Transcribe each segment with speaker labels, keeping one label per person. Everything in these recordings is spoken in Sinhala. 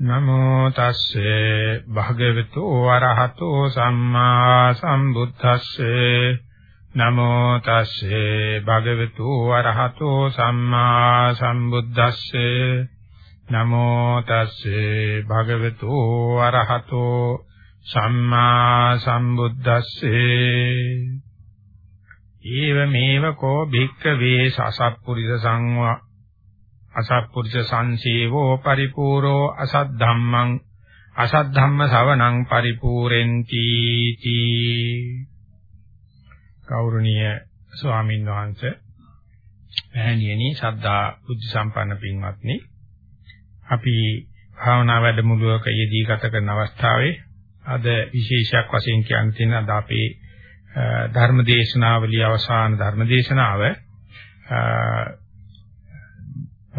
Speaker 1: නමෝ තස්සේ භගවතු වරහතෝ සම්මා සම්බුද්දස්සේ. නමෝ තස්සේ භගවතු වරහතෝ සම්මා සම්බුද්දස්සේ. නමෝ තස්සේ භගවතු වරහතෝ සම්මා සම්බුද්දස්සේ. ඊව මේව කෝ භික්ඛවේ සසප්පුරිස සංවා අසත්පුරුෂ සංසේවෝ පරිපූරෝ අසත් ධම්මං අසත් ධම්ම ශවණං පරිපූරෙන්ති තී. ගෞරවනීය ස්වාමීන් වහන්සේ මහණියනි ශ්‍රද්ධා බුද්ධ සම්පන්න පින්වත්නි අපි භාවනා වැඩමුළුවක යෙදී ගත කරන අවස්ථාවේ අද විශේෂයක් වශයෙන් කියන්න තියෙන අද අපේ ධර්ම දේශනාවලිය අවසාන ධර්ම දේශනාව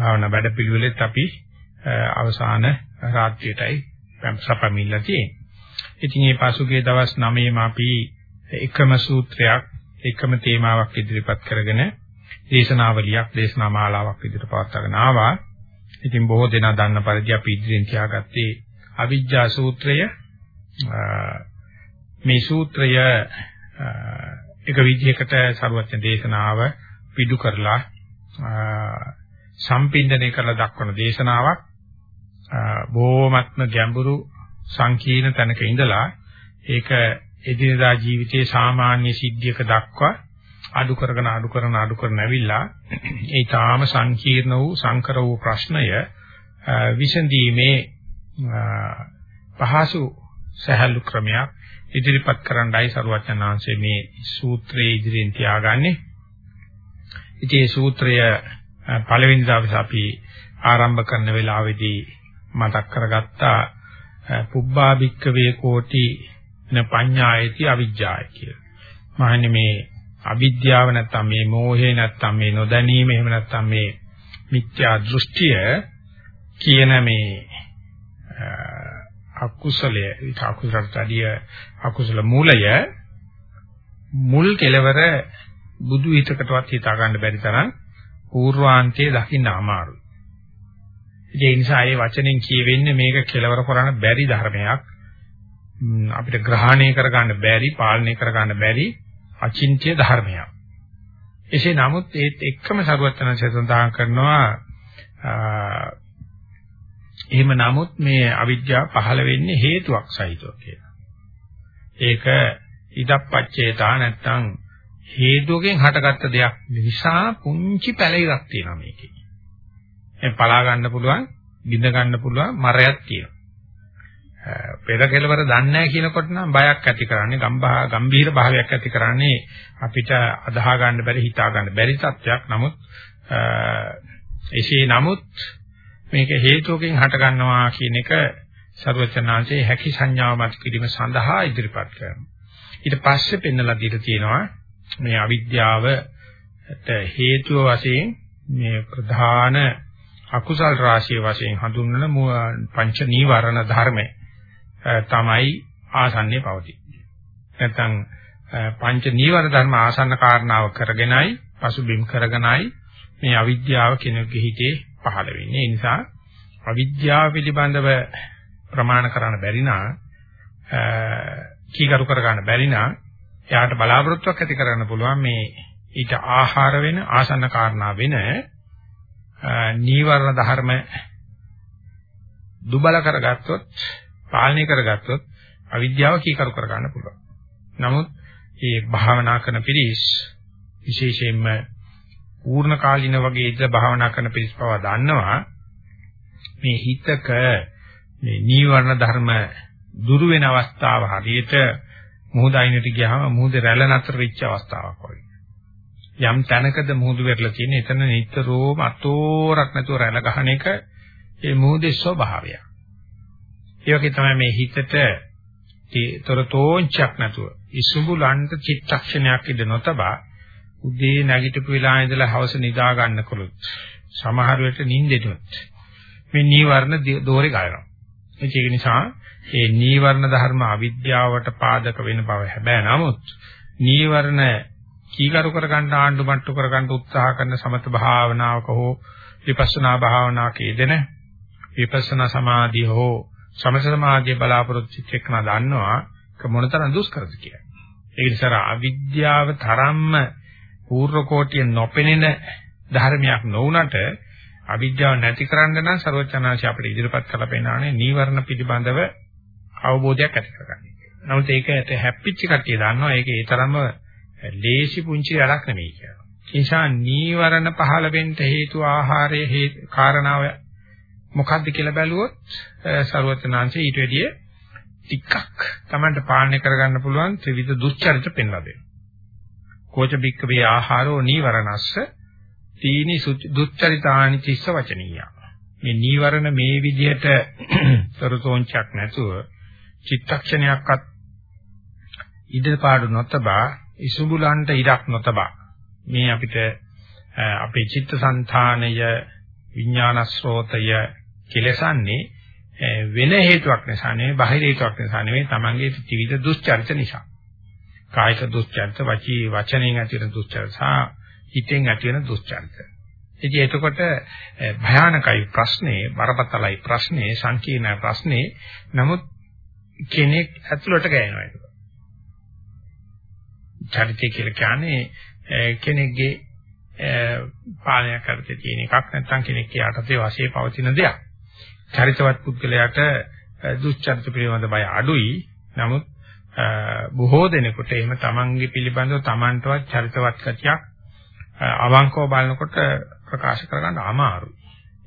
Speaker 1: භාවනා වැඩපිළිවෙලෙත් අපි අවසාන රාත්‍රියටයි සපමිල්ලා තියෙන්නේ. ඉතින් මේ පසුගිය දවස් 9ෙම අපි එකම සූත්‍රයක් එකම තේමාවක් ඉදිරිපත් කරගෙන දේශනාවලියක් දේශනා මාලාවක් විදිහට පවත්වාගෙන ආවා. ඉතින් බොහෝ දෙනා දන්න පරිදි අපි ඉදිරියෙන් තියාගත්තේ අවිජ්ජා සූත්‍රය. මේ සූත්‍රය එක විදිහකට සරුවචන දේශනාව පිටු කරලා සම්පින්දනය කරලා දක්වන දේශනාවක් බොහොමත්ම ගැඹුරු සංකීර්ණ තැනක ඉඳලා ඒක එදිනදා ජීවිතයේ සාමාන්‍ය සිද්ධියක දක්වා අඩු කරගෙන අඩු කරන අඩු කරන ඇවිල්ලා ඒ තාම සංකීර්ණ වූ සංකර වූ ප්‍රශ්නය විසඳීමේ පහසු සහැල්ලු ක්‍රමයක් ඉදිරිපත් කරන්නයි සරුවචනාංශයේ මේ සූත්‍රයේ ඉදිරියෙන් තියාගන්නේ. ඉතින් මේ සූත්‍රය පළවෙනි දවසේ අපි ආරම්භ කරන වෙලාවේදී මතක් කරගත්තා පුබ්බා භික්කවේ කෝටි න පඤ්ඤායති අවිජ්ජාය කියලා. මහන්නේ මේ අවිද්‍යාව නැත්තම් මේ මෝහය නැත්තම් මේ නොදැනීම එහෙම නැත්තම් මේ මිත්‍යා දෘෂ්ටිය කියන මේ අකුසලය අකුසලටදී අකුසල මූලය මුල් කෙලවර බුදු හිතකටවත් හිතා ගන්න බැරි තරම් පූර්වාන්තයේ දකින්න අමාරුයි. ඒ නිසා මේ වචනෙන් කියවෙන්නේ මේක කෙලවර කරන්න බැරි ධර්මයක්. අපිට ග්‍රහණය කරගන්න බැරි, පාලනය කරගන්න බැරි අචින්ත්‍ය ධර්මයක්. එසේ නමුත් ඒත් එක්කම සරුවචනංශය සඳහන් කරනවා එහෙම නමුත් මේ අවිද්‍යාව පහළ වෙන්නේ හේතුවක් සහිතව කියලා. ඒක ඉදප්පච්චේතා නැත්තම් හේතුවකින් හටගත්ත දෙයක් නිසා පුංචි පැලිරක් තියෙනවා මේකේ. මේ පලා ගන්න පුළුවන්, බිඳ ගන්න පුළුවන් මරයක් තියෙනවා. පෙර කෙලවර දන්නේ නැහැ කියනකොට නම් බයක් ඇති කරන්නේ, ගම්බහ ගම්භීර භාවයක් ඇති කරන්නේ අපිට අදාහ ගන්න බැරි, හිතා ගන්න බැරි තත්ත්වයක්. නමුත් එසේ නමුත් මේක හේතුවකින් හට ගන්නවා කියන එක සර්වචනාංශයේ හැකි සංඥාව මත කිරීම සඳහා ඉදිරිපත් කරනවා. ඊට පස්සේ පෙන්නලා දීලා තියෙනවා මේ අවිද්‍යාවට හේතුව වශයෙන් මේ ප්‍රධාන අකුසල් රාශිය වශයෙන් හඳුන්වන පංච නීවරණ ධර්ම තමයි ආසන්නේ පවතින්නේ. නැත්නම් පංච නීවරණ ධර්ම ආසන්න කාරණාව කරගෙනයි පසුබිම් කරගෙනයි මේ අවිද්‍යාව කෙනෙකුගේ හිතේ පහළ වෙන්නේ. ඒ නිසා අවිද්‍යාව පිළිබඳව ප්‍රමාණ කරන්න බැරි නා කීකරු කර ගන්න බැරි නා එයාට බලාපොරොත්තුවක් ඇති කරන්න පුළුවන් මේ ඊට ආහාර වෙන ආසන්න කාරණා වෙන නීවරණ ධර්ම දුබල කරගත්තොත් පාලනය කරගත්තොත් අවිද්‍යාව කීකරු කර ගන්න පුළුවන්. නමුත් මේ භාවනා කරන පිරිස් විශේෂයෙන්ම පූර්ණ කාලින වගේ ඉඳලා භාවනා කරන පිරිස් පවා දන්නවා මේ හිතක මේ නීවරණ ධර්ම දුරු වෙන අවස්ථාව හරියට මුහුද අයිනට ගියාම මුහුද රැළ නතර වෙච්ච අවස්ථාවක් වගේ. යම් තැනකද මුහුද වෙරලා තියෙන එතන නිතරම අතෝරක් නැතුව රැළ ගහන එක ඒ මුහුදේ ස්වභාවය. ඒ වගේ තමයි මේ හිතට තොරතෝංචක් නැතුව ඉසුඹුලන්ට චිත්තක්ෂණයක් ඉඳ නොතබා උදේ නැගිටපු වෙලාවේ ඉඳලා හවස නිදා ගන්නකොලොත් සමහර වෙලට නිින්දෙටොත් මේ නීවරණ දෝරේ ගලනවා. ඒක නිසා ඒ නීවරණ ධර්ම අවිද්‍යාවට පාදක වෙන බව හැබැයි නමුත් නීවරණ කීකරු කර ගන්න ආණ්ඩු මට්ටු කර ගන්න උත්සාහ කරන සමත භාවනාවක හෝ විපස්සනා භාවනාවක යෙදෙන විපස්සනා සමාධිය හෝ සමථ සමාධිය බලාපොරොත්තු වෙච්ච එක නා දන්නවා ඒක මොනතරම් දුෂ්කරද කියලා. ඒ නිසා අවිද්‍යාව තරම්ම පූර්ව කෝටිය නොපෙනෙන ධර්මයක් නොවුනට අවිද්‍යාව නැති කරන්න නම් ਸਰවචනාංශය අපිට ඉදිරිපත් කරලා පෙන්නන්නේ නීවරණ පිළිබඳව අවබෝධයක් ඇති කරගන්න. නමුත් ඒකට හැප්පිච්ච කට්ටිය දන්නවා ඒක ඒ තරම්ම ලේසි පුංචි වැඩක් නෙමෙයි කියලා. ඒ නිසා නීවරණ පහළ වෙන්න හේතු ආහාරයේ හේතු කාරණාව මොකක්ද කියලා බැලුවොත් ਸਰවචනාංශය ඊට වැඩිය ටිකක් Tamanට පාලනය කරගන්න පුළුවන් ත්‍රිවිධ දුස්චරිත පෙන්වා දෙනවා. කෝච බික්කවේ ආහාරෝ නීවරණස්ස තීනි දුස්චරිතානි තිස්ස වචනීය. මේ නීවරණ මේ විදිහට සරතෝංචක් නැතුව චිත්තක්ෂණයක්වත් ඉදපාඩු නොතබා ඉසුබුලන්ට ඉඩක් නොතබා මේ අපිට අපේ චිත්තසංතානය විඥානස්රෝතය කෙලසන්නේ වෙන හේතුවක් නිසා නෙවෙයි බාහිර හේතුවක් නිසා නෙවෙයි තමන්ගේ ත්‍රිවිධ දුස්චරිත නිසා. කායික දුස්චරිත, වචී වචනෙන් ඇති වෙන දුස්චරිත සහ හිතෙන් ඇති වෙන දුස්චරිත. ඉතින් එතකොට භයානකයි ප්‍රශ්නේ, බරපතලයි ප්‍රශ්නේ, සංකීර්ණ ප්‍රශ්නේ. නමුත් කෙනෙක් ඇතුළට ගෑනවා ඒක. චරිතය කියලා කියන්නේ කෙනෙක්ගේ පාලනය කරතේ තියෙන එකක් නැත්නම් කෙනෙක්ගේ යටතේ වශයෙන් පවතින දෙයක්. චරිතවත් පුද්ගලයාට දුස්චරිත පිළිබඳ බය අඩුයි. නමුත් බොහෝ දෙනෙකුට එහෙම තමන්ගේ පිළිබඳව තමන්ටවත් චරිතවත් ගතියක් අවංකව බලනකොට ප්‍රකාශ කරගන්න අමාරුයි.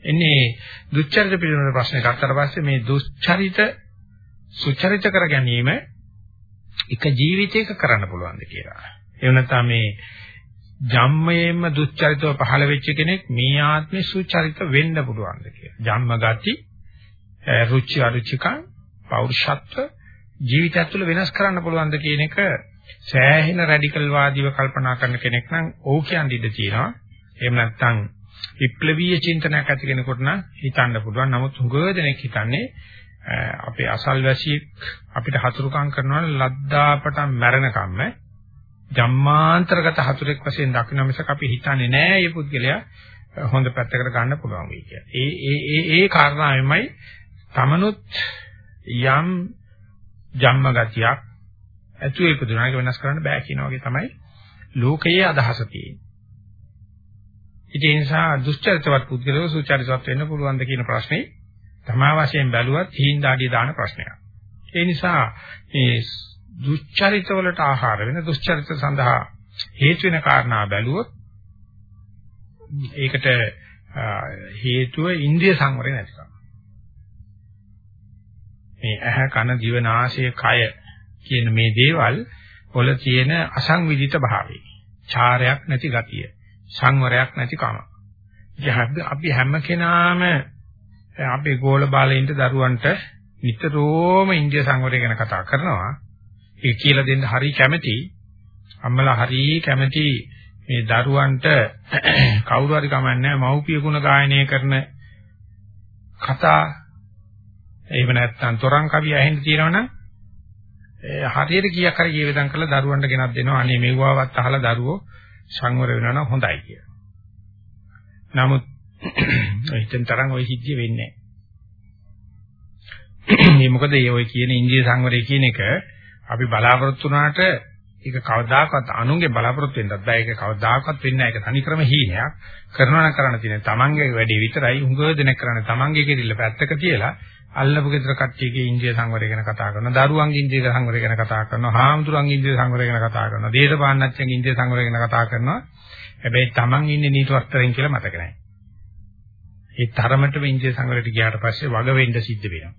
Speaker 1: එන්නේ දුස්චරිත පිළිබඳ ප්‍රශ්න ගත්තට පස්සේ මේ දුස්චරිත සුචරිත කර ගැනීම එක ජීවිතයක කරන්න පුළුවන්ද කියලා. එහෙම නැත්නම් මේ ජම්මයෙන්ම දුස්චරිතව පහළ වෙච්ච කෙනෙක් මේ ආත්මේ සුචරිත වෙන්න පුළුවන්ද කියලා. ජම්ම ගති රුචි අරුචිකං පෞරුෂත්ව ජීවිතය තුළ වෙනස් කරන්න පුළුවන්ද කියන එක සෑහෙන රැඩිකල් වාදීව කල්පනා කරන කෙනෙක් නම් ඔව් කියන්න ඉඩ තියෙනවා. එහෙම නැත්නම් විප්ලවීය චින්තනයක් ඇති කෙනෙකුට නම් හිතන්න පුළුවන්. නමුත් හුඟ දෙනෙක් හිතන්නේ අපේ අසල්වැසියෙක් අපිට හතුරුකම් කරනවා ලද්දාපට මැරෙනකම්ම ජම්මාන්තරගත හතුරෙක් වශයෙන් දකින්න මිසක අපි හිතන්නේ නෑ මේ පුද්ගලයා හොඳ පැත්තකට ගන්න පුළුවන් වෙයි කියලා. ඒ ඒ ඒ ඒ කාරණාවෙමයි තමනුත් යම් ජම්ම ගතියක් ඇතුළේ ඉපදුනාක වෙනස් කරන්න බෑ කියන වගේ තමයි ලෝකයේ අදහස තියෙන්නේ. ඒ නිසා දුෂ්චරිතවත් පුද්ගලව සුචරිතවත් වෙන්න පුළුවන්ද කියන ප්‍රශ්නේ තමා වශයෙන් බැලුවත් හිඳාඩිය දාන ප්‍රශ්නයක්. ඒ නිසා මේ දුෂ්චරිත වලට ආහාර වෙන දුෂ්චරිත සඳහා හේතු වෙන කාරණා බැලුවොත් ඒකට හේතුව ඉන්ද්‍රිය සංවරය නැතිකම. මේ ඇහ කන දිව නාසය කය කියන මේ දේවල් වල තියෙන අසංවිධිත භාවය. චාරයක් නැති ගතිය. සංවරයක් නැති කම. අපි හැම කෙනාම අපේ ගෝල බාලයින්ට දරුවන්ට නිතරම ඉන්දිය සංවරය ගැන කතා කරනවා. ඒ කියලා දෙන්න හරි කැමැති. අම්මලා හරි කැමැති මේ දරුවන්ට කවුරු හරි කමන්නේ මව්පිය ගුණ ගායනය කරන කතා එහෙම නැත්නම් තොරන් කවිය ඇහෙන්න තියෙනවනම් හරියට කීයක් හරි ජීවිතම් කරලා දරුවන්ට ගෙනත් දෙනවා අනේ මෙව්වාවත් අහලා දරුවෝ සංවර වෙනවා නම් හොඳයි කියලා. නමුත් හිතෙන් තරම් ওই සිද්ධිය වෙන්නේ නැහැ. මේ මොකද මේ ඔය කියන ඉන්දිය සංවරය කියන එක අපි බලාපොරොත්තු වුණාට ඒක කවදාකවත් අනුන්ගේ බලාපොරොත්තු වෙන්නත් බෑ. ඒක කවදාකවත් වෙන්නේ නැහැ. ඒක තනිකරම හීනයක්. කරනවා නම් කරන්න තියෙන තමන්ගේ වැඩේ විතරයි. හුඟ දෙනෙක් කරන්නේ තමන්ගේ කෙරිල්ල පැත්තක තියලා අල්ලපු ගෙදර කට්ටියගේ ඉන්දිය සංවරය ගැන කතා කරනවා. දරුවන්ගේ ඉන්දිය සංවරය ගැන කතා කරනවා. හාමුදුරන්ගේ ඉන්දිය සංවරය ගැන කතා කරනවා. දේශපාලනඥයන්ගේ ඉන්දිය සංවරය ගැන කතා කරනවා. හැබැයි තමන් ඉන්නේ නීතිවස්තරෙන් කියලා මතක නැහැ. ඒ තරමටම ඉන්දිය සංවරයට ගියාට පස්සේ වග වෙන්න සිද්ධ වෙනවා.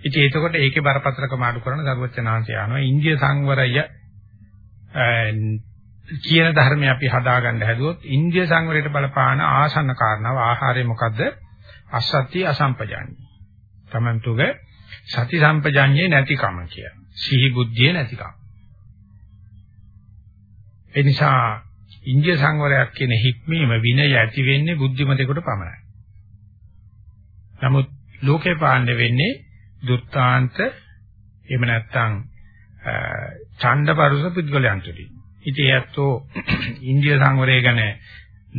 Speaker 1: ඉතින් එතකොට ඒකේ බරපතලකම අඩු කරන දරුවචනාංශය යනවා. ඉන්දිය සංවරය කියන ධර්මය අපි හදාගන්න හැදුවොත් ඉන්දිය සංවරයට බලපාන ආසන්න කාරණාව ආහාරය මොකද්ද? අසත්‍ය අසම්පජාඤ්ඤය. තමන්තුග සති සම්පජාඤ්ඤේ නැතිකම කිය. සිහි බුද්ධිය නැතිකම. ඒ නිසා ඉන්දිය සංවරයක් කියන හික්මීම විනය ඇති වෙන්නේ බුද්ධිමතෙකුට පමණයි. නමුත් ලෝකේ පාණ්ඩ වෙන්නේ දුත්තාන්ත එහෙම නැත්නම් ඡණ්ඩපරුස පුද්ගලයන් තුලින්. ඉතින් ඒත්තෝ ඉන්දිය සංවරය ගැන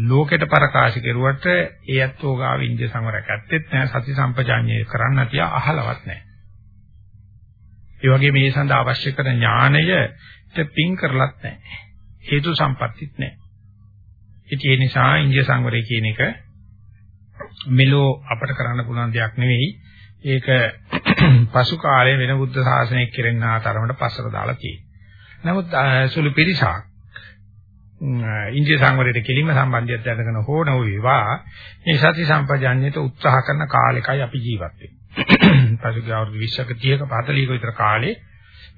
Speaker 1: ලෝකෙට ප්‍රකාශ කෙරුවට ඒ ඇත්තෝ ගාව ඉන්දිය සංවරයක් ඇත්තෙත් නැහැ සති සම්පජාඤ්ඤය කරන්න තියා අහලවත් නැහැ. ඒ වගේ මේ සඳහා අවශ්‍ය කරන ඥාණය පින් කරලත් නැහැ. හේතු සම්පත්තිත් නැහැ. ඉතින් ඒ නිසා ඉන්දිය සංවරය කියන එක මෙලෝ අපට කරන්න පුළුවන් දෙයක් නෙවෙයි. ඒක පසු කාලයේ වෙන බුද්ධ ශාසනයක් කෙරෙන්න තරමට පස්සට දාලා තියෙනවා. නමුත් සුළු පිරිසක් ඉන්දිය සංවරයට කෙලින්ම සම්බන්ධයක් දැනගෙන හෝ නොවේවා මේ සති සම්පජාඤ්ඤයට උත්සාහ කරන කාලෙකයි අපි ජීවත් වෙන්නේ. පසුගිය අවුරුදු 20ක 30ක 40ක විතර කාලේ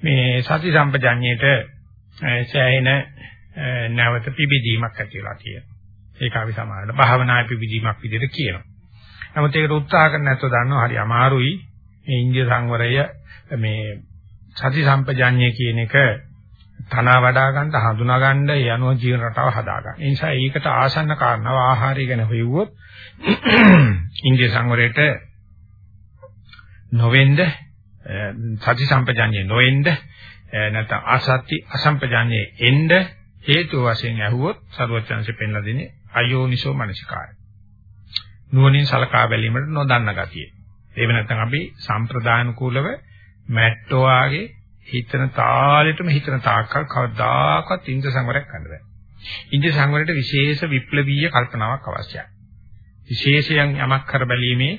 Speaker 1: මේ සති සම්පජාඤ්ඤයට සෑහෙන නැවත පිබිදීමක් ඇති වෙලා තියෙනවා. ඒක අපි සමානට භාවනායේ පිබිදීමක් විදිහට කියනවා. නමුත් ඒකට උත්සාහ කරන්න නැත්නම් දන්නවා හරි අමාරුයි. මේ ඉන්දිය සංවරය මේ සති සම්පජාඤ්ඤය කියන එක තනවා වඩා ගන්න හඳුනා ගන්න ඒ අනුව ජීවන රටාව හදා ගන්න. ඒ නිසා ඒකට ආසන්න කාරණාව ආහාරය ගැන හොයුවොත් ඉන්දිය සංවරයට නොවෙන්ද සති සම්පජාඤ්ඤය නොවෙන්ද නැත්නම් අසත්‍ය අසම්පජාඤ්ඤේ එන්න හේතු වශයෙන් ඇහුවොත් සරුවචනංශ පෙන්ලා දෙන්නේ අයෝනිසෝ මනසිකාරය. නුවණින් සලකා බැලීමට නොදන්න ගතිය. එහෙම නැත්නම් අපි සම්ප්‍රදාන කූලව මැට්ටෝ ආගේ හිතන තාලෙටම හිතන තාක්කල් කවදාකවත් ඉන්ද්‍ර සංවරයක් ගන්න බෑ. ඉන්ද්‍ර සංවරයට විශේෂ විප්ලවීය කල්පනාවක් අවශ්‍යයි. විශේෂයෙන් යමක් කර බැලීමේ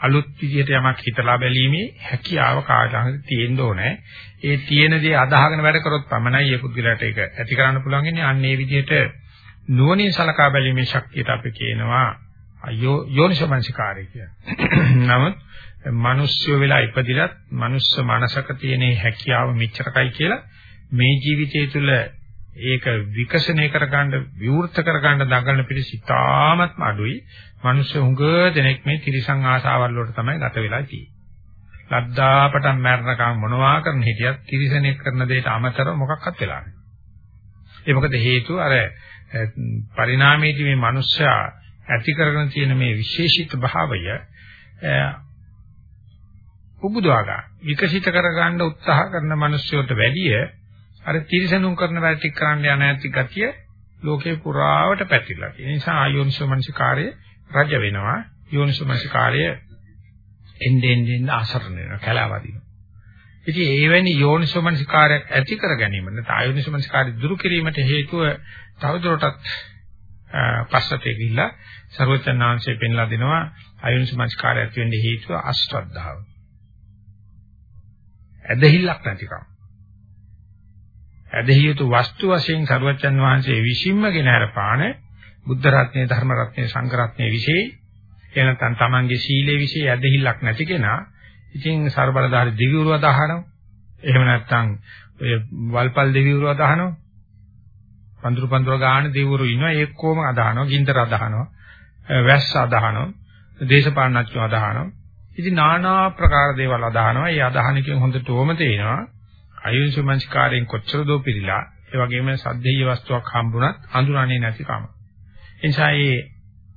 Speaker 1: අලුත් විදියට යමක් හිතලා බැලීමේ හැකියාව කාටහරි තියෙන්න ඕනේ. ඒ තියෙන දේ අදාහගෙන වැඩ කරොත් පමණයි ඒ පුද්ගලයාට ඒක ඇති කරන්න පුළුවන් ඉන්නේ. අන්න ඒ විදිහට නුවණින් සලකා බැලීමේ ශක්තියට අපි කියනවා යෝනිසෝමනසිකාරය කියලා. නමුත් මිනිස්සු වෙලා ඉපදිලත් මනුස්ස මනසක තියෙන හැකියාව මෙච්චරකයි කියලා මේ ජීවිතය තුළ ඒක විකසනය කරගන්න විවෘත කරගන්න දඟලන පිළිස ඉතාමත්ම අඩුයි. මිනිස්සු හුඟ දෙනෙක් මේ තිරිසං ආසාවල් වලට තමයි ගත වෙලා තියෙන්නේ. ලද්දාපටන් මැරණකම් මොනවා කරන හිටියත් තිරිසනෙක් කරන දෙයට අමතරව මොකක්වත් වෙලා නැහැ. ඒ මොකද හේතුව අර පරිණාමයේදී මේ මිනිස්සයා ඇති කරගෙන තියෙන මේ විශේෂිත භාවය උබුදවා ගන්න. විකසිත කරගන්න උත්සාහ කරන මිනිස්සුන්ට වැඩිය අර තිරසනුම් කරන වැඩ ටික කරන්න යන ඇති ගතිය ලෝකේ පුරාවට පැතිරලා තියෙන නිසා ආයෝනිසෝ මනසිකාර්ය රජ වෙනවා. යෝනිසෝ මනසිකාර්ය එන්නේ එන්නේ ආසරණ වෙනවා කලාවදිනවා. ඉතින් එවැනි යෝනිසෝ මනසිකාර්යයක් ඇති කර ගැනීම නැත්නම් ආයෝනිසෝ මනසිකාර්ය දුරු කිරීමට හේතුව තවදුරටත් පස්සට ගිහිල්ලා ਸਰවචනාංශයෙන් පෙන්ලා දෙනවා ආයෝනිසෝ මනසිකාර්ය ඇති වෙන්න හේතුව අශ්‍රද්ධාව. ඇදහිල්ලක් නැතිකම. ඇදහිය යුතු වස්තු වශයෙන් සරුවච්චන් වහන්සේ විසින්ම ගෙන හරපාන බුද්ධ රත්නයේ ධර්ම රත්නයේ සංඝ රත්නයේ විශේෂ එනතන් තමන්ගේ සීලේ විශේෂ ඇදහිල්ලක් නැති කෙනා ඉතින් ਸਰබලධාරී දිවිවරු අදහනවා. එහෙම නැත්නම් ඔය වල්පල් දිවිවරු අදහනවා. පඳුරු පඳුර ගන්න දිවිවරු ඉන්නවා. ඒකෝම අදහනවා. ගින්දර අදහනවා. වැස්ස අදහනවා. දේශපාලනඥ අදහනවා. ඉතින් নানা ප්‍රකාර දේවල් අදහනවා. ඒ අදහනකින් හොඳටම තේනවා. අයෝනිසමංස්කාරයෙන් කොච්චර දෝ පිළිලා ඒ වගේම සද්දේය වස්තුවක් හම්බුණත් අඳුරන්නේ නැති කම. එනිසා මේ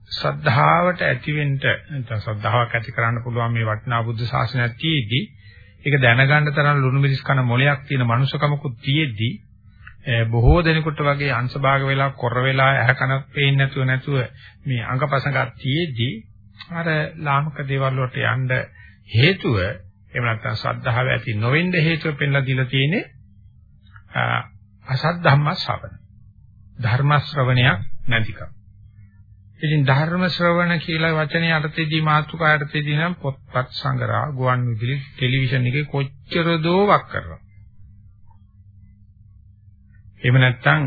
Speaker 1: ශ්‍රද්ධාවට ඇතිවෙන්න නැත්නම් ශ්‍රද්ධාවක් ඇති කරන්න පුළුවන් මේ වටිනා බුද්ධ ශාසනයක් තියේදී ඒක දැනගන්න තරම් ලුණු මිරිස් කන මොලයක් තියෙන මනුස්සකමකුත් තියේදී බොහෝ දෙනෙකුට වගේ අංශභාග වෙලා කොර වෙලා ඇහ කන පේන්නේ නැතුව නැතුව මේ අංගපසංගක් තියේදී අර ලාමක දේවල් වලට යන්න හේතුව එහෙම නැත්නම් සද්ධාව ඇති නොවෙන්න හේතුව පෙන්ලා දීලා තියෙන්නේ අසත් ධම්ම ශ්‍රවණ. ධර්ම ශ්‍රවණයක් නැතිකම. ඉතින් ධර්ම ශ්‍රවණ කියලා වචනේ අර්ථයේදී මාතෘකා අර්ථයේදී නම් පොත්පත් සංගරහ ගුවන් විදුලි ටෙලිවිෂන් එකේ කොච්චර දෝ වක් කරනවා. එහෙම නැත්නම්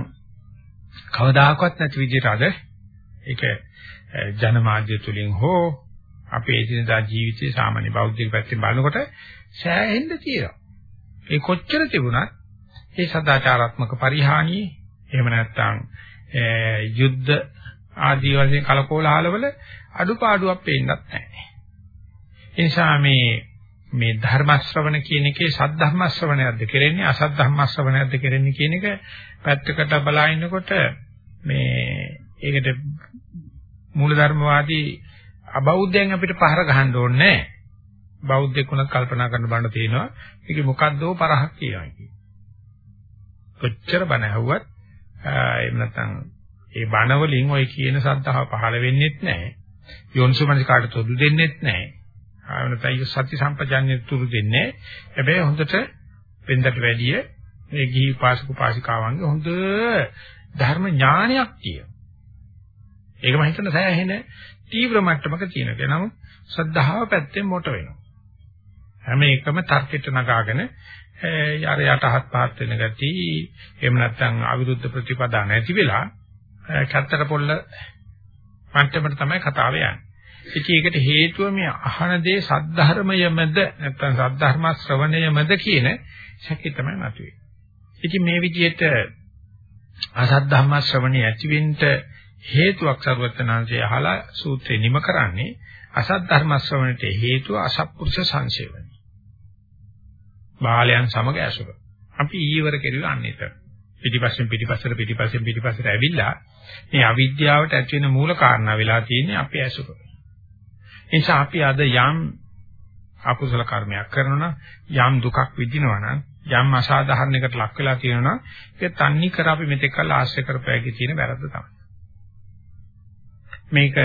Speaker 1: කවදාකවත් නැති විදිහට අද ඒක ජනමාධ්‍ය තුලින් හෝ අපේ එදිනදා ජීවිතයේ සාමාන්‍ය බෞද්ධික පැත්තෙන් බලනකොට සෑහෙන්න තියෙනවා. ඒ කොච්චර තිබුණත් ඒ සදාචාරාත්මක පරිහානිය එහෙම නැත්නම් යුද්ධ ආදී වශයෙන් කලකෝලහලවල අඩුපාඩුවක් පේන්නත් නැහැ. ඒ නිසා මේ මේ ධර්ම ශ්‍රවණ කියන එකේ සද්ධර්ම ශ්‍රවණයක්ද කෙරෙන්නේ අසත් ධර්ම ශ්‍රවණයක්ද කෙරෙන්නේ කියන එක පැත්තකට බලා ඉන්නකොට මේ ඒකට මූලධර්මවාදී අබෞද්ධයන් අපිට පහර ගහන්න ඕනේ නැහැ. බෞද්ධෙක් වුණත් කල්පනා කරන්න බන්න තියෙනවා. මේක මොකද්දෝ පරහක් කියනවා කියන්නේ. කොච්චර බණ ඇහුවත් එහෙම නැත්නම් ඒ බණ වලින් ওই කියන සද්ධාව පහළ වෙන්නේත් නැහැ. යෝනිසෝමනසිකාට තොදු දෙන්නෙත් නැහැ. ආවනතයි සත්‍ය සම්පජාන්නේ තුරු දෙන්නේ. හැබැයි හොඳට වෙන්දට වැඩිය මේ ගිහි පාසක පාසිකාවන්ගේ හොඳ ධර්ම ඥානයක් තියෙනවා. ඒක මම හිතන සෑහෙන තීව්‍ර මට්ටමක තියෙනවා. නමුත් සද්ධාව පැත්තෙන් මොට වෙනවා. හැම එකම තර්කයට නගාගෙන යාර යටහත් පහත් වෙන ගති එහෙම නැත්නම් අවිරුද්ධ ප්‍රතිපදා නැති වෙලා කත්තර පොල්ල මට්ටමට තමයි කතාව යන්නේ. ඉතින් ඒකට හේතුව මේ අහන දේ සද්ධර්මයමද නැත්නම් සද්ධර්ම ශ්‍රවණයමද කියන සැකේ තමයි මතුවේ. ඉතින් මේ විදිහට අසද්ධර්ම ශ්‍රවණය ඇතිවෙන්න හේතුවක් සර්වඥාන්සේ අහලා සූත්‍රේ නිම කරන්නේ අසද්ධර්ම ශ්‍රවණයට හේතුව අසත්පුරුෂ සංසේවනයි. බාලයන් සමග ඇසුර. අපි ඊවර කෙරුවේ අන්නේත. පිටිපස්සෙන් පිටිපස්සට පිටිපස්සෙන් පිටිපස්සට ඇවිල්ලා මේ අවිද්‍යාවට ඇති වෙන මූල කාරණා වෙලා තියෙන්නේ අපේ ඇසුර. ඒ නිසා අපි අද යම් අකුසල කර්මයක් කරනවා යම් දුකක් විඳිනවා නම් යම් අසාධාරණයකට ලක් වෙලා තියෙනවා නම් ඒක තන්නේ කර අපි මෙතෙක් කල් ආශ්‍රය කරපෑගේ තියෙන වැරද්ද තමයි. මේක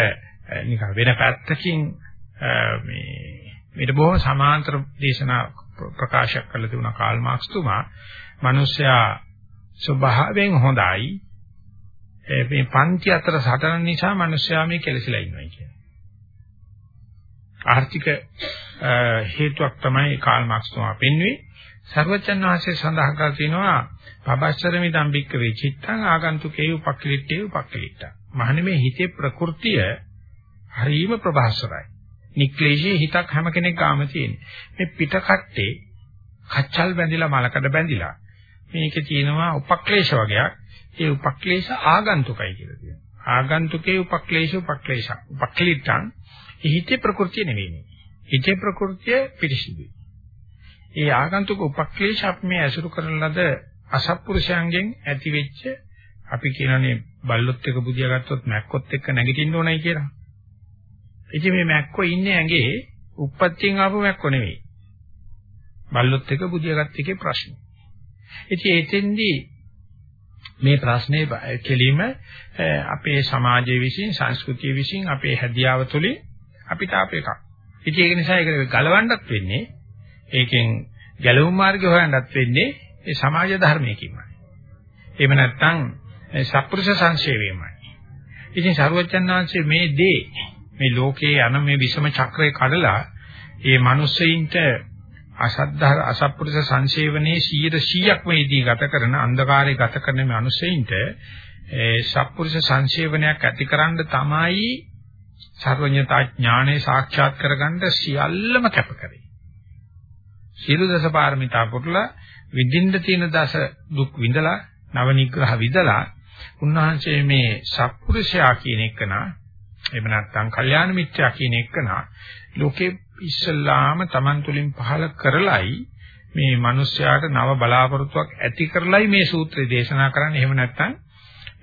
Speaker 1: නිකන් වෙන පැත්තකින් මේ මේට බොහොම සමාන්තර දේශනා ප්‍රකාශ කළ තිබුණා කාල් මාක්ස් තුමා මිනිස්සයා ස්වභාවයෙන් හොඳයි මේ පන්ති අතර සටන නිසා මිනිස්සයා මේ කෙලසිලා ඉන්නවා කියන්නේ. ආර්ථික හේතුවක් තමයි කාල් මාක්ස් තුමා පෙන්වන්නේ. සර්වචන් වහන්සේ සඳහන් කර තිනවා පබස්සරමි දම්බික්ක වේ චිත්තං ආගන්තුකේ උපක්ලිට්ඨේ උපක්ලිට්ඨ. මහණෙනි මේ හිතේ ප්‍රകൃතිය හරීම ප්‍රභාසරයි. නික්ලේශී හිතක් හැම කෙනෙක් ගාම තියෙන. මේ පිට කට්ටේ කච්චල් බැඳිලා මලකඩ බැඳිලා මේකේ තියෙනවා උපක්ලේශ වගේක්. ඒ උපක්ලේශ ආගන්තුකයි කියලා කියනවා. ආගන්තුකේ උපක්ලේශ උපක්ලේශ. උපක්ලිට්ඨං හිතේ ප්‍රകൃතිය නෙවෙයි. හිතේ ප්‍රകൃතිය පිරිසිදුයි. ඒ ආගන්තුක උපක්ලේශ අපි මේ ඇසුරු කරන ලද අසත්පුරුෂයන්ගෙන් ඇති වෙච්ච අපි කියනනේ බල්ලොත් එක බුදියා ගත්තොත් මැක්කොත් එක්ක නැගිටින්න ඕනයි කියලා. ඉතින් මේ මැක්කෝ ඉන්නේ ඇඟේ උප්පත්තියෙන් ආපු මැක්කෝ නෙවෙයි. බල්ලොත් එක බුදියාගත් එකේ ප්‍රශ්නේ. ඉතින් එතෙන්දී මේ ප්‍රශ්නේ කෙලිම අපේ සමාජයේ විසින් සංස්කෘතිය විසින් අපේ හැදියාව තුළින් අපිට ආප එකක්. ඉතින් ඒක නිසා ඒක ගලවන්නත් වෙන්නේ ඒකෙන් ගැලවුම් මාර්ගය හොයන්නත් වෙන්නේ ඒ සමාජ ධර්මයකින්මයි. එහෙම නැත්නම් සත්පුරුෂ සංශේවයමයි. ඉතින් සරුවචන් වහන්සේ මේ දේ මේ ලෝකයේ යන මේ විෂම චක්‍රය කඩලා ඒ මිනිස්සෙයින්ට අසද්ධාර අසත්පුරුෂ සංසේවනයේ 100%ක් මේදී ගත කරන අන්ධකාරයේ ගත කරන මේ මිනිස්සෙයින්ට ඒ සත්පුරුෂ සංසේවනයක් ඇතිකරන්න තමයි සර්වඥතා ඥානෙ සාක්ෂාත් කරගන්න සියල්ලම කැප කරේ. සියලු දස පාරමිතා පුරලා විඳින්න තියෙන දස දුක් විඳලා නව නිග්‍රහ විදලා උන්වහන්සේ මේ සත්පුරුෂයා කියන එකනා එහෙම නැත්නම් කල්යාණ මිත්‍යා කියන එකනා ලෝකේ ඉස්සල්ලාම Taman තුලින් පහල කරලයි මේ මිනිස්යාට නව බලාපොරොත්තුවක් ඇති කරලයි මේ සූත්‍රය දේශනා කරන්නේ. එහෙම නැත්නම්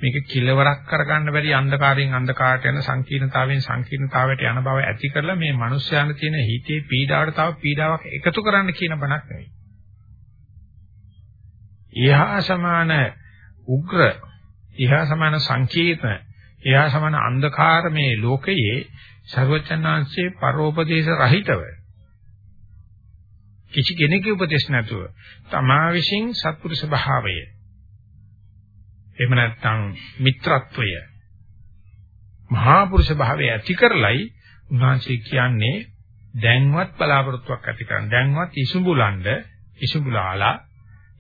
Speaker 1: මේක කිලවරක් කරගන්න බැරි අන්ධකාරයෙන් අන්ධකාරයට යන සංකීර්ණතාවයෙන් සංකීර්ණතාවයට යන බව ඇති කරලා මේ මිනිස්යාන තියෙන හිතේ පීඩාවට තව පීඩාවක් එකතු කරන්න කියන බණක් නෙවෙයි. ඊහා සමාන උග්‍ර ඊහා සමාන සංකීර්ණ එයා සමාන අන්ධකාර මේ ලෝකයේ ਸਰවචන්නාංශයේ පරෝපදේශ රහිතව කිසි කෙනෙකුගේ උපදේශ නැතුව තමා විශ්ින් සත්පුරුෂ භාවය එහෙම නැත්නම් මිත්‍රත්වය මහා පුරුෂ භාවය ඇති කරලයි උන්වහන්සේ කියන්නේ දැන්වත් බලාපොරොත්තුවක් ඇති කරන් දැන්වත් ඉසුඹුලන්ඩ ඉසුඹුලාලා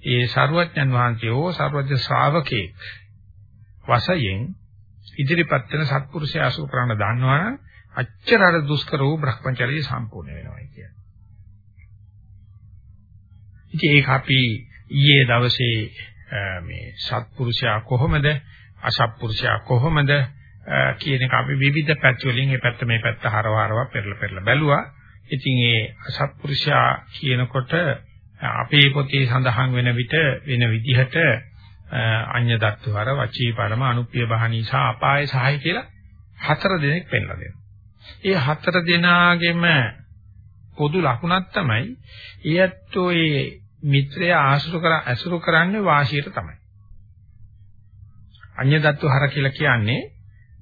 Speaker 1: ඒ සරුවඥන් වහන්සේ හෝ සර්වජ ශ්‍රාවකෙක් වශයෙන් ඉදිරිපත් වෙන සත්පුරුෂය අසු කරන්න දන්නවනම් අච්චර අර දුෂ්කර වූ භ්‍රමචර්යය සම්පූර්ණ වෙනවා කියන්නේ. ඉතින් ඒක අපි ඊයේ දවසේ මේ සත්පුරුෂයා කොහොමද අසත්පුරුෂයා කොහොමද කියන එක අපි විවිධ පැති වලින් මේ පැත්ත මේ පැත්ත හරවහරව පෙරලා පෙරලා බැලුවා. ඉතින් ඒ අසත්පුරුෂයා කියනකොට අපේ පොතේ සඳහන් වෙන විට වෙන විදිහට අඤ්‍ය දත්වර වචී පරම අනුප්පිය බහනී සහ අපාය සහයි කියලා හතර දෙනෙක් පෙන්ලා දෙනවා. ඒ හතර දෙනාගෙම පොදු ලකුණක් තමයි ඊයත්ෝ ඒ මිත්‍රය ආශ්‍ර කර ඇසුරු කරන්නේ වාසියට තමයි. අඤ්‍යදත්තු හර කියලා කියන්නේ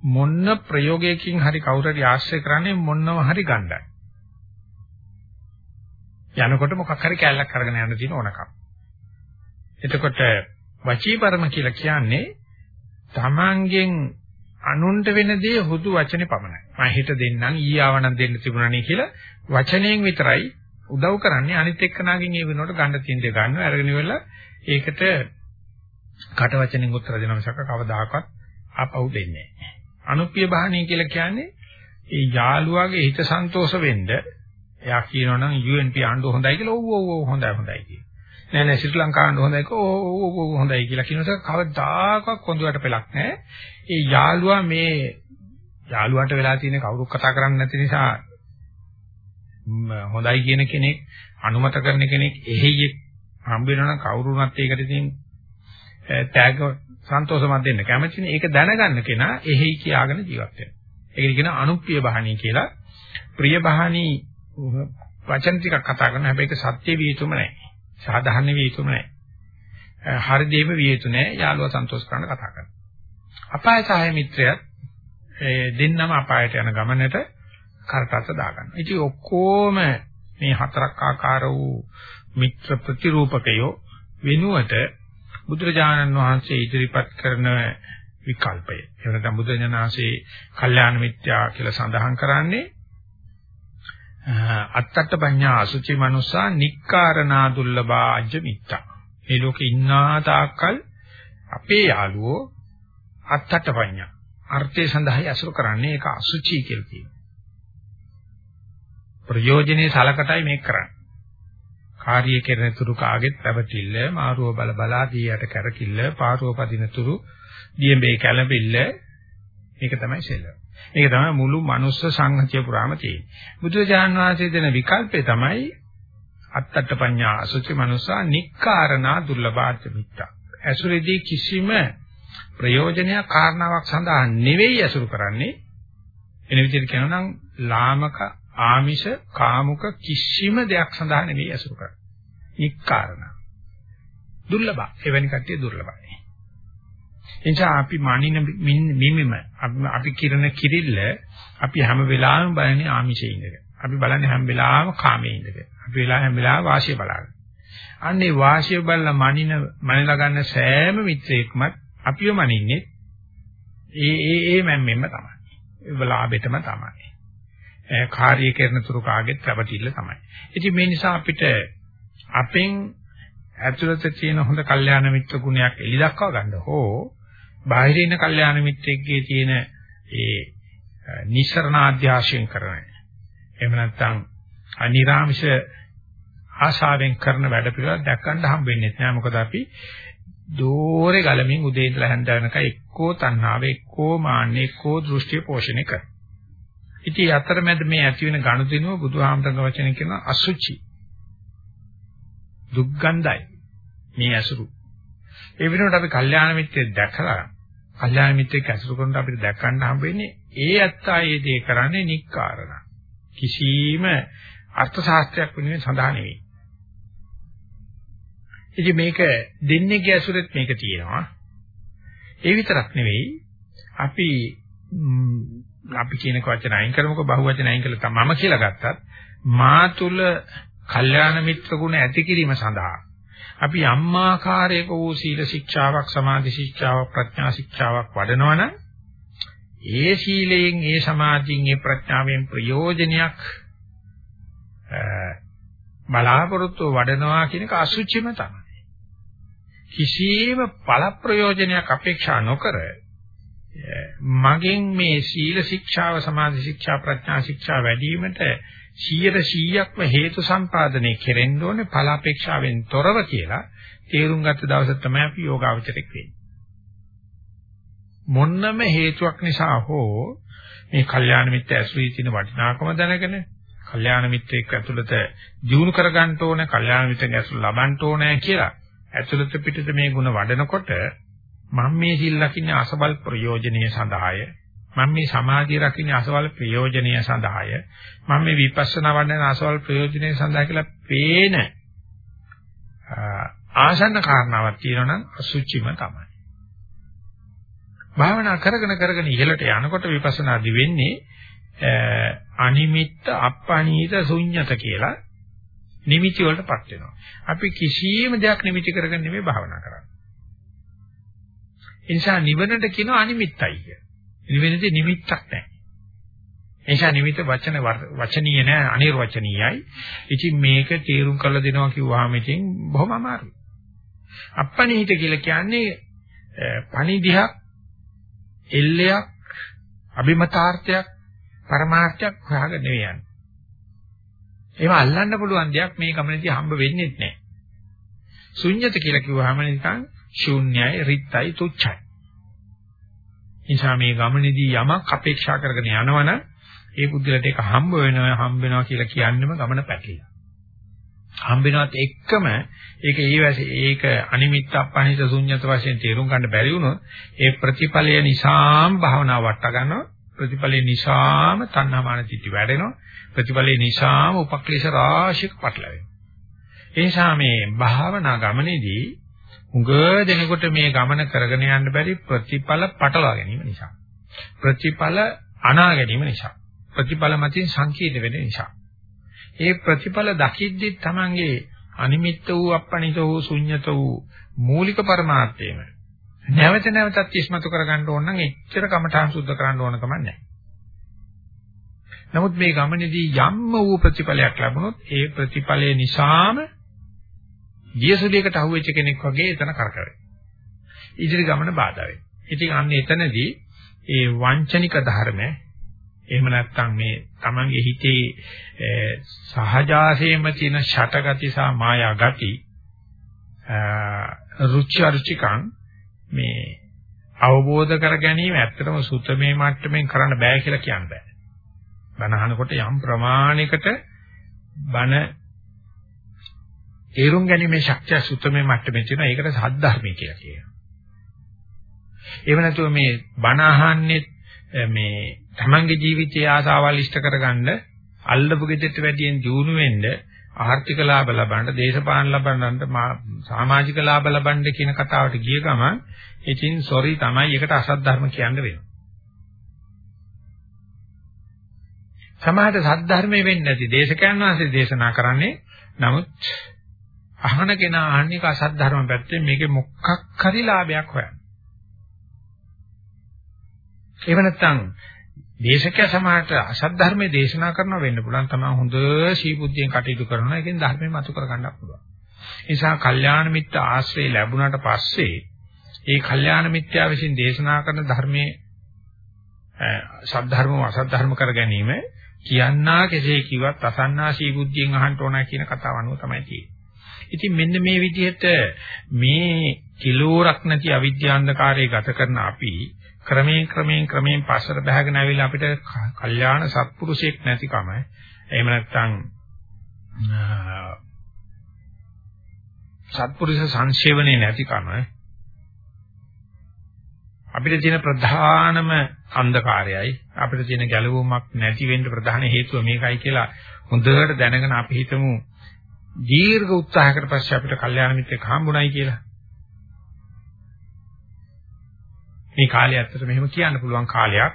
Speaker 1: මොන්න ප්‍රයෝගයකින් හරි කවුරු හරි ආශ්‍රය කරන්නේ මොන්නව හරි ගන්නයි. යනකොට මොකක් හරි කැලලක් අරගෙන යන්න තියෙන ඕනකම්. එතකොට වචීපරම කියලා කියන්නේ තමන්ගෙන් අනුන්ට වෙන දේ හුදු වචනේ පමණයි. මම හිත දෙන්නම් ඊයාවනම් දෙන්න තිබුණානේ කියලා වචනයෙන් විතරයි උදව් කරන්නේ අනිත් එක්කනාගෙන් ඒ වෙනකොට ගන්න තියෙන දේ ගන්නවා අරගෙන ඉවරලා ඒකට කට වචනෙන් උත්තර දෙනවා මිසක කවදාකවත් ආපහු දෙන්නේ නැහැ. අනුප්පිය බහණී කියලා කියන්නේ ඒ යාළුවාගේ හිත සන්තෝෂ වෙන්න එයා කියනවනම් UNP ආණ්ඩුව හොඳයි කියලා ඔව් ඔව් ඔව් හොඳයි හොඳයි කියන. නෑ නෑ ශ්‍රී ලංකාවට හොඳයි කෝ ඔව් ඔව් ඔව් හොඳයි කියලා කියනකොට කවදාකවත් කොඳුරට පෙලක් නෑ. ඒ යාළුවා මේ යාළුවාට වෙලා තියෙන කවුරුත් කතා කරන්නේ නැති නිසා හොඳයි කියන කෙනෙක් අනුමත කරන කෙනෙක් එහෙයි හම්බ වෙනවනම් කවුරුණත් ඒකට ඉතින් ටැග් සන්තෝෂමත් දෙන්න කැමතිනේ. ඒක දැනගන්න කෙනා එහෙයි කියාගෙන ජීවත් වෙනවා. ඒකට කියන අනුප්පිය බහණී කියලා. ප්‍රිය බහණී වචන ටිකක් කතා කරනවා. හැබැයි ඒක සත්‍ය විය යුතුම නැහැ. සාධාරණ විය යුතුම නැහැ. හරි දේම විය යුතු නැහැ. යාළුවා සන්තෝෂ කරන්න කතා කරනවා. අපාය සහාය මිත්‍රයත් දෙන්නම අපායට යන ගමනට කරටස දාගන්නවා. ඉතින් ඔක්කොම මේ හතරක් ආකාර වූ මිත්‍ර ප්‍රතිරූපකයෝ වෙනුවට බුදුරජාණන් වහන්සේ ඉදිරිපත් කරන විකල්පය. එහෙම නැත්නම් බුදුරජාණන් වහන්සේ කල්යාණ මිත්‍යා කියලා සඳහන් කරන්නේ අත්තට පඤ්ඤා අසුචි මනුසා නික්කාරණා දුර්ලභා අජ්ජ මිත්තා. මේ ලෝකේ ඉන්නා තාක්කල් අපේ යාළුවෝ අත්තට පඤ්ඤා අර්ථය සඳහායි අසුර කරන්නේ ඒක අසුචි කියලා කියනවා. ප්‍රයෝජනේ සලකටයි මේක කරන්නේ. කාර්යය කෙරෙන තුරු කාගෙත් පැවතිල්ල මාරුව බල බලා දීයට කැරකිල්ල පාරුව පදින තුරු දියඹේ කැළඹිල්ල මේක තමයි සෙල්ලම. මේක තමයි මුළු මනුස්ස සංහතිය පුරාම තියෙන්නේ. බුදුජාන් වහන්සේ දෙන විකල්පේ තමයි අත්තට පඤ්ඤා අසුචි මනුසා නික්කාරණා දුර්ලභාර්ථ මිත්‍යා. ඇසුරේදී කිසිම ප්‍රයෝජනයක් කාරණාවක් සඳහා නෙවෙයි ඇසුරු කරන්නේ. එන විදිහට කියනවා නම් ලාමක ආමිෂ කාමුක කිසිම දෙයක් සඳහා නෙවෙයි ඇසුරු කරන්නේ. නික්කාරණ. දුර්ලභ. එවැනි කට්ටිය දුර්ලභයි. එනිසා අපි මනින මිමිම අපි කිරණ කිරිල්ල අපි හැම වෙලාවෙම බලන්නේ ආමිෂයේ ඉඳගෙන. අපි බලන්නේ හැම වෙලාවෙම කාමයේ ඉඳගෙන. අපි වෙලාව හැම වෙලාවෙම වාසිය බලන්නේ. අන්නේ වාසිය බලලා මනින මනලා ගන්න සෑම මිත්‍රයෙක්මත් අපිව මනින්නේ ඒ ඒ ඒ මැම්මෙම තමයි. ඒ බලාබෙටම තමයි. කාර්ය කරන තුරු කාගෙත් රැවටිල්ල තමයි. ඉතින් මේ නිසා අපිට අපෙන් ඇතුළත තියෙන හොඳ කල්යාණ මිත්‍ර ගුණයක් එලි දක්වා ගන්න හෝ බාහිර ඉන්න කල්යාණ මිත්‍රෙක්ගේ තියෙන ඒ නිසරණාධ්‍යාශයෙන් කරන එහෙම නැත්නම් අනිරාමිෂ ආශාවෙන් කරන වැඩ පිළිවෙල දැක්කන්න හම්බෙන්නේ නැහැ මොකද අපි දෝරේ ගලමින් උදේ ඉඳලා හැන්ද වෙනකන් එක්කෝ තණ්හාව එක්කෝ මාන්න එක්කෝ දෘෂ්ටි පෝෂණය කරනවා ඉතින් අතරමැද මේ ඇති වෙන ගනුදෙනුව බුදුහාමරංග වචනෙන් කියන අසුචි. දුක්ගන්ධයි. මේ ඇසුරු. ඒ වෙනුවට අපි කල්යාණ මිත්‍රයෙක් දැකලා කල්යාණ මිත්‍රයෙක් ඇසුරු කරනකොට අපිට දැක්කන්න හම්බෙන්නේ ඒ ඇත්තා ඒ දේ කරන්නේ නික්කාරණ. කිසිම අර්ථ ශාස්ත්‍රයක් වෙනුවෙන් සඳහන් නෙවෙයි. ඉතින් මේක දෙන්නේගේ ඇසුරෙත් මේක තියෙනවා. ඒ විතරක් නෙවෙයි අපි අපි කියන වචන අයින් කරමුකෝ බහුවචන අයින් කළා තමම කියලා ගත්තත් මා තුල කල්යාණ මිත්‍ර ගුණ ඇති කිරීම සඳහා අපි අම්මාකාරයක වූ සීල ශික්ෂාවක් සමාධි ශික්ෂාවක් ප්‍රඥා ශික්ෂාවක් වඩනවනම් ඒ සීලයෙන් ඒ සමාධියෙන් ඒ ප්‍රඥාවෙන් ප්‍රයෝජනයක් බලාපොරොත්තු වඩනවා කියන එක අසුචිම තමයි. කිසියම් ඵල ප්‍රයෝජනයක් අපේක්ෂා නොකර මගෙන් මේ සීල ශික්ෂාව සමාධි ශික්ෂා ප්‍රඥා ශික්ෂා වැඩි වීමට 100%ක්ම හේතු සම්පාදනය කෙරෙන්න ඕනේ ඵල අපේක්ෂාවෙන් තොරව කියලා තේරුම් ගත්ත දවස තමයි අපි යෝගාවචරයක් වෙන්නේ. මොන්නම හේතුවක් නිසා හෝ මේ කල්යාණ මිත්‍ය ඇසුරී තියෙන වටිනාකම දැනගෙන කල්යාණ මිත්‍රෙක් ඇතුළත දියුණු කරගන්න ඕනේ කල්යාණ මිත්‍රෙක් ඇසුර ලබන්න ඕනේ කියලා ඇතුළත පිටත මේ ಗುಣ වඩනකොට මම මේ සිල් ලකින්නේ අසබල් ප්‍රයෝජනීය සඳහාය මම මේ සමාධිය රකින්නේ අසවල් ප්‍රයෝජනීය සඳහාය මම මේ විපස්සනා වඩන අසවල් ප්‍රයෝජනීය සඳහා කියලා පේන ආසන්න කාරණාවක් තියෙනවා නම් අසුචිම තමයි භාවනා කරගෙන කරගෙන ඉහළට යනකොට විපස්සනාදි වෙන්නේ අනිමිත්ත අප්පනීත ශුන්්‍යත කියලා නිමිති වලටපත් වෙනවා. අපි කිසියම් දෙයක් නිමිති කරගෙන නෙමෙයි භාවනා කරන්නේ. ඒ නිසා නිවනට කියනවා අනිමිත්තයි කිය. නිවෙනදී නිමිත්තක් නැහැ. ඒ නිසා නිමිත වචන වචනීය නෑ අනිර්වචනීයයි. ඉතින් මේක තේරුම් කරලා දෙනවා කිව්වහම ඉතින් බොහොම අමාරුයි. අප්පනීත කියලා කියන්නේ පණිදිහක් එල්ලයක් අභිමතාර්ථයක් පරමාර්ථයක් හොයාගෙන නෙවෙයි යන්නේ. ඒව අල්ලන්න පුළුවන් දෙයක් මේ ගමනේදී හම්බ වෙන්නේ නැහැ. ශුන්්‍යත කියලා කිව්වහම නිකන් ශූන්‍යයි, රිත්යි, තුච්ඡයි. නිසා මේ ගමනේදී යමක් අපේක්ෂා කරගෙන යනවනම් ඒ බුද්ධලට ඒක හම්බ වෙනවා හම්බ වෙනවා කියලා කියන්නේම ගමන පැකිලා. හම්බ වෙනවත් එක්කම ඒක ඊවැස ඒක අනිමිත්ත අපහිත ශුන්්‍යත වශයෙන් තේරුම් ගන්න බැරි වුණොත් ඒ ප්‍රතිඵලය නිසාම භාවනාව වට ගන්නවා. ප්‍රතිඵලය නිසාම තණ්හාමාන චිත්ති වැඩෙනවා. ප්‍රතිඵලය නිසාම උපක්ලේශ රාශියක පටලැවෙනවා. ඒ නිසා මේ භාවනා ගමනේදී උග දෙනකොට මේ ගමන කරගෙන යන්න බැරි ප්‍රතිඵල පටලවා ගැනීම නිසා. ප්‍රතිඵල අනා ගැනීම නිසා. ප්‍රතිඵල මතින් සංකීර්ණ වෙන නිසා. ඒ ප්‍රතිඵල දකිද්දි තමන්ගේ අනිමිත්ත වූ අපනිත වූ ශුන්්‍යත වූ මූලික પરමාර්ථයම නැවත නැවතත් ඉස්මතු කරගන්න ඕන නම් එච්චර කමඨාන් සුද්ධ කරන්න ඕන කම නැහැ. නමුත් මේ ගමනේදී යම්ම වූ ප්‍රතිඵලයක් ලැබුණොත් ඒ ප්‍රතිඵලය නිසාම දියසුලියකට අහුවෙච්ච කෙනෙක් වගේ එතන කරකැවෙයි. ඉදිරි ගමන බාධා වෙයි. ඉතින් අන්න එතනදී ඒ වංචනික ධර්ම එහෙම නැත්නම් මේ Tamange හිතේ සහජාසයෙන්ම තියෙන ෂටගති සහ මායා ගති රුචි අරුචිකං මේ අවබෝධ කර ගැනීම ඇත්තටම සුතමේ මට්ටමින් කරන්න බෑ කියලා කියන්න බෑ. බණ අහනකොට යම් ප්‍රමාණයකට බණ තේරුම් ගැනීමේ ශක්තිය සුතමේ මට්ටමේ තියෙනවා. ඒකට සද්ධර්මය කියලා කියනවා. එහෙම නැතුව මේ බණ අහන්නේ මේ තමන්ගේ ජීවිතයේ ආසාවල් ඉෂ්ට කරගන්න අල්ලපු ගෙදරට වැඩියෙන් දියුණු වෙන්න ආර්ථික ලාභ ලබන්න, දේශපාලන ලබන්න, සමාජික ලාභ ලබන්න කියන කතාවට ගිය ගමන් ඉතින් සොරි තමයි ඒකට අසත් ධර්ම කියන්න වෙනවා. සමාහට සත් ධර්මයේ වෙන්නේ නැති දේශකයන් වහන්සේ දේශනා කරන්නේ නමුත් අහන කෙනා අහන්නේ අසත් ධර්ම පැත්තේ මේකේ මොකක් හරි ලාභයක් හොයන්න. එහෙම නැත්නම් දේශකයා සමාහට අසත් ධර්මයේ දේශනා කරන වෙන්න පුළුවන් තමයි හොඳ සීබුද්ධියෙන් කටයුතු කරනවා ඒකෙන් ධර්මය මතු කර ගන්නත් පුළුවන්. ඒ නිසා කල්යාණ මිත්‍ර ආශ්‍රය ලැබුණාට පස්සේ ඒ කල්යාණ මිත්‍යා විසින් දේශනා කරන ධර්මයේ සද්ධර්මව අසද්ධර්ම කර ගැනීම කියන්නා කෙසේ කිව්වත් අසන්නා සීබුද්ධියෙන් අහන්න ඕන කියන කතාව අනුව තමයි තියෙන්නේ. ඉතින් මෙන්න මේ විදිහට මේ කිලෝරක් නැති අවිද්‍යාන්ධකාරයේ ගත කරන අපි ක්‍රමයෙන් ක්‍රමයෙන් ක්‍රමයෙන් පස්සට බහගෙන ආවිලා අපිට කල්යාණ සත්පුරුෂයෙක් නැතිකම එහෙම නැත්නම් සත්පුරුෂ සංශේවනේ නැතිකම අපිට තියෙන ප්‍රධානම අන්ධකාරයයි. අපිට තියෙන ගැළවීමක් නැති වෙන්න ප්‍රධාන හේතුව මේකයි කියලා හොඳට දැනගෙන අපි හිතමු. දීර්ඝ උත්සාහයකට පස්සේ අපිට කල්යාණ මිත්‍රෙක් හම්බුණයි කියලා. මේ කාලය ඇත්තට මෙහෙම කියන්න පුළුවන් කාලයක්.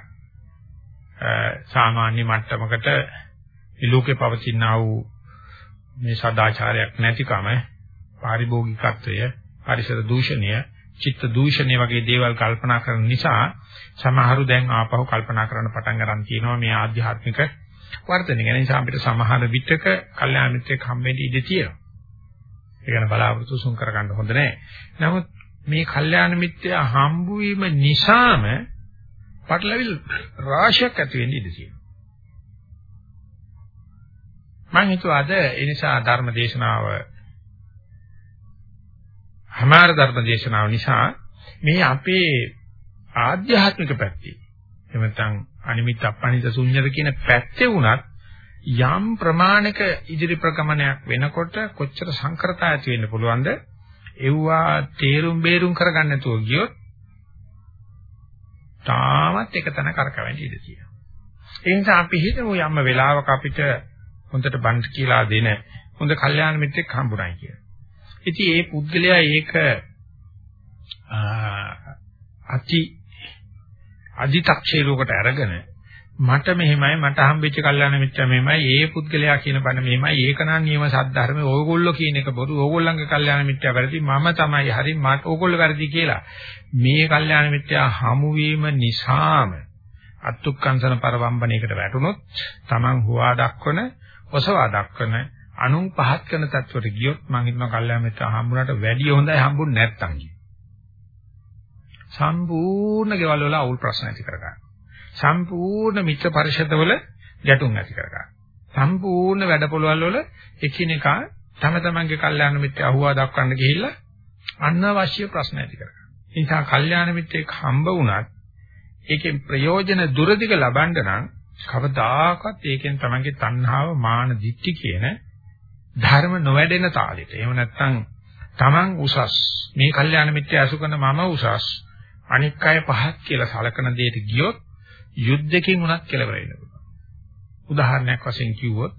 Speaker 1: සාමාන්‍ය මට්ටමකට ලෝකේ පවතිනා වූ මේ සදාචාරයක් නැතිකම, පාරිභෝගිකත්වය, පරිසර දූෂණය, චිත්ත දූෂණය වගේ දේවල් කල්පනා කරන නිසා සමහරු දැන් ආපහු කල්පනා කරන්න පටන් ගන්න තියෙනවා මේ ආධ්‍යාත්මික වර්ධනය ගැන නිසා අපිට සමහර විටක කල්යාණ මිත්‍රෙක් හම්බෙන්න ඉඩ තියෙනවා. ඒ ගැන බලාපොරොත්තු සුන් කරගන්න හොඳ නැහැ. නමුත් මේ කල්යාණ මිත්‍රයා හම්බු වීම නිසාම පටලවිල් රාශියක් ඇති වෙන්න ඉඩ තියෙනවා. මම හිතුවා අද ඒ නිසා ධර්ම දේශනාව හමාර ධර්ම දේශනාව නිසා මේ අපේ ආධ්‍යාත්මික පැත්තේ එහෙම නැත්නම් අනිමිත් අපනිත ශුන්‍යද කියන පැත්තේ වුණත් යම් ප්‍රමාණික ඉදිරි ප්‍රගමනයක් වෙනකොට කොච්චර සංකරතා ඇති වෙන්න පුළුවන්ද? එව්වා තේරුම් බේරුම් කරගන්න නැතුව ගියොත් තාමත් එක තැන කරකවෙන්න ඉඩ තියෙනවා. ඒ නිසා අපි හිතමු යම් වෙලාවක අපිට හොඳට බණ් කියලා දෙන හොඳ කල්යාණ මිත්‍රෙක් හම්බුනායි කියලා. ඉතින් ඒ පුද්ගලයා ඒක අති අදි탁ෂේරුවකට අරගෙන මට මෙහෙමයි මට හම්බෙච්ච කල්යාණ මිත්‍යා මෙහෙමයි ඒ පුද්ගලයා කියන බණ මෙහෙමයි ඒක නම් නියම සද්ධර්මයේ ඕගොල්ලෝ කියන එක බොරු. ඕගොල්ලන්ගේ කල්යාණ මිත්‍යා වැරදි මම තමයි හරි මට ඕගොල්ලෝ වැරදි කියලා. මේ කල්යාණ මිත්‍යා හමු වීම නිසාම අත්ුක්කංශන පරවම්බණයකට වැටුනොත් Taman හුවා දක්වන ඔසවා දක්වන අනුන් පහත් කරන තත්වයට ගියොත් මං හිතනවා කල්යාණ මිත්‍යා හම්බුනට වැඩිය හොඳයි හම්බුනේ නැත්තම් කිය. සම්පූර්ණ ගෙවල් වල අවුල් ප්‍රශ්න ඇති කරගන්න. සම්පූර්ණ මිත්‍ර පරිශදවල ගැටුම් ඇති කරගන්න. සම්පූර්ණ වැඩපොළවල් වල එකිනෙකා තම තමන්ගේ කල්යාණ මිත්‍ය අහුවා දක්වන්න ගිහිල්ලා අනවශ්‍ය ප්‍රශ්න ඇති කරගන්න. ඒ නිසා කල්යාණ මිත්‍යෙක් හම්බ වුණත් ඒකෙන් ප්‍රයෝජන දුරදිග ලබන්න නම් කවදාකවත් ඒකෙන් තමන්ගේ තණ්හාව මාන දික්ටි කියන ධර්ම නොවැඩෙන තාලෙට. එහෙම නැත්නම් තමන් උසස් මේ කල්යාණ මිත්‍ය අසු කරන මම උසස් අනික් අය පහත් කියලා සලකන දෙයට ගියොත් යුද්ධකින් උනත් කෙලවර වෙන්න පුළුවන්. උදාහරණයක් වශයෙන් කිව්වොත්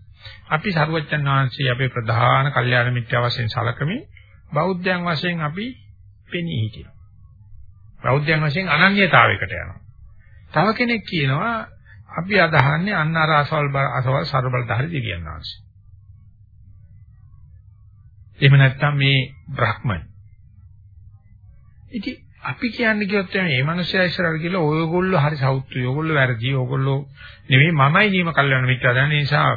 Speaker 1: අපි සරුවච්චන් වහන්සේ අපේ ප්‍රධාන කල්යාණ මිත්‍යා වශයෙන් සලකමින් බෞද්ධයන් වශයෙන් අපි පෙනී හිටියා. බෞද්ධයන් වශයෙන් අනන්‍යතාවයකට යනවා. තව කෙනෙක් කියනවා අපි අදහන්නේ අන්න අර අසවල් අසවල් ਸਰබලධාරී දෙවියන් වහන්සේ. එහෙම නැත්නම් මේ බ්‍රහ්මයි. ඉතින් අපි කියන්නේ කිව්වොත් මේ මනුස්සයා ඉස්සරහට ගිහලා ඔයගොල්ලෝ හරි සෞත්තුයි ඔයගොල්ලෝ වැරදි ඔයගොල්ලෝ නෙවෙයි මමයි නියම කල්යන මිත්‍යා දන්නේ නිසා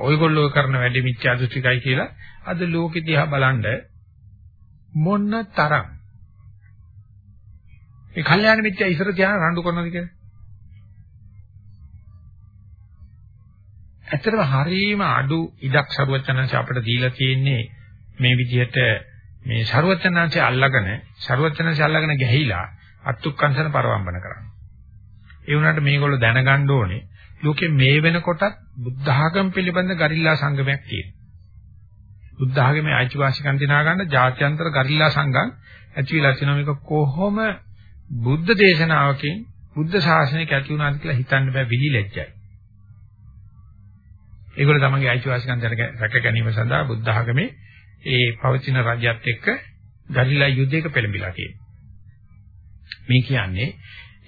Speaker 1: ඔයගොල්ලෝ කරන වැඩි මිත්‍යා දෘෂ්ටිකයි කියලා අද ලෝකෙ දිහා බලනද මොන්න තරම් මේ කල්යාණ මිත්‍යා ඉස්සර තියාන රණ්ඩු කරනවද කියලා? ඇත්තටම හරීම අඩු ඉඩක් සරුවචනංශ අපිට දීලා තියෙන්නේ මේ විදිහට මේ ਸਰුවචනාංශය අල්ලගෙන ਸਰුවචනාංශය අල්ලගෙන ගැහිලා අත්ුක්කංශන පරවම්බන කරන්නේ. ඒ වුණාට මේගොල්ලෝ දැනගන්න ඕනේ ලෝකේ මේ වෙනකොටත් බුද්ධ ආගම පිළිබඳ ගරිල්ලා සංගමයක් තියෙනවා. බුද්ධ ආගමේ අයිතිවාසිකම් දිනා ගන්න ජාත්‍යන්තර ගරිල්ලා සංගම් ඇති වෙලා තියෙනවා මේක කොහොම බුද්ධ දේශනාවකින් බුද්ධ ශාසනයක ඇති වුණාද කියලා හිතන්න බෑ විහිලෙච්චයි. ඒගොල්ලෝ තමන්ගේ අයිතිවාසිකම් දැක ගැනීම සඳහා බුද්ධ ආගමේ ඒ පවතින රජයත් එක්ක ගරිලා යුද්ධයක පෙළඹිලා තියෙනවා. මේ කියන්නේ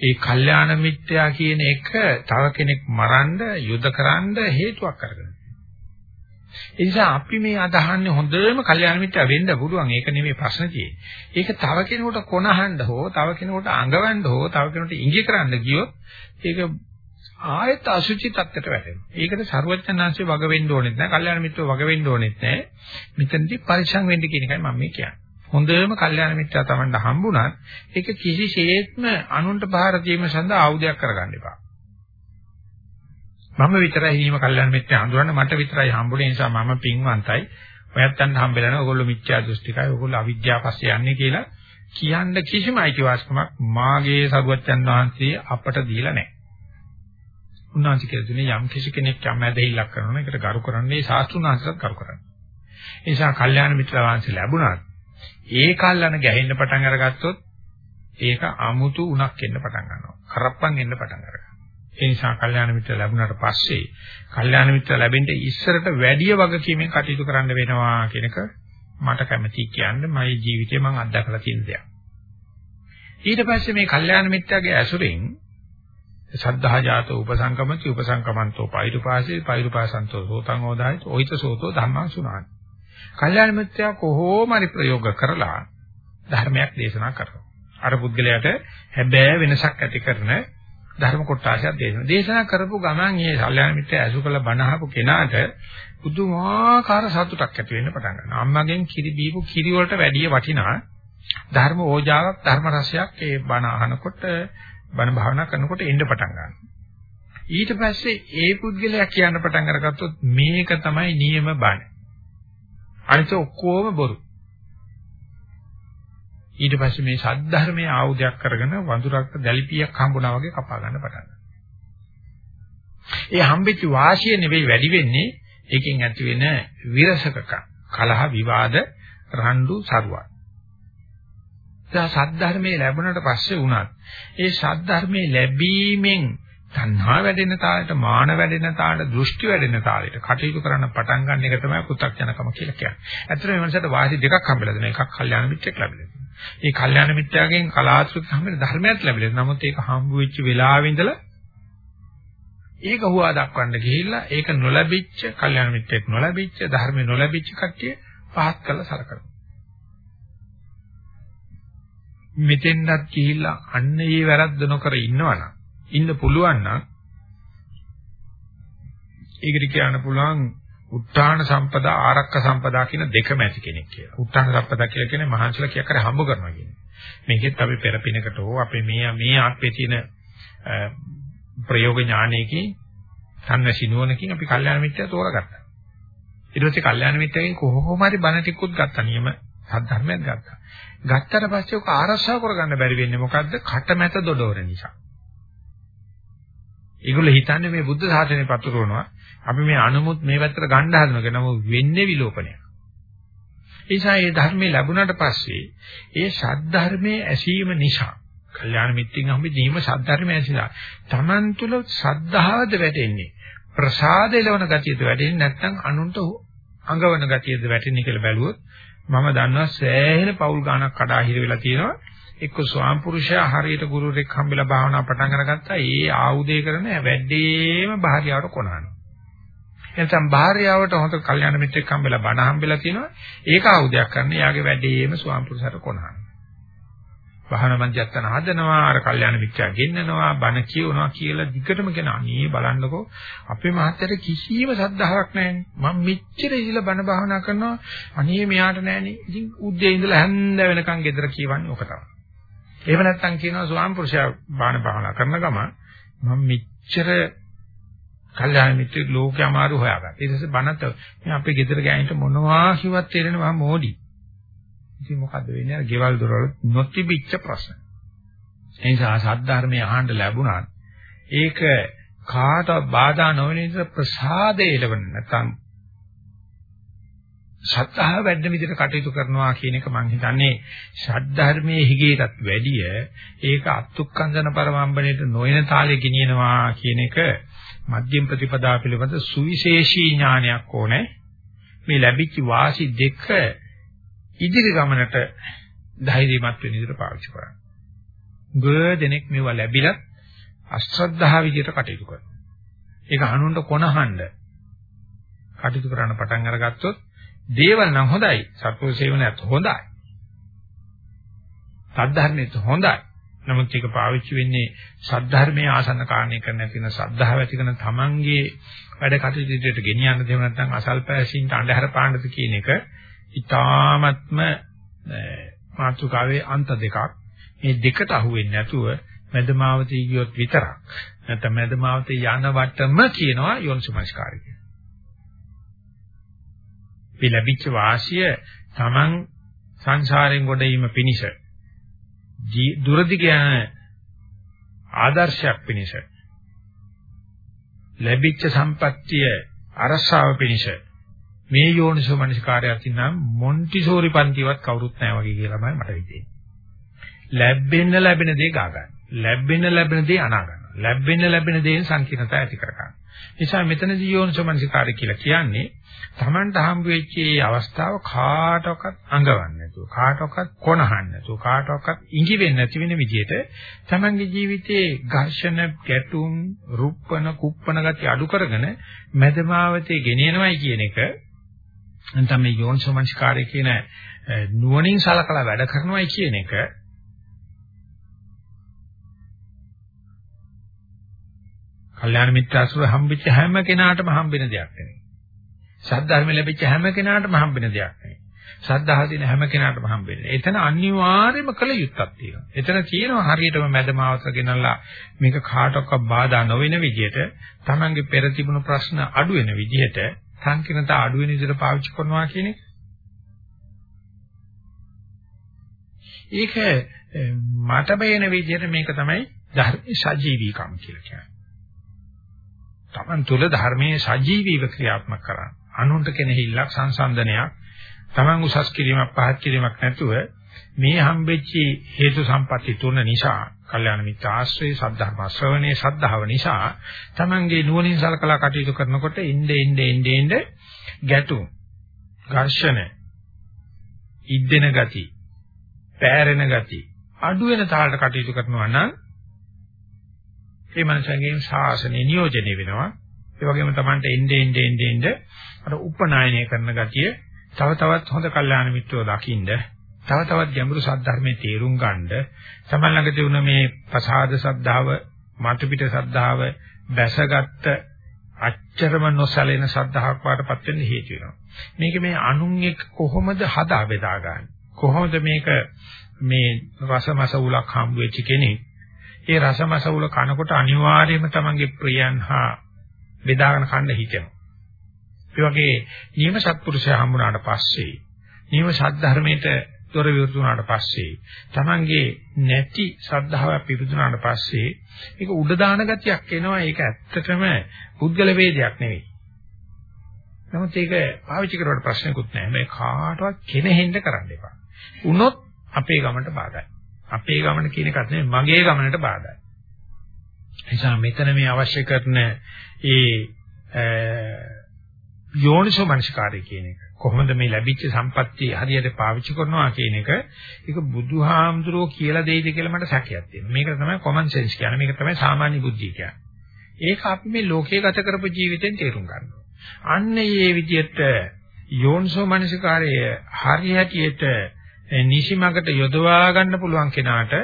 Speaker 1: ඒ කල්යාණ මිත්‍යා කියන එක තව කෙනෙක් මරන්න යුද කරන්න හේතුවක් කරගෙන. ඒ නිසා අපි මේ අදහන්නේ හොඳම කල්යාණ මිත්‍යා වෙන්න පුළුවන්. ඒක නෙමෙයි ප්‍රශ්න තියෙන්නේ. ඒක තව කෙනෙකුට කොනහඬ හෝ තව කෙනෙකුට අඟවන්න හෝ තව කෙනෙකුට ඉඟි කරන්න ගියොත් ඒක ආයත අසුචි තත්ත්වයට වැටෙනවා. ඒකට ਸਰවඥාන්සේ වග වෙන්න ඕනෙත් නැහැ. කල්යාණ මිත්‍රව වග වෙන්න ඕනෙත් නැහැ. මෙතනදී පරිසං වෙන්න කියන එකයි මම මේ කියන්නේ. හොඳම කල්යාණ මිත්‍රා Tamanට හම්බුණත් ඒක කිසිසේත්ම අනුන්ට පහර දීම සඳහා ආයුධයක් කරගන්න එපා. මම විතරයි හිම කල්යාණ මිත්‍රා හඳුනන්න මට විතරයි හම්බුනේ නිසා මම පින්වන්තයි. ඔයත්තන්ට හම්බෙලා නැහැ. ඕගොල්ලෝ මිත්‍යා දෘෂ්ටිකයි. ඕගොල්ලෝ අවිද්‍යාව පස්සේ යන්නේ කියලා කියන්න කිසිම අයිතිවාසිකමක් මාගේ සරුවච්චන් වහන්සේ අපට දීලා නැහැ. උන්වහන්සේ කියලා දුන්නේ යම් කිසි කෙනෙක් යම් ඇදහිල්ලක් කරනවා නම් ඒකට ගරු කරන්නේ ශාස්ත්‍රුණාංශත් ගරු කරන්නේ. ඒ නිසා කල්යාණ මිත්‍ර වංශය ලැබුණාත් ඒ කල්ලාන ගැහෙන්න පටන් අරගත්තොත් ඒක අමුතු උණක් එන්න පටන් ගන්නවා. කරප්පන් එන්න පටන් ගන්නවා. ඒ නිසා කල්යාණ මිත්‍ර ලැබුණාට පස්සේ කල්යාණ මිත්‍ර ලැබෙන්න ඉස්සරට වැඩි වගකීමෙන් කටයුතු කරන්න වෙනවා කියන එක මට කැමතියි කියන්නේ මගේ ජීවිතේ මම අත්දකලා තියෙන දෙයක්. ඊට පස්සේ මේ කල්යාණ මිත්‍යාගේ ඇසුරෙන් සද්ධා ජාත උපසංකමති උපසංකමන්තෝ පෛරුපාසේ පෛරුපාසන්තෝ සෝතං ඕදායිත ඔහිත සෝතෝ ධම්මං සුනානි. කල්යාණ මිත්‍යා කොහොම හරි ප්‍රයෝග කරලා ධර්මයක් දේශනා කරනවා. අර පුද්ගලයාට හැබෑ වෙනසක් ඇති කරන ධර්ම කොටාශයක් දේශනා. දේශනා කරපු ගමන් මේ කල්යාණ මිත්‍යා ඇසු කළ බණ අහපු කෙනාට පුදුමාකාර සතුටක් ඇති වෙන්න පටන් ගන්නවා. අම්මගෙන් කිරි බීපු කිරි වලට වැඩිය වටිනා ධර්ම ඕජාවක් ධර්ම රසයක් ඒ බණ අහනකොට බණ භාවනා කරනකොට එන්න පටන් ගන්නවා. ඊට පස්සේ ඒ පුද්ගලයා කියන්න පටන් අරගත්තොත් මේක තමයි නියම බණ. අනිත ඔක්කොම බොරු. ඊට පස්සේ මේ සද්ධර්මයේ ආයුධයක් කරගෙන වඳුරක් දැලිපියක් හම්බුනා වගේ කපා ගන්න පටන් ගන්නවා. ඒ හම්බෙච්ච වාසිය නෙවෙයි වැඩි වෙන්නේ ඒකෙන් ඇති වෙන විරසකක කලහ විවාද රණ්ඩු සරුවක්. දැන් සද්ධර්මයේ ලැබුණට පස්සේ වුණත් ඒ සද්ධර්මයේ ලැබීමෙන් තණ්හා වැඩෙන තාලෙට, මාන වැඩෙන තාලෙට, දෘෂ්ටි වැඩෙන තාලෙට කටයුතු කරන්න පටන් ගන්න එක තමයි පු탁ජනකම කියලා කියන්නේ. ඇත්තටම මේ මනසට වාසි දෙකක් හම්බෙලා දෙනවා. එකක් කල්යාණ මිත්‍රෙක් ලැබිලා තියෙනවා. මේ කල්යාණ මිත්‍යාගෙන් කලාතුරකින් හම්බෙන ධර්මයක් ලැබිලා. නමුත් ඒක හම්බ වෙච්ච වෙලාවෙ ඉඳලා ඒක හුවා දක්වන්න ගිහිල්ලා ඒක නොලැබිච්ච කල්යාණ මිත්‍රෙක් නොලැබිච්ච ධර්මේ නොලැබිච්ච කට්ටිය පහත් කළා සලකනවා. මෙතෙන්වත් ගිහිල්ලා අන්න ඒ වැරද්ද නොකර ඉන්නවනම් ඉන්න පුළුවන් නම් ඒකට කියන්න පුළුවන් උත්තාන සම්පදා ආරක්ක සම්පදා කියන දෙකම ඇති කෙනෙක් කියලා. උත්තාන සම්පදා කියලා කියන්නේ මහන්සිලා කියක් කර හම්බ කරනවා කියන්නේ. මේකෙත් අපි පෙරපිනකට හෝ අපේ මේ මේ ආත්මේ තියෙන ප්‍රයෝග ඥානයකින් සම්නසිනුවනකින් අපි කල්යාණ මිත්‍යා තෝරගත්තා. ඊට පස්සේ කල්යාණ මිත්‍යාගෙන් කොහොම හරි බණ ටිකුත් ගත්තා නියම සද්ධර්මයක් ගත්තා. ගත්තට පස්සේ ඔක ආරක්ෂා කරගන්න බැරි වෙන්නේ මොකද්ද? කටමැත දොඩවර නිසා. ඒගොල්ලෝ හිතන්නේ මේ බුද්ධ ශාසනය පතුරවනවා. අපි මේ අනුමුත් මේ පැත්තට ගන්න හදනවා කියලා නමුත් වෙන්නේ විලෝපනයක්. ඒ නිසා මේ ධර්මයේ ලැබුණාට පස්සේ ඒ ශාද්ධර්මයේ ඇසීම නිසා කල්යාණ මිත්‍රින් හම්බෙදීම ශාද්ධර්මයේ ඇසිලා Taman තුල ශද්ධාවද වැටෙන්නේ ප්‍රසාද එලවන ගතියද වැටෙන්නේ නැත්නම් අනුන්ට අඟවන ගතියද වැටෙන්නේ කියලා බැලුවොත් මම දන්නවා සෑහෙන පෞල් ගානක් කඩා හිර වෙලා තියෙනවා එක්ක ස්වාම පුරුෂයා හරියට ගුරුවරෙක් හම්බෙලා භාවනා පටන් අරගත්තා. ඒ ආයුධය කරන වැඩේම භාර්යාවට කොනනවා. එතන භාර්යාවට හොඳ කල්යාණ මිත්‍රෙක් හම්බෙලා බණ හම්බෙලා තිනවා. ඒක ආයුධයක් කරන්න යාගේ වැඩේම ස්වාම පුරුෂයාට කොනනවා. වහන මංජත්තන හදනවා අර කල්යාණ මිත්‍යා ගෙන්නනවා බණ කියවනවා කියලා දිගටම කියන අනේ බලන්නකෝ අපේ මහත්තයට කිසිම සද්ධාාවක් නැහැනේ මම මෙච්චර ඉඳලා බණ භාවනා කරනවා අනේ මෙයාට නැහැනේ ඉතින් උදේ ඉඳලා හැන්ද වෙනකන් ගෙදර කියවන්නේ ඔක තමයි එහෙම නැත්නම් කියනවා ස්වාම පුරුෂයා බාහන භාවනා කරන ගම මම මෙච්චර කල්යාණ මිත්‍ර ලෝකේ අමාරු හොයාගත්තා. ඊට පස්සේ බණත් මේ අපේ ගෙදර ගෑනිට මොනවා කිව්වත් තේරෙනවා මෝඩි. ඉතින් මොකද්ද වෙන්නේ? අර ගෙවල් දොරවල් නොතිබිච්ච ප්‍රශ්න. ඒ නිසා සද්ධර්මයේ අහන්න ලැබුණා. ඒක කාටවත් බාධා නොවන විදිහට ප්‍රසාදේ ලැබෙන නැත්නම් සත්‍තාව වැඩන විදිහට කටයුතු කරනවා කියන එක මම හිතන්නේ ෂඩ්ධර්මයේ හිගේටත් වැඩිය ඒක අත්ුක්කන්දන පරමම්බණයට නොයන තාලෙ ගෙනියනවා කියන එක මධ්‍යම ප්‍රතිපදා පිළිබඳ සුවිශේෂී ඥානයක් ඕනේ මේ ලැබිච්ච වාසි දෙක ඉදිරි ගමනට ධෛර්යමත් වෙන විදිහට පාවිච්චි කරන්න. ගොඩනෙක් මේවා ලැබිලත් අශ්‍රද්ධාව විදිහට කටයුතු කරනවා. ඒක අනුන්ට කොනහඬ කටයුතු කරන්න පටන් අරගත්තොත් දේවල් නම් හොඳයි. සත්ව සේවනයත් හොඳයි. සද්ධර්මයේත් හොඳයි. නමුත් ඒක පාවිච්චි වෙන්නේ සද්ධර්මයේ ආසන්න කාරණේ කරන තියෙන සද්ධාව ඇති කරන තමන්ගේ වැඩ කටයුතු විදිහට ගෙනියන්න දෙව නැත්නම් අසල්පෑසින්ට අඳුර පාණ්ඩද කියන එක ඊ타ත්ම මාතුකාවේ අන්ත දෙකක්. මේ දෙකට අහු වෙන්නේ නැතුව මැදමාවතී ගියොත් විතරක් නැත්නම් මැදමාවතී යන වටම කියනවා යොන්සුමස්කාරය. මේ ලැබිච්ච වාසිය Taman සංසාරයෙන් ගොඩීම පිණිස දුරදිග යන ආදර්ශයක් පිණිස ලැබිච්ච සම්පත්තිය අරසාව පිණිස මේ යෝනිසෝ මනසිකාරයක් නම් මොන්ටිසෝරි පන්තිවත් කවුරුත් නැහැ වගේ කියලා මම මට හිතෙන්නේ. ලැබෙන්න ලැබෙන දේ ගා ගන්න. ලැබෙන්න ලැබෙන දේ අනා ගන්න. ලැබෙන්න ලැබෙන දේෙන් සංකීර්ණතාවය ඇති කර ගන්න. නිසා මෙතනදී යෝනිසෝ මනසිකාරය කියලා කියන්නේ Tamanට හම්බ වෙච්ච මේ අවස්ථාව කාටවත් අඟවන්නේ නැතුව කාටවත් කොනහන්න නැතුව කාටවත් ඉඟි වෙන්නේ නැති වෙන විදිහට Tamanගේ ජීවිතයේ ඝර්ෂණ ගැටුම් රුප්පන කුප්පන ගති අඩු කරගෙන මදමාවතේ ගෙනියනවයි කියන එක නැත්නම් මේ යෝනිසෝමනස්කාරය කියන නුවණින් සලකලා වැඩ කරනවයි කියන එක කල්යාණ මිත්‍යාසුර හම්බෙච්ච හැම කෙනාටම හම්බෙන දෙයක් නෙවෙයි. සද්ධර්ම ලැබිච්ච හැම කෙනාටම හම්බෙන දෙයක් නෙවෙයි. සද්ධාහ දින හැම කෙනාටම හම්බෙන්නේ. එතන අනිවාර්යයෙන්ම කළ යුත්තක් තියෙනවා. එතන තියෙනවා හරියටම මැදමාවත ගෙනල්ලා මේක කාටවත් බාධා නොවන විදිහට Tamange පෙර තිබුණු ප්‍රශ්න අඩු වෙන විදිහට සංකීර්ණතා අඩු වෙන විදිහට පාවිච්චි කරනවා කියන එක. ඒක මට බේන විදිහට මේක තමයි ධර්ම සජීවීකම් කියලා කියන්නේ. Taman තුල ධර්මයේ සජීවීව ක්‍රියාත්මක කරන්න. අනුන්ට කෙනෙහිල්ලක් සංසන්දනයක් Taman උසස් කිරීමක් පහත් කිරීමක් නැතුව මේ හම්බෙච්ච හේතු සම්පatti තුන නිසා කල්යාණ මිත්‍ර ආශ්‍රේ සද්ධර්ම ශ්‍රවණේ ශ්‍රද්ධාව නිසා තමන්ගේ නුවණින් සලකලා කටයුතු කරනකොට ඉnde ඉnde ඉnde ඉnde ගැටුම් ඝර්ෂණ ඉද්දෙන ගති පෑරෙන ගති අඩු වෙන තාලට කටයුතු කරනවා නම් ඒ මනසගෙන් ශාසනය නියෝජනය වෙනවා. ඒ වගේම Tamante එnde ende ende ende අර උපනායනය කරන ගතිය තව තවත් හොඳ කල්යාණ මිත්‍රෝ දකින්න තව තවත් ගැඹුරු සද්ධර්මයේ තේරුම් ගන්න තමන් ළඟ තිබුණ මේ ප්‍රසාද සද්ධාව මතු පිට සද්ධාව බැසගත්ත අච්චරම නොසැලෙන සද්ධාවක් වාටපත් වෙන්න හේතු වෙනවා. මේක මේ අනුන් එක්ක කොහොමද හදා බෙදා ගන්න? කොහොමද මේක මේ රසමස උලක් හම්බ වෙච්ච කෙනෙක්? ඒ රසමස උල කනකොට අනිවාර්යයෙන්ම තමන්ගේ ප්‍රියයන් හා බෙදාගෙන කන්න හිතෙනවා. ඒ වගේ නියම සත්පුරුෂය හම්බුනාට පස්සේ නියම සද්ධර්මයට දොර විවෘතුනාට පස්සේ තමන්ගේ නැති ශ්‍රද්ධාව පිරිදුනාට පස්සේ ඒක උඩ දාන ගතියක් එනවා ඒක ඇත්තටම පුද්ගල වේදයක් නෙවෙයි. නමුත් ඒක පාවිච්චි කරුවට ප්‍රශ්නකුත් නැහැ. මේ කාටවත් කෙනෙහෙන්න කරන්න එපා. උනොත් අපේ ගමනට බාධායි. අපේ ගමන කියන එකත් නෙවෙයි මගේ ගමනට බාධායි. නිසා මෙතන මේ අවශ්‍ය කරන ඒ යෝනිසෝ මනසිකාරය කියන එක කොහොමද මේ ලැබිච්ච සම්පත්තිය හරියට පාවිච්චි කරනවා කියන එක ඒක බුදුහාමුදුරෝ කියලා දෙයිද කියලා මට සැකයක් තියෙනවා. මේක තමයි common sense කියන්නේ. මේක තමයි සාමාන්‍ය බුද්ධිය කියන්නේ. ඒක අපි මේ ලෝකයේ ගත කරපු ජීවිතෙන් තේරුම් ගන්නවා. අන්න ඒ විදිහට යෝනිසෝ මනසිකාරය හරියටියට නිසිමකට යොදවා ගන්න පුළුවන් කෙනාට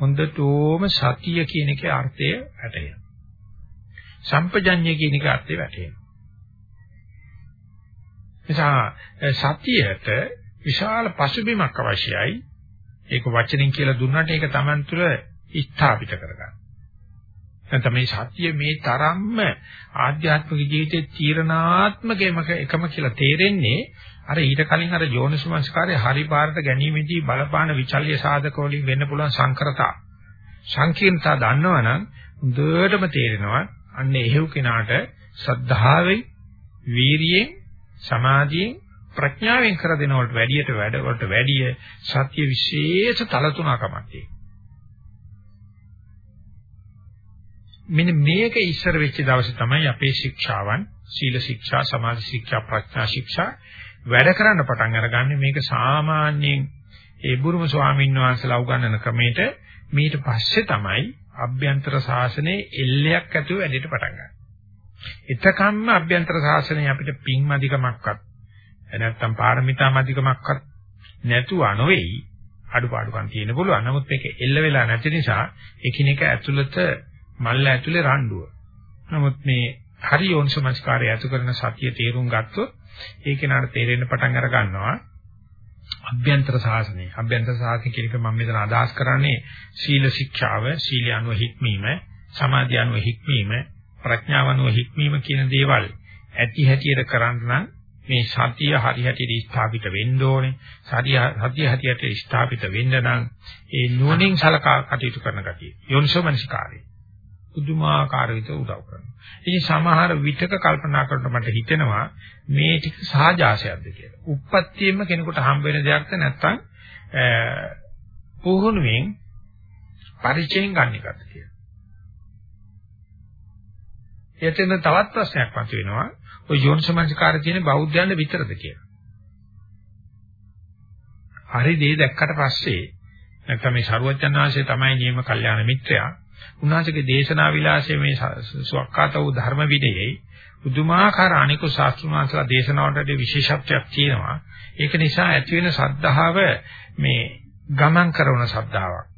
Speaker 1: හොඳටම සතිය කියන එකේ අර්ථය වැටහෙනවා. සම්පජඤ්ඤය කියන එකේ අර්ථය වැටහෙනවා. නිසා සතියට විශාල පසුබිමක් අවශ්‍යයි. ඒක වචනින් කියලා දුන්නාට ඒක Taman තුළ ස්ථාපිත කරගන්න. නැත්නම් මේ සත්‍ය මේ තරම්ම ආධ්‍යාත්මික ජීවිතයේ තීරණාත්මකම එකම කියලා තේරෙන්නේ අර ඊට කලින් අර යෝනිසමස්කාරය හරි පාරට ගැනීමේදී බලපාන විචල්්‍ය සාධක වලින් වෙන්න පුළුවන් සංකරතා සංකීර්ණතා දන්නවනම් හොඳටම තේරෙනවා අන්න එහෙව් කෙනාට සද්ධාවෙන් වීරියෙන් සමාධියෙන් ප්‍රඥාවෙන් කර දෙනවට වැඩියට වැඩ වලට වැඩිය සත්‍ය විශේෂ තල තුනකමක් තියෙනවා. මෙන්න මේක ඉස්සර වෙච්ච දවසේ තමයි අපේ ශික්ෂාවන් සීල ශික්ෂා සමාධි ශික්ෂා ප්‍රඥා ශික්ෂා වැඩ කරන්න පටන් අරගන්නේ. මේක සාමාන්‍යයෙන් ඒ බුරුම ස්වාමීන් වහන්සේලා උගන්වන ක්‍රමයට. මීට පස්සේ තමයි අභ්‍යන්තර ශාසනයේ එල්ලයක් ඇතුව වැඩිට පටන් ගන්න. එතකම්ම අභ්‍යන්තර ශාසනය අපිට පින්මදිකමක්වත් නැත්නම් පාරමිතාමදිකමක්වත් නැතුව නොවේයි අඩුපාඩුකම් තියෙන පුළුවන්. නමුත් මේක එල්ල වෙලා නැති නිසා එකිනෙක ඇතුළත මල්ල ඇතුලේ රණ්ඩුව. නමුත් මේ හරි යෝනිසමස්කාරය ඇතු කරන සතිය තේරුම් ගත්තොත් ඒ කෙනාට තේරෙන්න පටන් අර ගන්නවා අභ්‍යන්තර සාසනය. අභ්‍යන්තර සාසනය කියන එක මම මෙතන අදහස් කරන්නේ සීල ශික්ෂාව, සීල අනුව හික්මීම, සමාධි අනුව හික්මීම, ප්‍රඥාව අනුව හික්මීම කියන දේවල් ඇති හැටියට කරන්න නම් මේ සතිය හරි හැටියට ස්ථාපිත වෙන්න ඕනේ. සතිය සතිය හැටියට ස්ථාපිත වෙන්න නම් ඒ නුවණින් සලකා කටයුතු කරන ගතිය. යෝනිසෝමනසිකාරය. පුදුමාකාර විදිහට උදව් කරනවා. ඉතින් සමහර විතක කල්පනා කරනකොට මට හිතෙනවා මේ ටික සාජාසයක්ද කියලා. උප්පත්තියෙම කෙනෙකුට හම්බ වෙන දෙයක්ද නැත්නම් පුහුණුවෙන් පරිචයෙන් ගන්න එකද කියලා. එතන තවත් ප්‍රශ්නයක් මතුවෙනවා. ඔය යෝනිසමංසකාරය තියෙන බෞද්ධයන්ට විතරද කියලා. හරි දේ දැක්කට පස්සේ නැත්නම් මේ ශරුවචනාංශය තමයි නියම කල්යාණ මිත්‍රයා උන්වහන්සේගේ දේශනා විලාසයේ මේ සුවක්කාත වූ ධර්ම විනයයි බුදුමාකාර අනිකු ශාස්ත්‍රඥාන්සලා දේශනාවට විශේෂත්වයක් තියෙනවා. ඒක නිසා ඇති වෙන ශ්‍රද්ධාව මේ ගමන් කරන ශ්‍රද්ධාවක්.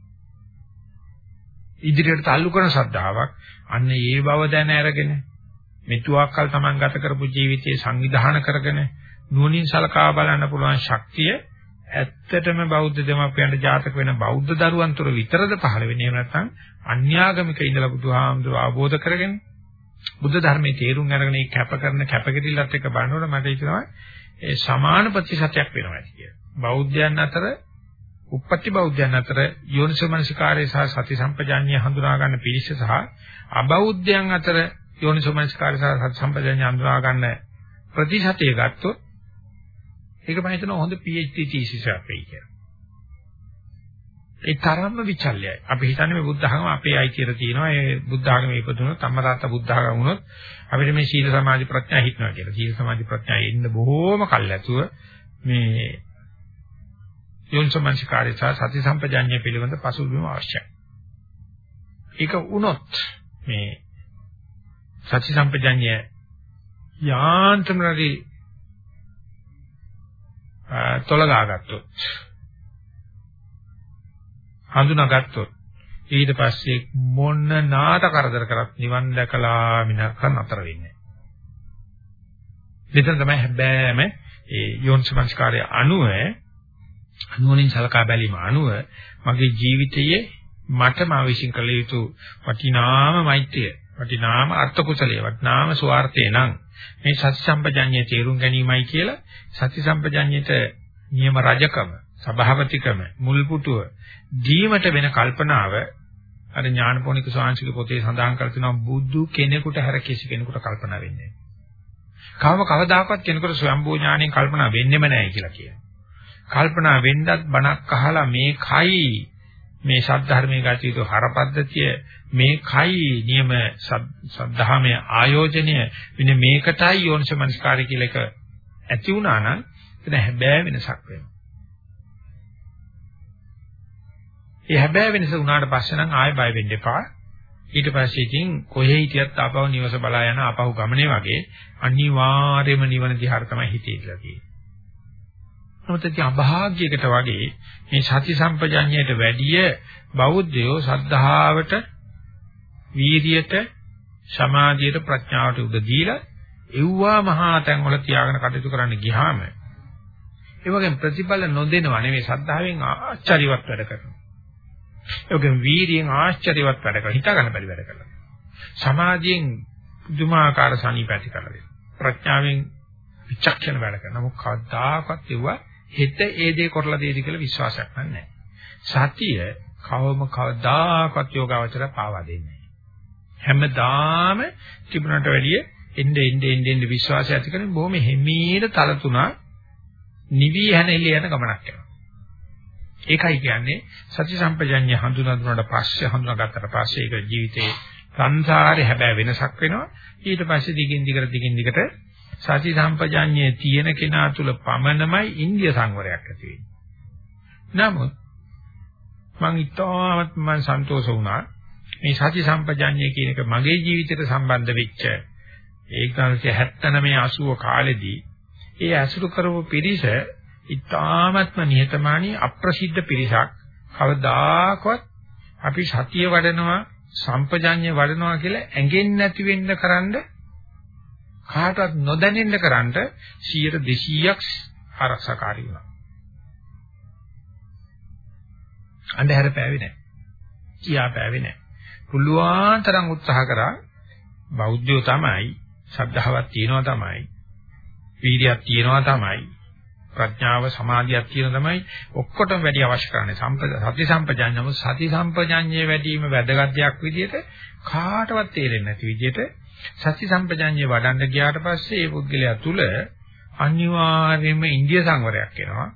Speaker 1: ඉදිරියට තල්ලු කරන ශ්‍රද්ධාවක් අන්න ඒ බව දැන අරගෙන මෙතුආකල් Taman ගත කරපු ජීවිතයේ සංවිධානය කරගෙන නුවණින් සලකා බලන්න පුළුවන් ශක්තිය ඇත්තටම බෞද්ධ දෙමව්පියන්ට ජාතක වෙන බෞද්ධ දරුවන් තුර විතරද පහළ වෙන්නේ එහෙම නැත්නම් අන්‍යාගමික ඉඳලා බුදුහාමුදුරුව ආબોධ කරගෙන බුද්ධ ධර්මයේ තේරුම් අරගෙන ඒ කැප කරන කැපකිරීමත් එක්ක බලනකොට මට හිතෙනවා ඒ සමාන ප්‍රතිශතයක් වෙනවා කියලා. බෞද්ධයන් අතර උපපටි බෞද්ධයන් අතර යෝනිසෝමනසිකාරය සහ සති සම්පජාඤ්ඤය හඳුනා ගන්න පිළිස සහ අබෞද්ධයන් අතර යෝනිසෝමනසිකාරය සහ සති සම්පජාඤ්ඤය හඳුනා ගන්න ප්‍රතිශතය ගත්තොත් ඒක මම හිතනවා හොඳ PhD thesis එකක් වෙයි කියලා. ඒ තරම්ම විචල්යයි. අපි හිතන්නේ මේ බුද්ධ ධර්ම අපේ අයිතියට තියෙනවා. ඒ බුද්ධ ධර්මයේ ඉපදුනොත් අම්මා තාත්තා බුද්ධ ධර්ම වුණොත් අපිට මේ සීල සමාධි ප්‍රඥා හිටනවා කියලා. සීල සමාධි ප්‍රඥා එන්න බොහෝම කල් ඇතුව මේ යොන්සමංශකාරය සහ සති සම්පජාඤ්ඤය පිළිබඳ පසුබිම අවශ්‍යයි. ඒක වුණොත් මේ සති සම්පජාඤ්ඤය යාන්ත්‍රණරි තොලගාගත්තොත් හඳුනාගත්තොත් ඊට පස්සේ මොන නාට කරදර කරත් නිවන් දැකලා මිනක නතර වෙන්නේ. මෙතන තමයි හැබෑම ඒ යෝනිසමස්කාරය අනුව අනුවණින් සලකා බැලීම අනුව මගේ ජීවිතයේ මට මා විශ්ින් කළ යුතු වටිනාම මෛත්‍රිය වටිනාම අර්ථ කුසලයේ වටිනාම ස්වార్థේ නම් මේ සත්‍ය සම්පජඤ්ඤය තේරුම් ගැනීමයි කියලා සත්‍ය සම්පජඤ්ඤයට නියම රජකම සභාපතිකම මුල් පුටුව දීමට වෙන කල්පනාව අර ඥානපෝනික සාංශික පොතේ සඳහන් කර තිනවා බුදු කෙනෙකුට හැර කිසි කෙනෙකුට කල්පනා වෙන්නේ නැහැ. කවම කවදාකවත් කෙනෙකුට ස්වයම්බෝ ඥාණයෙන් කල්පනා වෙන්නෙම නැහැ කියලා කියනවා. කල්පනා වෙන්නත් බණක් අහලා මේකයි මේ සද්ධර්මයේ ගතියතු හරපද්ධතිය මේකයි නියම සද්ධාමයේ ආයෝජනය වෙන මේකටයි යෝනිසමනස්කාරය කියලා එක ඇති වුණා නම් එතන හැබෑ වෙනසක් වෙනවා. ඒ හැබෑ වෙනස වුණාට පස්සේ නම් ආයෙ බය වෙන්න එපා. ඊට පස්සේ ඉතින් කොහේ හිටියත් ආපහු නිවස බලා යන ආපහු ගමනේ වගේ අනිවාර්යයෙන්ම නිවන දිහාට තමයි හිතේ ඉట్లా තියෙන්නේ. නමුත් ඉතින් අභාග්‍යයකට වගේ මේ සති සම්පජඤ්ඤයට වැඩිය බෞද්ධයෝ සද්ධාවට වීර්යයට සමාධියට ප්‍රඥාවට උද දීලා එව්වා මහා තැන් වල තියාගෙන කටයුතු කරන්න ගියාම ඒ වගේ ප්‍රතිඵල නොදෙනව නෙවෙයි සද්ධාවෙන් ආචාරියවත් වැඩ කරනවා. ඒකෙන් වීර්යයෙන් ආශ්චර්යවත් වැඩ කරලා හිතා ගන්න බැරි වැඩ කරලා. සමාධියෙන් පුදුමාකාර සනීපැති කරලා. ප්‍රඥාවෙන් විචක්ෂණ වැඩ කරනවා. මොකද කවදාකවත් ඒවා හිත ඒ දේ කරලා දෙයිද කියලා විශ්වාසයක් නැහැ. සතිය කවම කවදාකවත් යෝගාවචර පාවා දෙන්නේ නැහැ. හැමදාම තිබුණට වැඩිය එnde ende ende ende විශ්වාසය ඇති කරගෙන බොහොම හිමීට තල තුනා නිවි හැනෙලි යන ගමනක් යනවා. ඒකයි කියන්නේ සති සම්පජඤ්ඤය හඳුනා දුන්නාට පස්සේ හඳුනාගත්තට පස්සේ ඒක ජීවිතේ සංසාරේ හැබැයි වෙනසක් වෙනවා ඊට පස්සේ දිගින් දිගට දිගින් දිගට සති සම්පජඤ්ඤයේ තියෙන කෙනා තුල පමණමයි ඉන්දිය සංවරයක් ඇති වෙන්නේ. නමුත් මං ඉතාමත් මම සන්තෝෂ වුණා මේ සති සම්පජඤ්ඤය කියන එක මගේ ජීවිතයට සම්බන්ධ වෙච්ච 1979 80 කාලෙදී ඒ අසුරු කරපු පිරිස ඉතාමත්ම නිහතමානී අප්‍රසිද්ධ පිරිසක්. කවදාකවත් අපි සතිය වඩනවා සම්පජඤ්ඤය වඩනවා කියලා ඇඟෙන් නැති වෙන්න කරන්න කාටවත් නොදැනෙන්න කරන්න 100 200ක් ආරක්ෂාකාරී වුණා. අන්ධහැර පෑවේ නැහැ. කියා පෑවේ නැහැ. පුළුවන් තරම් උත්සාහ කරා බෞද්ධයෝ තමයි, ශ්‍රද්ධාවක් තියෙනවා තමයි, වීර්යයක් තියෙනවා තමයි, ප්‍රඥාව සමාධියක් කියන තමයි ඔක්කොටම වැඩි අවශ්‍ය කරන්නේ සති සම්පජඤ්ඤම සති සම්පජඤ්ඤයේ වැඩිම වැදගත් දෙයක් විදිහට කාටවත් තේරෙන්නේ නැති විදිහට සති සම්පජඤ්ඤය වඩන්න ගියාට පස්සේ ඒ පුද්ගලයා තුල අනිවාර්යයෙන්ම ඉන්දිය සංවරයක් එනවා.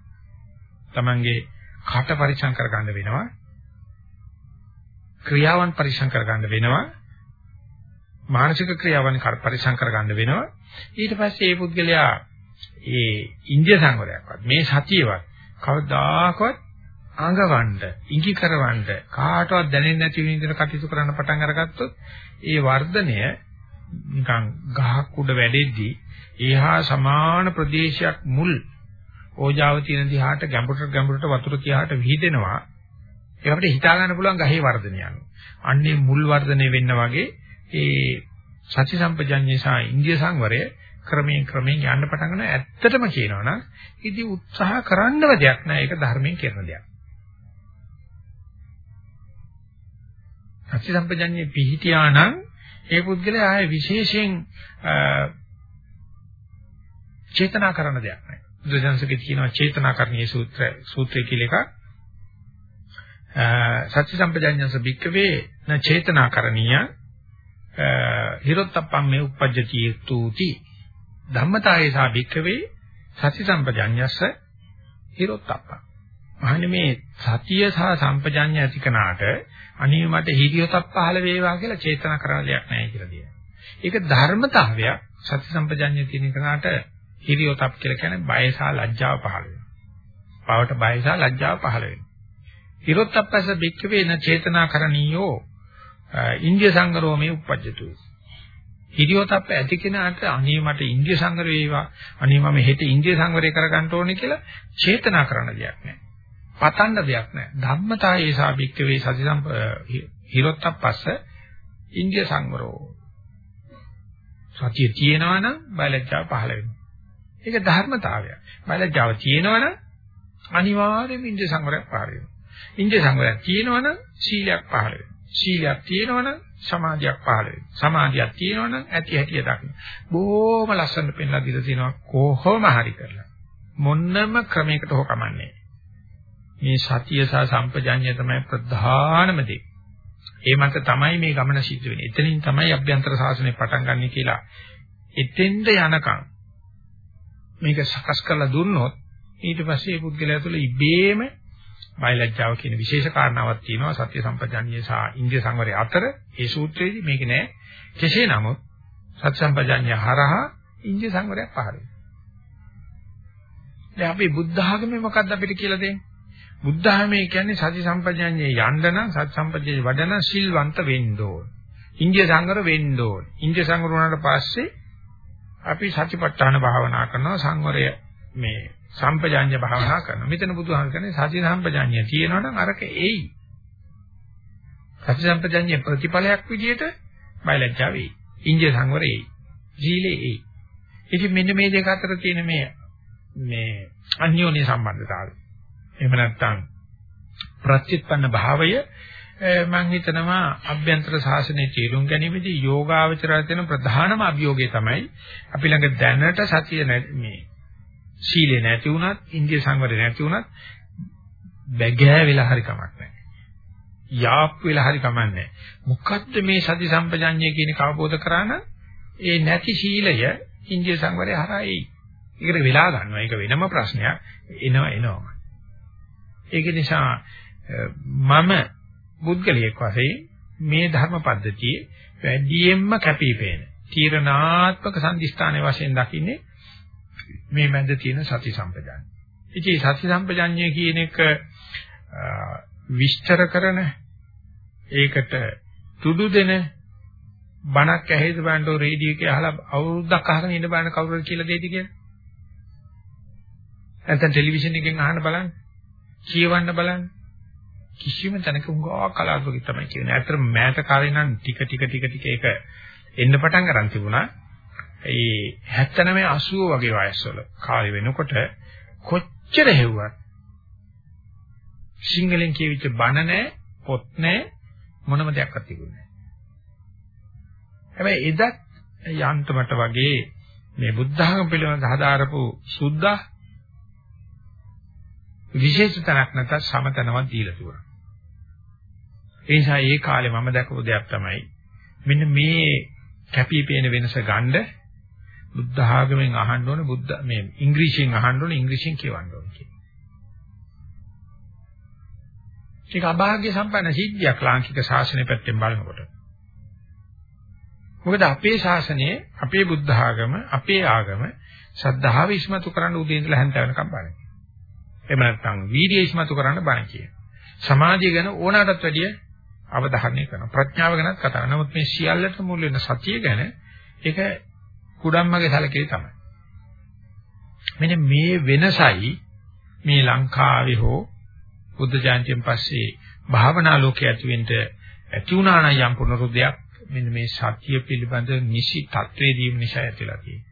Speaker 1: තමන්ගේ කට පරිසම් කරගන්න වෙනවා. ක්‍රියාවන් පරිසම් කරගන්න වෙනවා. මානසික ක්‍රියාවන් පරිසම් කරගන්න වෙනවා. ඊට පස්සේ මේ පුද්ගලයා ඒ ඉන්දිය සංවරයක්වත් මේ සතියවත් කවදාකවත් අඟවන්න, ඉඟි කරවන්න කාටවත් දැනෙන්නේ නැති විදිහට කටයුතු කරන්න පටන් අරගත්තොත් ඒ වර්ධනය නිකන් ගහක් උඩ වැඩෙද්දී ඒහා සමාන ප්‍රදේශයක් මුල් ඕජාව තියෙන දිහාට ගැඹුරට ගැඹුරට වතුර තියාට විහිදෙනවා ඒක අපිට හිතා ගන්න පුළුවන් ගහේ වර්ධනය අනුව. අන්නේ මුල් වර්ධනය වෙන්න වගේ ඒ සති සම්පජඤ්ඤය සහ ඉන්දිය සංවරය ක්‍රමයෙන් ක්‍රමයෙන් යන්න පටන් ගන්න ඇත්තටම කියනවනම් ඉතින් උත්සාහ කරන්නව දෙයක් නෑ ඒක ධර්මයෙන් කරන දෙයක්. සත්‍ය සම්පජන්‍ය පිහිටියා නම් ඒ පුද්ගලයා ආයේ විශේෂයෙන් චේතනා කරන දෙයක් නෑ. බුදුසසුනේ කියනවා චේතනාකරණීය සූත්‍ර සූත්‍රය කියලා එකක්. සත්‍ය සම්පජඤ්ඤස බික්කවේ න චේතනාකරණීය හිරොත්තප්පම් මේ උපජ්ජති තුති ධම්මතායේ සා භික්ඛවේ සති සම්පජඤ්ඤස්ස හිරොත්තප්ප. අහන්නේ මේ සතිය සහ සම්පජඤ්ඤය ඇති කනාට අනේ මට හිතියොතක් පහළ වේවා කියලා චේතනා කරන දෙයක් නැහැ කියලා කියනවා. ඒක ධර්මතාවයක් සති සම්පජඤ්ඤය තියෙන කනාට හිතියොතක් කියලා කියන්නේ බය සහ ලැජ්ජාව පහළ වෙනවා. පවට බය සහ ලැජ්ජාව පහළ වෙනවා. හිරොත්තප්පස බික්කවේ න චේතනා කරණීයෝ ඉන්දිය සංගරෝමේ උපජ්ජතු. හිරියොතප්ප ඇති කෙනාට අනේ මට ඉන්දිය සංවර වේවා අනේ මම හෙට ඉන්දිය සංවරය කරගන්න ඕනේ කියලා චේතනා කරන දෙයක් නැහැ. පතන්න දෙයක් නැහැ. ධම්මතා ඒසා භික්කවේ සති සම්ප හිරොත්තප්පස්ස ඉන්දිය සංවරෝ. සතිය තියෙනවා නම් බයලජ්ජාව පහළ වෙනවා. ඒක ධර්මතාවයක්. බයලජ්ජාව තියෙනවා නම් අනිවාර්යයෙන්ම ඉන්දිය සංවරයක් පහළ වෙනවා. ඉන්දිය සංවරයක් තියෙනවා නම් සීලයක් පහළ වෙනවා. සීලයක් තියෙනවා නම් සමාධියක් පහළ වෙනවා. සමාධියක් තියෙනවා නම් ඇති හැටිය දකින්න. බොහොම ලස්සනට පෙන්ලා දීලා තියෙනවා කොහොම හරි කරලා. මොන්නම ක්‍රමයකට හෝ කමන්නේ. මේ සතිය සහ සම්පජාඤ්ඤය තමයි ප්‍රධානම දේ. ඒ මත තමයි මේ ගමන සිද්ධ වෙන්නේ. එතනින් තමයි අභ්‍යන්තර සාසනය පටන් ගන්න කියලා. එතෙන්ද යනකම් මේක සකස් කරලා දුන්නොත් ඊට පස්සේ මේ පුද්ගලයා තුළ ඉබේම බයලජ්ජාව කියන විශේෂ කාරණාවක් තියෙනවා සත්‍ය සම්පජාඤ්ඤය සහ ඉන්ද්‍රිය සංවරය අතර ඒ සූත්‍රයේදී මේක නෑ කෙසේ නමුත් සත්‍ය සම්පජාඤ්ඤය හරහා ඉන්ද්‍රිය සංවරයක් පහළ වෙනවා දැන් අපි බුද්ධ ආගමේ මොකක්ද අපිට කියලා දෙන්නේ බුද්ධ ආගමේ කියන්නේ සති සම්පජාඤ්ඤය යන්න නම් සති සම්පජාඤ්ඤය වඩන සිල්වන්ත වෙන්න ඕන ඉන්ද්‍රිය සංවර වෙන්න ඕන ඉන්ද්‍රිය සංවර වුණාට පස්සේ අපි සතිපට්ඨාන භාවනා කරනවා සංවරය මේ සම්පජාඤ්ඤ භාවනා කරනවා. මෙතන බුදුහාම කියන්නේ සති සම්පජාඤ්ඤය තියෙනවනම් අරක එයි. සති සම්පජාඤ්ඤය ප්‍රතිඵලයක් විදිහට බයලජ්ජා වෙයි. ඉන්දිය සංවරය එයි. ජීලේ එයි. ඉතින් මෙන්න මේ දෙක අතර තියෙන මේ මේ අන්‍යෝන්‍ය සම්බන්ධතාවය. එහෙම නැත්නම් ප්‍රත්‍යත්පන්න භාවය මම හිතනවා අභ්‍යන්තර සාසනයේ තීරුම් ගැනීමේදී යෝගාවචරය දෙන ප්‍රධානම අභියෝගය තමයි අපි ළඟ දැනට සතිය මේ ශීලේ නැති වුණත්, ඉන්දිය සංවරේ නැති වුණත් බැගෑ වෙලා හරි කමක් නැහැ. යාප් වෙලා හරි කමක් නැහැ. මොකද්ද මේ සති සම්පජඤ්ඤය කියන කවබෝධ කරාන ඒ නැති ශීලය ඉන්දිය සංවරය හරහා එයි. ඒකට වෙලා ගන්නවා. ඒක වෙනම ප්‍රශ්නයක්. එනවා එනවා. ඒක නිසා මම පුද්ගලියෙක් වශයෙන් මේ ධර්ම පද්ධතියේ වැඩියෙන්ම කැපිපේන තීරණාත්මක සම්දිස්ථානයේ වශයෙන් දකින්නේ මේ මැද තියෙන සති සම්පජාඤ්ඤය. ඉතින් සති සම්පජාඤ්ඤය කියන එක විස්තර කරන ඒකට තුඩු දෙන බණක් ඇහෙද බලන්න රේඩියෝ එකේ අහලා අවුරුද්දක් අහගෙන ඉන්න බලන්න කවුරුද කියලා දෙයිද කියලා. නැත්නම් ටෙලිවිෂන් එකෙන් අහන්න බලන්න. කියවන්න බලන්න. කිසිම තැනක උංගා කලාතුරකින් තමයි කියන්නේ. ඇත්තට මෑත කාලේ නම් ටික ටික ටික ටික ඒක එන්න පටන් ගන්න තිබුණා. ඒ 79 80 වගේ වයස්වල කාලේ වෙනකොට කොච්චර හෙව්වත් සිංහලෙන් කියවිච්ච බණ නැහැ පොත් නැහැ මොනම දෙයක්වත් තිබුණේ නැහැ. හැබැයි එදත් යන්තමට වගේ මේ බුද්ධ ධර්ම පිළිබඳ හදාරපු සුද්ධා විශේෂ තැනක් නැත්නම් සමතනවත් දීලා තිබුණා. ඒ නිසා ඒ කාලේ මම දැකපු දෙයක් තමයි මෙන්න මේ කැපිපේන වෙනස ගන්නේ බුද්ධ ආගමෙන් අහන්න ඕනේ බුද්ධ මේ ඉංග්‍රීසියෙන් අහන්න ඕනේ ඉංග්‍රීසියෙන් කියවන්න ඕනේ කියන. ඒක අභාග්‍ය සම්පන්න සිද්ධියක් ලාංකික ශාසනය පැත්තෙන් බලනකොට. මොකද අපේ ශාසනයේ අපේ බුද්ධ ආගම අපේ ආගම ශ්‍රද්ධාව ඉස්මතු කරන්න උදේ ඉඳලා හැන්ද වෙනකම් බලන. එහෙම නැත්නම් වීර්යය ඉස්මතු කරන්න බණ කියන. සමාධිය ගැන ඕනකටත් වැඩිය අවධාරණය කරනවා. ප්‍රඥාව ගැනත් කතා කරනවා. නමුත් මේ සියල්ලට මුල් වෙන සතිය ගැන ඒක කුඩම්මගේ සැලකේ තමයි. මෙන්න මේ වෙනසයි මේ ලංකාවේ හෝ බුද්ධ ජයන්තියෙන් පස්සේ භාවනා ලෝකයේ ඇතිවෙන්න ඇති වුණා නම් යම් පුනරුද්දයක් මෙන්න මේ සත්‍ය පිළිබඳ නිසි තත්වයේ දීම නිසා ඇතිලා තියෙනවා.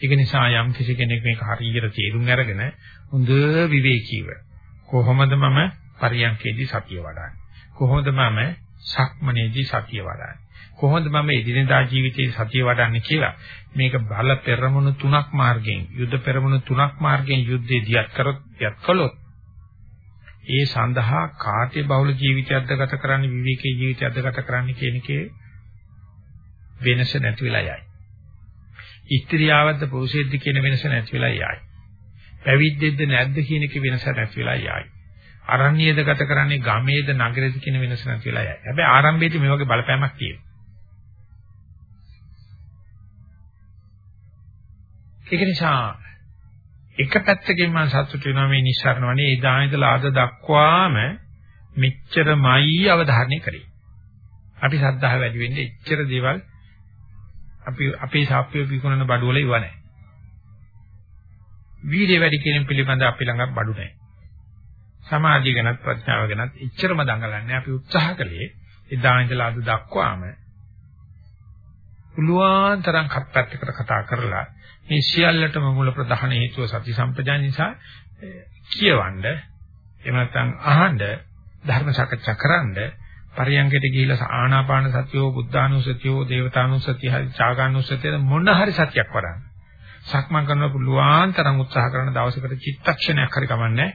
Speaker 1: ඒක නිසා යම් කිසි කෙනෙක් මේක හරියට තේරුම් අරගෙන හොඳ විවේකීව කොහොමද මම පරියන්කේදී සතිය වඩන්නේ? කොහොමද මම සක්මනේදී සතිය වඩන්නේ? කොහොමද මම එදිනෙදා ජීවිතයේ සතිය වඩන්නේ කියලා මේක බල පෙරමුණු තුනක් මාර්ගයෙන් යුද්ධ පෙරමුණු තුනක් මාර්ගයෙන් යුද්ධේ දියත් කරොත් යත් කළොත් ඒ සඳහා කාටේ බහුල ජීවිතයක්ද ගත කරන්නේ විවේකී ජීවිතයක්ද ගත කරන්නේ කියන එකේ වෙනස නැති වෙලා යයි. ස්ත්‍රියවද්ද පුරුෂයෙක්ද කියන වෙනස නැති වෙලා යයි. පැවිද්දෙද්ද නැද්ද කියන එක වෙනස නැති වෙලා යයි. අරණ්‍යයේද ගත කරන්නේ ගමේද නගරේද කියන වෙනස නැති වෙලා යයි. හැබැයි ආරම්භයේදී මේ වගේ බලපෑමක් තියෙනවා. ඒක නිසා එක පැත්තකින් මම සතුටු වෙනවා මේ නිස්සාරණවනේ එදා ඉඳලා අද දක්වාම මෙච්චරමයි අවධාරණය කරේ. අපි සද්ධාහ වැඩි වෙන්නේ එච්චර දේවල් අපි අපේ සාප්පිය විකුණන බඩුවල ඉව නැහැ. වීර්ය වැඩි කියන පිළිබඳ අපි ළඟ බඩු නැහැ. සමාධිය ගැනත් ප්‍රඥාව ගැනත් එච්චරම දඟලන්නේ අපි උත්සාහ කළේ එදා ඉඳලා අද දක්වාම පුළුවන් තරම් කප්පැත්තකට කතා කරලා මේ සියල්ලටම මූල ප්‍රධාන හේතුව සති සම්පජාන නිසා කියවන්න එහෙම නැත්නම් අහන්න ධර්ම සාකච්ඡා කරන්න පරියංගයට ගිහිලා ආනාපාන සතියෝ බුද්ධානුසතියෝ දේවතානුසතිය හරි ඡාගානුසතිය මොන හරි සතියක් වඩන්න. සක්මන් කරන පුළුවන් තරම් උත්සාහ කරන දවසකට චිත්තක්ෂණයක් හරි කමන්නේ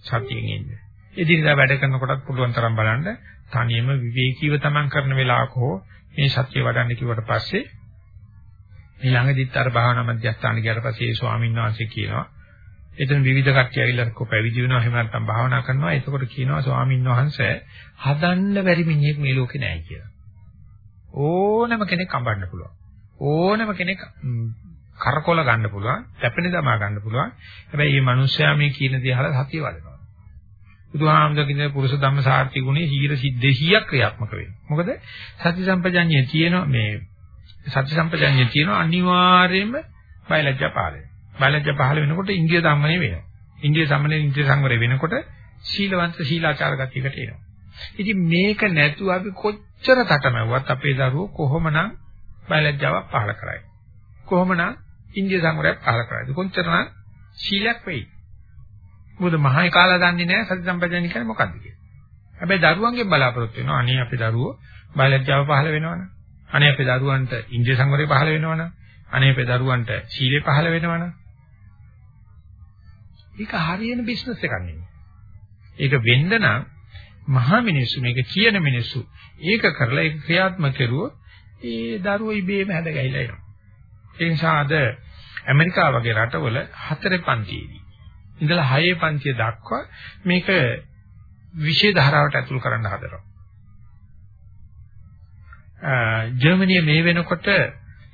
Speaker 1: සතියෙන් ඉන්න. එදිනදා වැඩ කරනකොටත් පුළුවන් තරම් බලන්න තනියම විවේකීව තමන් කරන වෙලාවක හෝ මේ සත්‍ය වඩන්න කිව්වට පස්සේ මේ ළඟදිත් අර භාවනා මධ්‍යස්ථාන ගියාට පස්සේ ඒ ස්වාමීන් වහන්සේ කියනවා එතන විවිධ කට්ටිය ඇවිල්ලා කො පැවිදි වෙනවා එහෙම නැත්නම් භාවනා කරනවා එතකොට කියනවා ස්වාමීන් වහන්සේ හදන්න බැරි මිනිහෙක් මේ ලෝකේ නැහැ කියලා. ඕනම කෙනෙක් අඹන්න පුළුවන්. ඕනම කෙනෙක් කරකොල ගන්න පුළුවන්, තැපෙන දමා ගන්න පුළුවන්. හැබැයි මේ මිනිස්සයා මේ කියන දේ අහලා සතිය වඩනවා. බුදුහාමුදුරගේ පුරුෂ ධම්ම සාර්ථි ගුණේ 100 ක්‍රියාත්මක වෙනවා. මොකද සති සම්පජඤ්ඤය තියෙන මේ සති සම්පජඤ්ඤය තියෙන අනිවාර්යයෙන්ම බයලජ්ජා පහළ වෙනවා. බයලජ්ජා පහළ වෙනකොට ඉන්දිය ධම්මනේ වෙනවා. ඉන්දිය සම්මනේ ඉන්දිය සංවරය වෙනකොට සීලවන්ත සීලාචාර ගතියකට එනවා. ඉතින් මේක නැතුව අපි කොච්චර තටමැව්වත් අපේ දරුවෝ කොහොමනම් බයලජ්ජාවක් පහළ කරයි. කොහොමනම් ඉන්දිය සංවරයක් පහළ කරයිද? කොච්චරනම් සීලයක් වෙයි. මොකද මහයි කාලා දන්නේ නැහැ සති සම්පජාන කියන්නේ මොකක්ද කියලා. හැබැයි දරුවන්ගෙන් බලාපොරොත්තු වෙනවා අනේ අපේ දරුවෝ බයලජ්ජාව පහළ වෙනවනේ. අනේ අපේ දරුවන්ට ඉන්ද්‍රිය සංවරය පහළ වෙනවනම් අනේ අපේ දරුවන්ට සීලය පහළ වෙනවනම් ඒක හරියන බිස්නස් එකක් නෙමෙයි. ඒක වෙන්න නම් මහා මිනිස්සු මේක කියන මිනිස්සු ඒක කරලා ඒක ක්‍රියාත්මක කරුවොත් ඒ දරුවෝ ඉබේම හැදගැහිලා එනවා. ඒ නිසා අද ඇමරිකාව වගේ රටවල හතරේ පන්තියේදී ඉඳලා හයේ පන්තිය දක්වා මේක විෂය ධාරාවට ඇතුල් කරන්න හදනවා. ජර්මනිය මේ වෙනකොට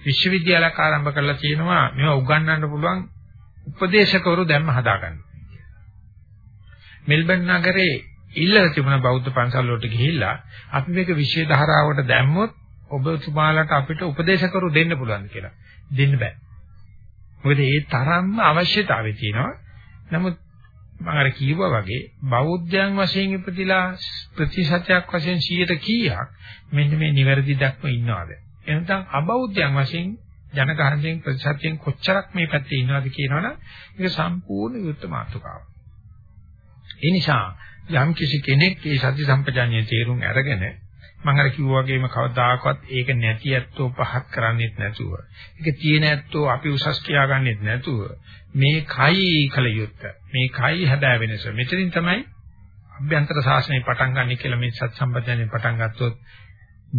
Speaker 1: විශ්වවිද්‍යාලයක් ආරම්භ කරලා තියෙනවා මේවා උගන්වන්න පුළුවන් උපදේශකවරු දැම්ම හදාගන්න. මෙල්බන් නගරේ ඉල්ලලා තිබුණ බෞද්ධ පන්සල් වලට ගිහිල්ලා අපි මේක විශ්ව ධාරාවට දැම්මොත් ඔබතුමාලට අපිට උපදේශකවරු දෙන්න පුළුවන් කියලා. දෙන්න බෑ. මොකද ඒ තරම්ම අවශ්‍යතාවය තියෙනවා. නමුත් මම අර කිව්වා වගේ බෞද්ධයන් වශයෙන් ඉපදිලා ප්‍රතිශතයක් වශයෙන් 100ට කීයක් මෙන්න මේ නිවැරදි දක්ම ඉන්නවද? එහෙනම් අබෞද්ධයන් වශයෙන් ජනගහනයෙන් ප්‍රතිශතයෙන් කොච්චරක් මේ පැත්තේ ඉන්නවද කියනවනම් ඒක සම්පූර්ණ විරුද්ධ මාතෘකාවක්. ඒ නිසා යම් කිසි කෙනෙක් මේ සති සම්පජාඤ්ඤය තේරුම් අරගෙන මම අර කිව්වා වගේම කවදාකවත් ඒක නැති ඇත්තෝ පහත් කරන්නේත් නැතුව. ඒක තියෙන ඇත්තෝ අපි උසස් කියාගන්නෙත් නැතුව. මේ කයි කල යුත්ත. මේ කයි හැදෑ වෙනස. මෙතනින් තමයි අභ්‍යන්තර ශාසනය පටන් ගන්න කියලා මේ සත් සම්පජාඤ්ඤය පටන් ගත්තොත්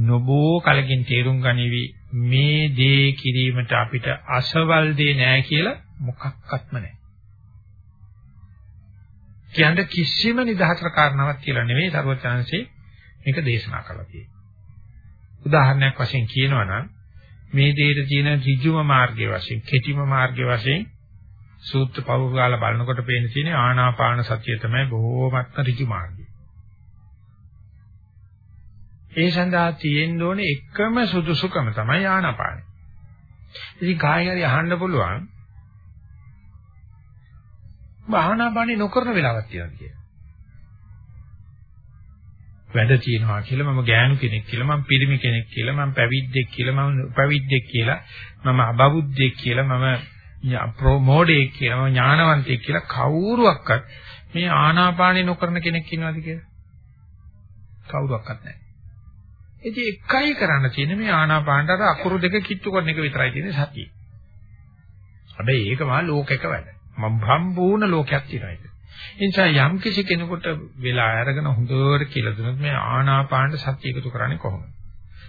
Speaker 1: නොබෝ කලකින් තේරුම් ගනිවි. මේ දේ කිරීමට අපිට අසවල් දේ නෑ කියලා මොකක්වත්ම නෑ. කියන්න කිසිම නිදහතර කාරණාවක් කියලා නෙවෙයි සර්වචනංශේ. මේක දේශනා කළා තියෙන්නේ. උදාහරණයක් වශයෙන් කියනවා නම් මේ දෙයට තියෙන ඍජුම මාර්ගයේ වශයෙන්, කෙටිම මාර්ගයේ වශයෙන් සූත්‍ර පවුගාලා බලනකොට පේන තියෙන ආනාපාන සතිය තමයි බොහෝමත්ම ඍජු මාර්ගය. ඒ සඳහා තියෙන්න ඕනේ එකම සුදුසුකම තමයි ආනාපානයි. ඉතින් කායින් හරි අහන්න පුළුවන් භාවනාපානේ නොකරන වෙලාවක් තියෙනවා කියලා. වැඩ තියෙනවා කියලා මම ගෑනු කෙනෙක් කියලා මම පිරිමි කෙනෙක් කියලා මම පැවිද්දෙක් කියලා මම පැවිද්දෙක් කියලා මම අබෞද්ධෙක් කියලා මම ප්‍රොමෝඩෙක් කියලා මම ඥානවන්තයෙක් කියලා කවුරුවක්වත් මේ ආනාපානේ නොකරන කෙනෙක් ඉන්නවද කියලා කවුරුවක්වත් නැහැ. ඉතින් එකයි කරන්න තියෙන්නේ මේ ආනාපානට අර අකුරු දෙක කිට්ටු කරන එක විතරයි තියෙන්නේ සතිය. හැබැයි ඒක මා ලෝකයක වැඩ. මම සම්පූර්ණ ලෝකයක් තියෙනවා ඒක. නිසා යම් කිසි කෙනෙකුට වෙලා අරගෙන හොඳට කියලා දුන්නොත් මේ ආනාපානට සතිය එකතු කරන්නේ කොහොමද?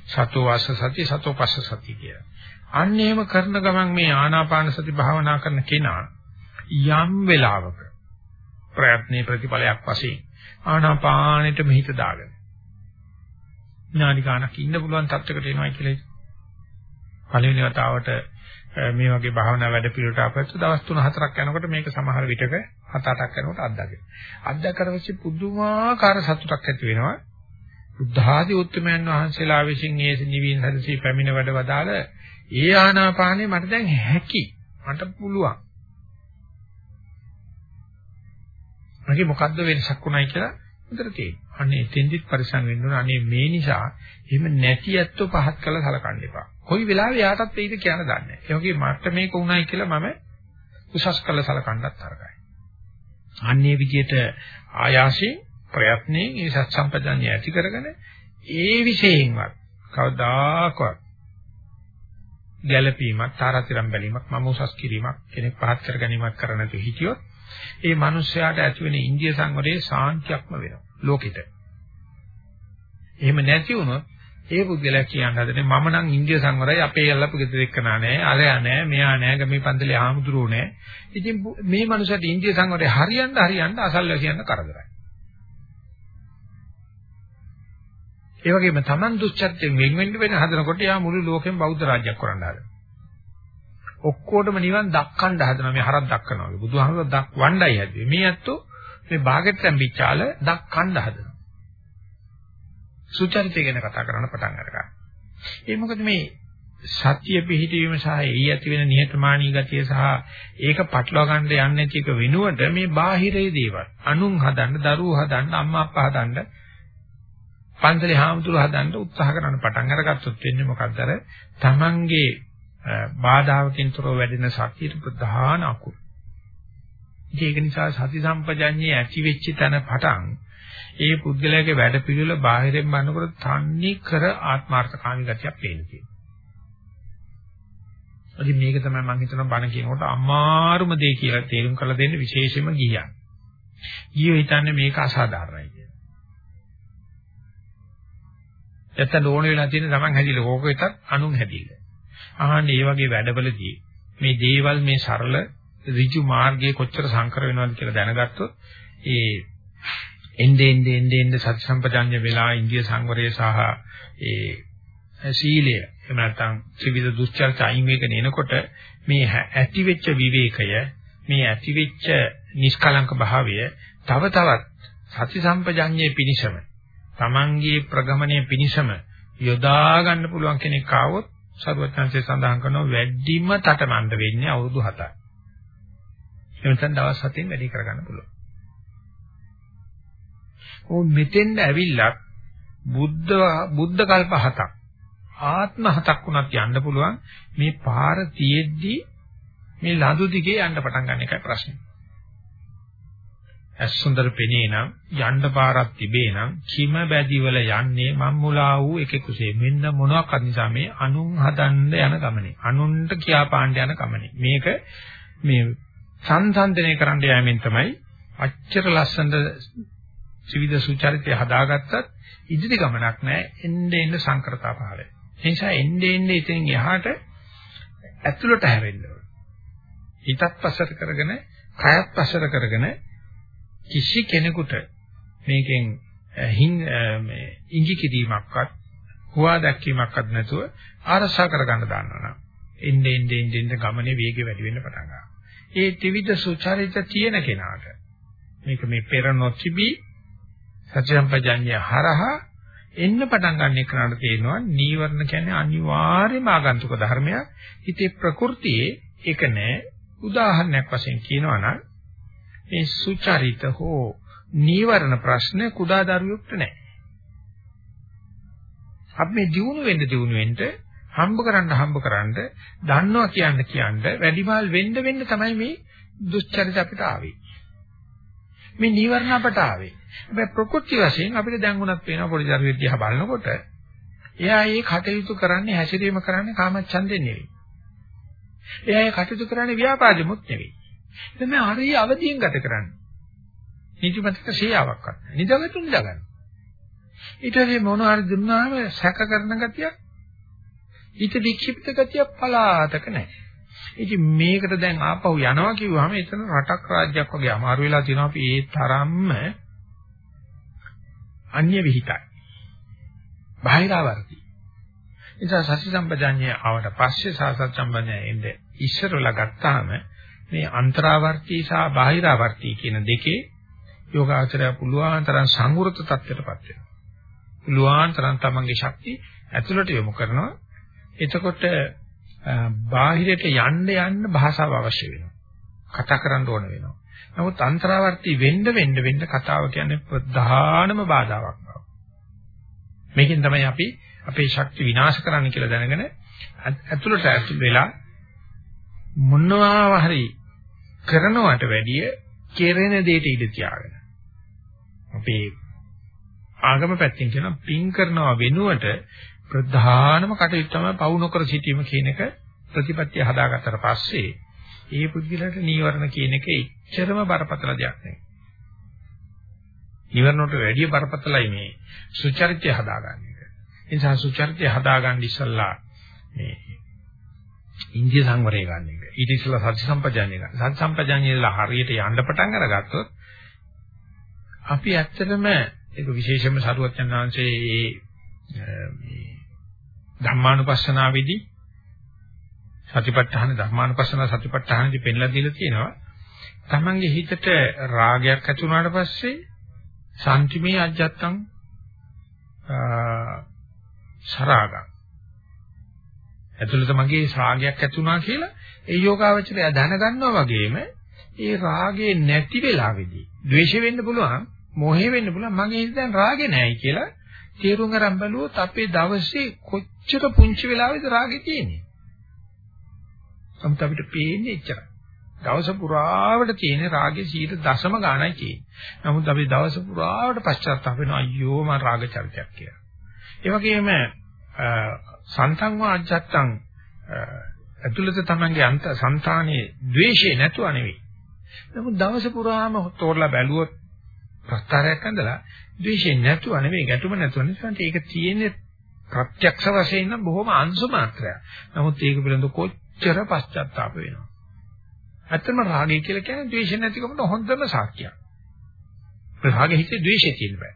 Speaker 1: සතෝ වාස සතිය සතෝ පස්ස සතිය කියලා. අන්න එහෙම කරන ගමන් මේ ආනාපාන සති භාවනා කරන කෙනා යම් වෙලාවක ප්‍රයත්නේ ප්‍රතිඵලයක් වශයෙන් ආනාපානෙට මෙහිත දාගෙන විනාඩි ගාණක් ඉන්න පුළුවන් තත්යකට එනවා කියලා පළවෙනි වතාවට මේ වගේ භාවනා වැඩ පිළිවෙලට අපච්ච දවස් 3-4ක් යනකොට මේක සමහර විටක 7-8ක් යනකොට අත්දැකේ. අත්දැකලා පස්සේ පුදුමාකාර සතුටක් ඇති වෙනවා. බුද්ධ ආදී උත්තරමයන් වහන්සේලා විසින් මේ නිවීන හදසී පැමිණ වැඩ වදාළ ඒ ආනාපානෙ මට දැන් හැකි. මට පුළුවන්. මගේ මොකද්ද වෙනසක් උනායි කියලා උතර තියෙනවා. අනේ එතෙන්දිත් පරිසම් වෙන්න ඕන. අනේ මේ නිසා එහෙම නැති ඇත්තෝ පහත් කළා සලකන්න එපා. කොයි වෙලාවෙ යාටත් වෙයිද කියන දන්නේ නැහැ. ඒ වගේ මට මේක උනායි කියලා මම උසස් කළ සලකන්නත් තරගයි. අන්නේ විදිහට ආයාසයෙන් ප්‍රයත්නයෙන් මේ සත් සම්පදන්නේ ඇති කරගෙන ඒ විශේෂයෙන්වත් කවදාකවත් ගැළපීමක් තාරාතිරම් බැලීමක් මම උසස් කිරීමක් කෙනෙක් පහත් කර ගැනීමක් කර නැතුව හිටියොත් ඒ මිනිස්යාට ඇති වෙන ඉන්දිය සංවරයේ සාන්තියක්ම වෙනවා ලෝකෙට. එහෙම නැති වුණොත් ඒ පුද්ගලයා කියන්න හදනේ මම නම් ඉන්දිය සංවරයි අපේ යල්ලපු ගෙදර එක්කනා නෑ අරයා නෑ මෙයා නෑ ගමේ පන්සලේ ආමුදුරෝ නෑ. ඉතින් මේ මනුස්සයාට ඉන්දිය සංවරය හරියන්න හරියන්න අසල්වැසියන්න කරදරයි. ඒ වගේම Taman දුස්චර්යෙන් වෙන් වෙන්න වෙන හදනකොට යා මුළු ලෝකෙම බෞද්ධ රාජ්‍යයක් කරන්න හදනවා. ඔක්කොටම නිවන් දක්කන්න හදනවා මේ හරක් දක්කනවා වගේ. බුදුහාමුදුරුවෝ දක් වණ්ඩයි හැදුවේ. මේ ඇත්තෝ මේ භාගෙත් සම්බිච්චාල දක්කන්න හදනවා. සුචරිතය ගැන කතා කරන්න පටන් අරගන්නවා. ඒ මොකද මේ සත්‍ය පිහිටීම සහ එයි ඇති වෙන නිහතමානී ගතිය සහ ඒක පටලවා ගන්න යන්නේ නැති එක වෙනුවට මේ බාහිරේ දේවල් අනුන් හදන්න දරුවෝ හදන්න අම්මා අප්පා හදන්න පන්සලේ හාමුදුරුවෝ හදන්න උත්සාහ කරන පටන් අරගත්තොත් වෙන්නේ මොකක්ද අර තමන්ගේ බාධාවකින් තොරව වැඩෙන සතියේ ප්‍රධාන අකුරු. ඒක නිසා සති සම්පජඤ්ඤේ ඇති වෙච්ච තැන පටන් ඒ පුද්ගලයාගේ වැඩ පිළිවෙල බාහිරින් බලනකොට තන්නේ කර ආත්මార్థකාමී ගතියක් පේන තියෙනවා. ඉතින් මේක තමයි මම හිතනවා බණ කියනකොට අමාරුම දේ කියලා තේරුම් කරලා දෙන්න විශේෂයෙන්ම ගියා. ගියෝ හිතන්නේ මේක අසාධාරණයි කියලා. නැත්තම් ඕන වෙලා තියෙන තමන් හැදිලා කෝකෙටත් අනුන් හැදිලා. අහන්නේ මේ වගේ වැඩවලදී මේ දේවල් මේ සරල ඍජු මාර්ගයේ කොච්චර සංකර වෙනවද කියලා දැනගත්තොත් ඒ එnde ende ende ende සති සම්පජාඤ්ඤ වෙලා ඉන්දිය සංවරය සහ ඒ සීලය එහෙම නැත්නම් ත්‍රිවිධ දුස්චර්ච අයින් වේගෙන එනකොට මේ ඇති වෙච්ච විවේකය මේ ඇති වෙච්ච නිෂ්කලංක භාවය තව තවත් සති සම්පජාඤ්ඤයේ පිනිසම තමන්ගේ ප්‍රගමණය පිනිසම යොදා ගන්න පුළුවන් කෙනෙක් ආවොත් සරුවත්ංශය සඳහන් කරනවා වැඩිම තටමඬ වෙන්නේ අවුරුදු 7යි. එතෙන් දවස් 7න් වැඩි කරගන්න පුළුවන්. ඕ මෙතෙන්ද ඇවිල්ලා බුද්ධ බුද්ධ කල්ප 7ක් ආත්ම 7ක් වුණත් යන්න පුළුවන්. මේ පාර තියෙද්දි මේ ලඳු දිගේ යන්න පටන් ගන්න එකයි ප්‍රශ්නේ. ඇස් සුන්දර පෙනේ නම් යන්න පාරක් තිබේ නම් කිම බැදිවල යන්නේ මම්මුලා වූ එකෙකුසේ. මෙන්න මොනවාක් නිසා මේ අනුන් හදන්න යන ගමනේ. අනුන්ට කියා පාණ්ඩ යන ගමනේ. මේක මේ සංසන්දනය කරන්න යෑමෙන් තමයි අච්චර ලස්සනට ත්‍රිවිධ සුචරිතය හදාගත්තත් ඉදිරි ගමනක් නැහැ එන්නේ එන්නේ සංකරතා පහළ ඒ නිසා එන්නේ එන්නේ ඉතින් එහාට ඇතුළට හැරෙන්න ඕනේ හිතත් පස්සට කරගෙන කයත් පස්සට කරගෙන කිසි කෙනෙකුට මේකෙන් හින් මේ ඉඟි කිරීමක්වත් හුවා දැක්වීමක්වත් නැතුව ආරසා කරගන්න දානවා එන්නේ එන්නේ එන්නේ ගමනේ වේගය වැඩි වෙන්න පටන් ගන්නවා. ඒ ත්‍රිවිධ සුචරිත තියෙන කෙනාට මේක මේ පෙර නොතිබී සත්‍යම්පජඤ්ඤය හරහා එන්න පටන් ගන්න එකට තේරෙනවා නීවරණ කියන්නේ අනිවාර්යම ආගන්තුක ධර්මයක්. හිතේ ප්‍රകൃතියේ ඒක නෑ. උදාහරණයක් වශයෙන් කියනවා නම් මේ සුචරිත හෝ නීවරණ ප්‍රශ්න කුඩා දරුවෙකුට නැහැ. අපි මේ දිනු වෙන්න දිනු වෙන්න හම්බ කරන්න හම්බ කරන්න දන්නවා කියන්න කියන්න වැඩිමාල් වෙන්න වෙන්න තමයි මේ දුස්චරිත අපිට ආවේ. මේ නීවරණ අපට ආවේ. හැබැයි ප්‍රකෘති වශයෙන් අපිට දැන් උනත් පේනවා පොඩි දරුවෙක් දිහා බලනකොට එයා ඒ කටයුතු කරන්නේ හැසිරීම කරන්නේ කාමච්ඡන්දෙන් නෙවෙයි. එයා ඒ කටයුතු කරන්නේ ව්‍යාපාදෙමුත් නෙවෙයි. එතන හරිය අවදියෙන් ගත කරන්නේ. නිදිමතක ශේයාවක් නැහැ. නිදගතු නිදගන්න. ඊට පස්සේ මොන හරි දුන්නාම සැක කරන ගතියක් ඊට වික්ෂිප්ත ගතියක් පලාතක නැහැ. ඉතින් මේකට දැන් ආපහු යනවා කිව්වහම එතන රටක් රාජ්‍යයක් වගේ අමාරු වෙලා තියෙනවා අපි ඒ තරම්ම අන්‍ය විහිිතයි. බාහිරවර්ති. නිසා සති සම්පජාඤ්ඤය ආවට පස්සේ සාසත් සම්පජාඤ්ඤය එන්නේ ඉස්සරලා ගත්තාම මේ අන්තරාවර්ති සහ බාහිරාවර්ති කියන දෙකේ යෝගාචරය පුළුවන් තරම් සංවෘත තත්ත්වයටපත් වෙනවා. පුළුවන් තරම් තමන්ගේ ශක්තිය ඇතුළට යොමු කරනවා. එතකොට බාහිරට යන්න යන්න භාෂාව අවශ්‍ය වෙනවා. කතා කරන්න ඕන වෙනවා. නමුත් අන්තරාවර්ති වෙන්න වෙන්න වෙන්න කතාව කියන්නේ ප්‍රධානම බාධාවක් බව. මේකෙන් තමයි අපි අපේ ශක්තිය විනාශ කරන්න කියලා දැනගෙන ඇතුළට ඇතුල් වෙලා මොනවා හරි කරනවට වැඩිය කෙරෙන දෙයට ඉඩ තියාගෙන අපේ ආගම පැත්තෙන් කියන පින් කරනවා වෙනුවට ප්‍රධානම කටයුත්ත තමයි පවු නොකර සිටීම කියන එක ප්‍රතිපත්තිය හදාගත්තට පස්සේ ඒ පුද්ගලයාට නීවරණ කියන එක එච්චරම බරපතල දෙයක් නෙවෙයි. නීවරණට වැඩිය බරපතලයි මේ සුචරිතය හදාගන්න එක. ඒ නිසා සුචරිතය හදාගන්න ඉස්සල්ලා මේ ඉන්දිය සංවරය ගන්න එක. ඊට ඉස්සෙල්ලා සති සම්පජාඤ්ඤය ගන්න. සති සම්පජාඤ්ඤයලා හරියට යන්න පටන් අරගත්තොත් අපි ඇත්තටම ඒක විශේෂයෙන්ම සරුවත් යන වංශයේ මේ ධම්මානුපස්සනාවේදී සතිපට්ඨාන ධර්මානුපස්සන සතිපට්ඨානදී පෙන්ලා දීලා තියෙනවා. තමන්ගේ හිතට රාගයක් ඇති වුණාට පස්සේ සාන්තිමේ අජත්තං සරාගං ඇතුළත මගේ රාගයක් ඇති වුණා කියලා ඒ යෝගාවචරය දැනගන්නවා වගේම ඒ රාගේ නැති වෙලාවේදී ද්වේෂ වෙන්න පුළුවන් මොහේ වෙන්න පුළුවන් මගේ හිත දැන් රාගේ නැහැයි කියලා තේරුම් අරන් බැලුවොත් අපේ දවසේ කොච්චර පුංචි වෙලාවෙද රාගේ තියෙන්නේ නමුත් අපිට පේන්නේ එච්චරයි. දවස පුරාවට තියෙන රාගේ 100 ගාණයි තියෙන්නේ. නමුත් අපි දවස පුරාවට පශ්චාත්තාප වෙනවා අයියෝ මම රාග චරිතයක් කියලා. ඒ වගේම සන්තං වාජ්ජත්තං ඇතුළත තමන්ගේ අන්ත సంతානයේ ද්වේෂය නැතුව නෙවෙයි. නමුත් දවස පුරාම තෝරලා බැලුවොත් ප්‍රස්තාරයක් ඇඳලා ද්වේෂය නැතුව නෙවෙයි ගැටුම නැතුව නිසා ඒක තියෙන්නේ ප්‍රත්‍යක්ෂ වශයෙන් නම් බොහොම අංශු මාත්‍රයක්. නමුත් ඒක පිළිබඳ කොච්චර කොච්චර පශ්චාත්තාප වෙනවා. ඇත්තම රාගය කියලා කියන්නේ ද්වේෂ නැතිකමට හොඳම සාක්ෂියක්. රාගෙ හිතේ ද්වේෂය තියෙන බෑ.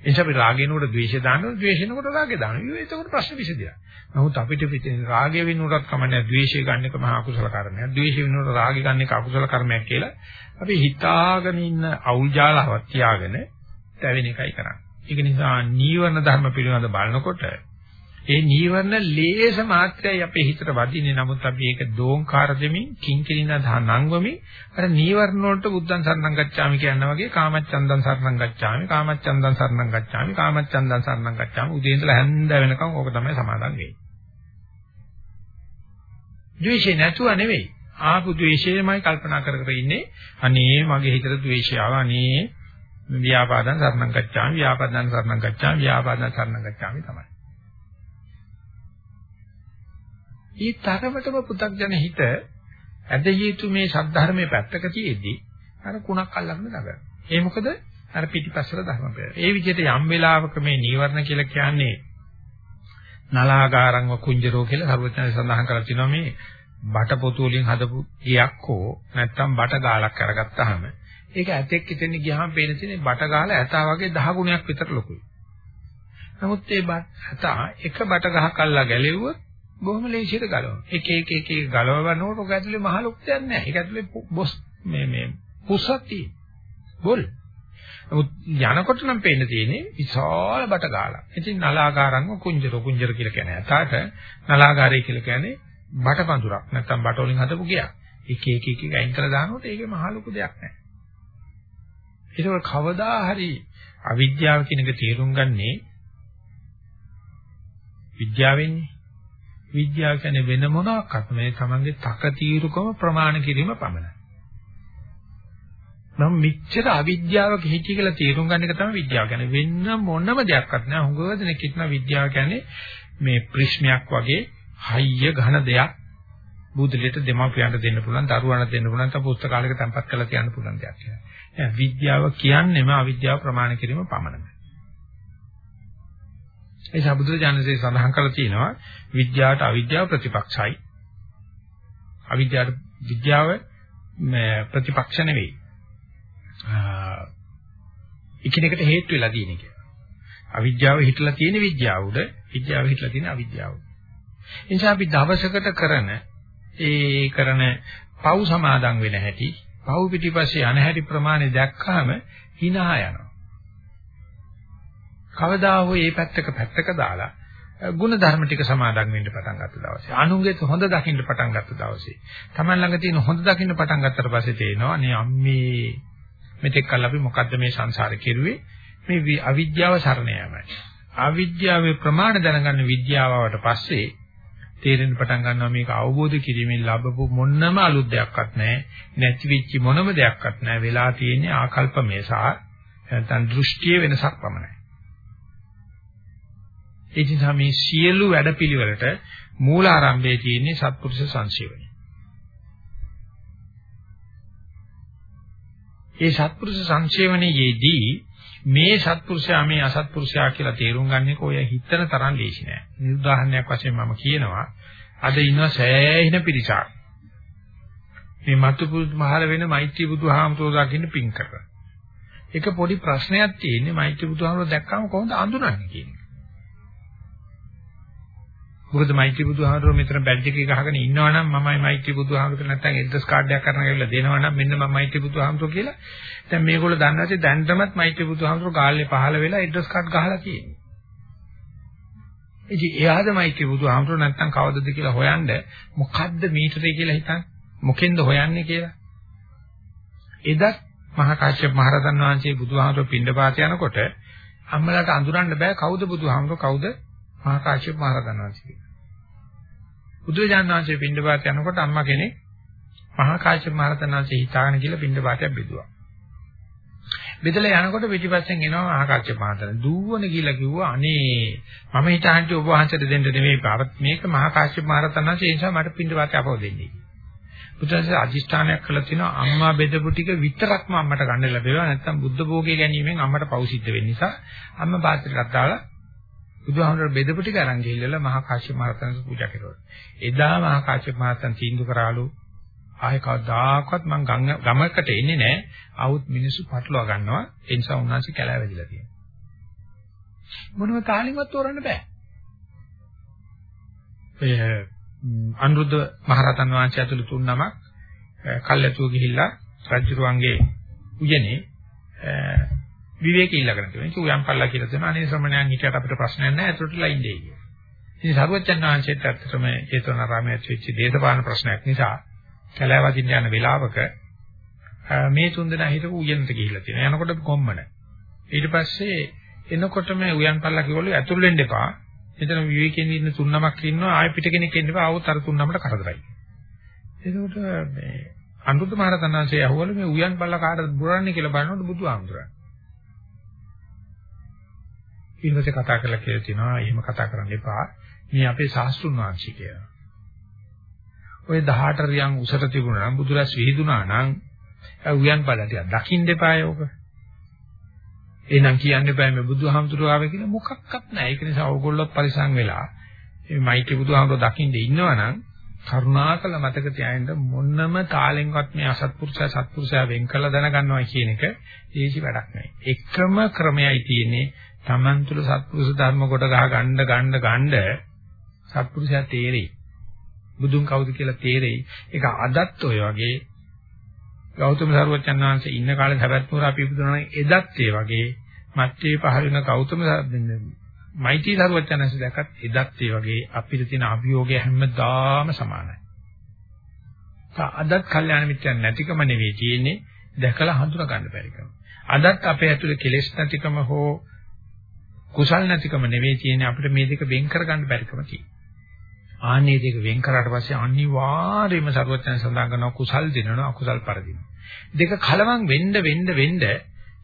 Speaker 1: එනිසා අපි රාගේනකොට ද්වේෂය දානවා, ද්වේෂේනකොට රාගය දානවා. ඒක ඒකට ප්‍රශ්න විසදියා. නමුත් අපිට පිටින් රාගය වෙනුවටත් කමන්නේ ද්වේෂය ගන්න එක මහා අකුසල කර්මයක්. ද්වේෂය වෙනුවට රාගය ගන්න එක අකුසල කර්මයක් කියලා අපි හිතාගෙන ඉන්න අවුල් ජාලාවක් තියාගෙන තැවෙන එකයි කරන්නේ. ඒක නිසා නීවරණ ධර්ම පිළිබඳ බලනකොට ඒ නීවරණ ලේස මාත්‍රයයි අපේ හිතට වදින්නේ. නමුත් අපි ඒක දෝංකාර දෙමින් කිංකිරිනා නංවමින් අර නීවරණ වලට බුද්ධං සරණං ගච්ඡාමි කියන වගේ කාමච්ඡන්දං සරණං ගච්ඡාමි කාමච්ඡන්දං සරණං ගච්ඡාමි කාමච්ඡන්දං සරණං ගච්ඡාමි උදේ ඉඳලා හැන්ද වෙනකම් ඕක තමයි සමාදන් වෙන්නේ. ද්වේෂේ නැතුව නෙවෙයි. ආපු ද්වේෂයමයි කල්පනා කර කර ඉන්නේ. අනේ මගේ හිතට ද්වේෂය ආවා. අනේ ව්‍යාපාදං සරණං ගච්ඡාමි ව්‍යාපාදං සරණං ගච්ඡාමි ව්‍යාපාදං සරණං ගච්ඡාමි තමයි. ඒ තරමටම පු탁ජන හිත ඇදහිය යුතු මේ සද්ධර්මයේ පැත්තක තියෙද්දි අර කුණක් අල්ලගෙන නගන. ඒ මොකද අර පිටිපස්සට ධර්ම පෙර. ඒ විදිහට යම් වෙලාවක මේ නීවරණ කියලා කියන්නේ නලාගාරංව කුංජරෝ කියලා සර්වඥයන් සඳහන් කරලා තිනවා මේ බට පොතු වලින් හදපු ගියක් හෝ නැත්තම් බට ගාලක් අරගත්තාම ඒක ඇතෙක් ඉතින් ගියාම පේන තියෙන බට ගාල ඇතා වගේ 10 ගුණයක් විතර ලොකුයි. නමුත් ඒ ඇතා එක බට ගහක් අල්ලා ගැලෙව්වොත් බොහොම ලේසියට ගලවනවා. එක එක එක එක ගලව ගන්නකොට ඔක ඇතුලේ මහ ලොකු දෙයක් නැහැ. ඒක ඇතුලේ බොස් මේ මේ පුසක් තියෙන. බොල්. නමුත් යනකොට නම් පේන්න තියෙන්නේ විශාල බට ගාලා. ඉතින් නලාකාරංග කුංජර කුංජර කියලා කියන්නේ අතට නලාකාරය කියලා කියන්නේ බට පඳුරක්. නැත්තම් බට වලින් හදපු ගියක්. එක එක එක එක අයින් කරලා දානකොට ඒකේ මහ ලොකු දෙයක් නැහැ. ඒක කවදා හරි අවිද්‍යාව කියන එක තේරුම් ගන්නේ විද්‍යාවෙන්නේ විද්‍යාව කියන්නේ වෙන මොනවාක්වත් මේ තමන්ගේ තක తీරුකම ප්‍රමාණ කිරීම පමණයි. නම් මෙච්චර අවිද්‍යාවක හිටි කියලා තේරුම් ගන්න එක තමයි විද්‍යාව කියන්නේ. වෙන මොනම දෙයක්වත් නෑ. හුඟව දෙනෙක් හිටන විද්‍යාව කියන්නේ මේ ප්‍රශ්නයක් වගේ හයිය ඝන දෙයක් බුදුලෙට දෙමාපියන්ට දෙන්න පුළුවන්, දරුවන්ට දෙන්න පුළුවන්, තව පුස්තකාලයක තැන්පත් කරලා තියන්න පුළුවන් දෙයක් කියලා. විද්‍යාව කියන්නේම අවිද්‍යාව ප්‍රමාණ කිරීම පමණයි. ඒ සබුදුරජාණන්සේ සඳහන් කරලා තියෙනවා විද්‍යාවට අවිද්‍යාව ප්‍රතිපක්ෂයි. අවිද්‍යාව විද්‍යාව ප්‍රතිපක්ෂ නෙවෙයි. එකිනෙකට හේතු වෙලා තියෙන එක. අවිද්‍යාව හිටලා තියෙන විද්‍යාව උඩ විද්‍යාව හිටලා තියෙන අවිද්‍යාව. ඒ නිසා අපි දවසකට කරන ඒ කරන පව් සමාදන් වෙන හැටි, පව් පිටිපස්සේ යන හැටි ප්‍රමාණය දැක්කහම hina යනවා. කවදා හෝ මේ පැත්තක පැත්තක දාලා ගුණ ධර්ම ටික සමාදන් වෙන්න පටන් ගත්ත දවසේ අනුන්ගේ හොඳ දකින්න පටන් ගත්ත දවසේ Taman ළඟ තියෙන හොඳ දකින්න පටන් ගත්තට පස්සේ තේනවා නේ අම්මේ මෙතෙක් කල් අපි මොකද්ද මේ සංසාරේ කෙරුවේ? මේ අවිද්‍යාව සරණ යෑමයි. අවිද්‍යාවේ ප්‍රමාණ දැනගන්න විද්‍යාවට පස්සේ තේරෙන්න පටන් ගන්නවා මේක අවබෝධ කිරීමෙන් ලැබපු මොනම අලුත් දෙයක්වත් නැහැ නැති වෙච්ච මොනම දෙයක්වත් නැහැ. වෙලා තියෙන්නේ ආකල්පමය සහ නැත්නම් දෘෂ්ටියේ වෙනසක් පමණයි. ඒ නිසා මේ සියලු වැඩපිළිවෙලට මූල ආරම්භයේ තියෙන්නේ සත්පුරුෂ සංසේවනය. ඒ සත්පුරුෂ සංසේවනයේදී මේ සත්පුරුෂයා මේ අසත්පුරුෂයා කියලා තේරුම් ගන්න එක ඔය හිතන තරම් ලේසි නෑ. උදාහරණයක් වශයෙන් මම කියනවා අද ඉන්න සෑහෙන පිරිසක් මේ මතු මහල වෙන මෛත්‍රී බුදුහාමතුරු දකින්න පින් කරලා. එක පොඩි ප්‍රශ්නයක් තියෙන්නේ මෛත්‍රී බුදුහාමතුරු දැක්කම කොහොමද අඳුනන්නේ කියන්නේ. මොකද මෛත්‍රී බුදුහාමුදුරුවෝ මෙතන බැඩ් එකේ ගහගෙන ඉන්නවනම් මමයි මෛත්‍රී බුදුහාමුදුරුවෝ නැත්නම් ඇඩ්‍රස් කාඩ් එකක් කරන ගිහලා දෙනවනම් මෙන්න මම මෛත්‍රී බුදුහාමුදුරුවෝ කියලා. දැන් මේගොල්ලෝ දන්නාසේ දැන්ටමත් මෛත්‍රී බුදුහාමුදුරුවෝ ගාල්ලේ පහළ වෙලා ඇඩ්‍රස් කාඩ් ගහලා තියෙනවා. ඉතින් එයාද මෛත්‍රී බුදුහාමුදුරුවෝ නැත්නම් කවදද කියලා හොයන්න මොකද්ද මීටරේ කියලා හිතන්න. මොකෙන්ද හොයන්නේ කියලා. එදත් මහා කාශ්‍යප මහ රහතන් වහන්සේ බුදුහාමුදුරුවෝ පින්ඩපාත යනකොට අම්මලාට අඳුරන්න බෑ කවුද බුදුහාමුදුරුවෝ කවුද මහා කාශ්‍යප මහ රහතන් වහන්සේ. බුදුරජාණන් වහන්සේ පින්ඩපාත යනකොට අම්මා කෙනෙක් මහා කාශ්‍යප මහ රහතන් වහන්සේ හිතාගෙන කියලා පින්ඩපාතයක් බෙදුවා. බෙදලා යනකොට පිටිපස්සෙන් එනවා මහා කාශ්‍යප මහ රහතන්. දුවන කියලා කිව්වා අනේ මම හිතාන්නේ ඔබ වහන්සේට දෙන්න නෙමෙයි මේක මහා කාශ්‍යප මහ රහතන් වහන්සේ ඒ නිසා මට පින්ඩපාතය අපව දෙන්නේ. බුදුන්සේ අදිෂ්ඨානයක් කළා තියෙනවා අම්මා බෙදපු ටික විතරක්ම අම්මට ගන්න ලැබේවා නැත්නම් බුද්ධ භෝගය ගැනීමෙන් අම්මට පව් සිද්ධ වෙන්න නිසා අම්මා පාත්‍රයක් දාලා බුදුහාමුදුරුවෝ බෙදපු ටික අරන් ගිහිල්ලා මහා කාශ්‍යප මහ රහතන්ට පූජා කළා. එදා මහා කාශ්‍යප මහ රහතන් තීන්දුව කරාලු ආයේ කවදාකවත් මං ගමකට එන්නේ නැහැ. ආවුත් මිනිස්සු පටලවා ගන්නවා. ඒ නිසා උන්වහන්සේ කැලෑ වැදිලා තියෙනවා. මොනම තාලින්වත් තෝරන්න බෑ. ඒ අනුරුද්ධ මහරහතන් වහන්සේ ඇතුළු තුන් නමක් කල්ැතුව ගිහිල්ලා රජුරුවන්ගේ උයනේ විවේක ඉල්ලගෙන තියෙනවා. ඒක උයන්පල්ලා කියලා තියෙනවා. අනේ ශ්‍රමණයන් හිටියට අපිට ප්‍රශ්නයක් නැහැ. ඒතරටලා ඉන්නේ කියලා. ඉතින් සරුවච්චන් වහන්සේට ඇත්තටම චේතනාරාමයේ වෙච්ච දේශපාලන ප්‍රශ්නයක් නිසා කැලෑවදින්න යන වෙලාවක මේ තුන්දෙනා හිටපු උයන්ට ගිහිල්ලා තියෙනවා. යනකොට කොම්මන. ඊට පස්සේ එනකොටම උයන්පල්ලා කිව්වලු ඇතුල් වෙන්න එපා. එතන විවේකයෙන් ඉන්න තුන් නමක් ඉන්නවා. ආයෙ පිට කෙනෙක් එන්න එපා. ආවොත් අර තුන් නමට කරදරයි. එතකොට මේ අනුරුද්ධ මහ රහතන් වහන්සේ අහුවල මේ උයන්පල්ලා කාටද බුරන්නේ කියලා බලනකොට බුදුහාමුදුරන්. ඊට පස්සේ කතා කරලා කියලා තියෙනවා එහෙම කතා කරන්න එපා. මේ අපේ ශාස්ත්‍රුන් වහන්සේ කියලා. ඔය 18 රියන් උසට තිබුණා නම් බුදුරස් විහිදුනා නම් උයන් බලටියක් දකින්න එපා යෝක. එහෙනම් කියන්න එපා මේ බුදුහාමුදුරුවෝ ආවේ කියලා මොකක්වත් නැහැ. ඒක නිසා ඕගොල්ලොත් පරිසං වෙලා මේ මයිටි බුදුහාමුදුරුවෝ දකින්න ඉන්නවනම් කරුණාකර මතක තියාගන්න මොන්නම තාලෙන්වත් මේ අසත්පුරුෂය සත්පුරුෂය වෙන් කළ දැනගන්නවා කියන එක ඒසි වැඩක් නෑ. එකම ක්‍රමයයි තියෙන්නේ Taman තුල සත්පුරුෂ ධර්ම කොට ගහ ගන්න ගන්න ගන්න සත්පුරුෂයා තේරෙයි. බුදුන් කවුද කියලා තේරෙයි. ඒක අදත් ඔය වගේ ගෞතම සරුවචන් වහන්සේ ඉන්න කාලේ හැබැත්නුවර අපි ඉපදුනා නම් එදත් ඒ වගේ මැත්තේ පහළ වෙන ගෞතම මෛත්‍රී සරුවචන් වහන්සේ දැක්කත් එදත් ඒ වගේ අපිට තියෙන අභියෝගය හැමදාම සමානයි. අදත් කල්යාණ මිත්‍යන් නැතිකම නෙවෙයි තියෙන්නේ දැකලා හඳුනා ගන්න බැරිකම. අදත් අපේ ඇතුලේ කෙලෙස් නැතිකම හෝ කුසල් නැතිකම නෙවෙයි තියෙන්නේ අපිට මේ දෙක වෙන් කරගන්න බැරිකම තියෙනවා. ආන්නේ දෙක වෙන් කරාට පස්සේ අනිවාර්යයෙන්ම සරුවචන සඳහන් කරනවා කුසල් දිනනවා අකුසල් පරදිනවා. දෙක කලවම් වෙන්න වෙන්න වෙන්න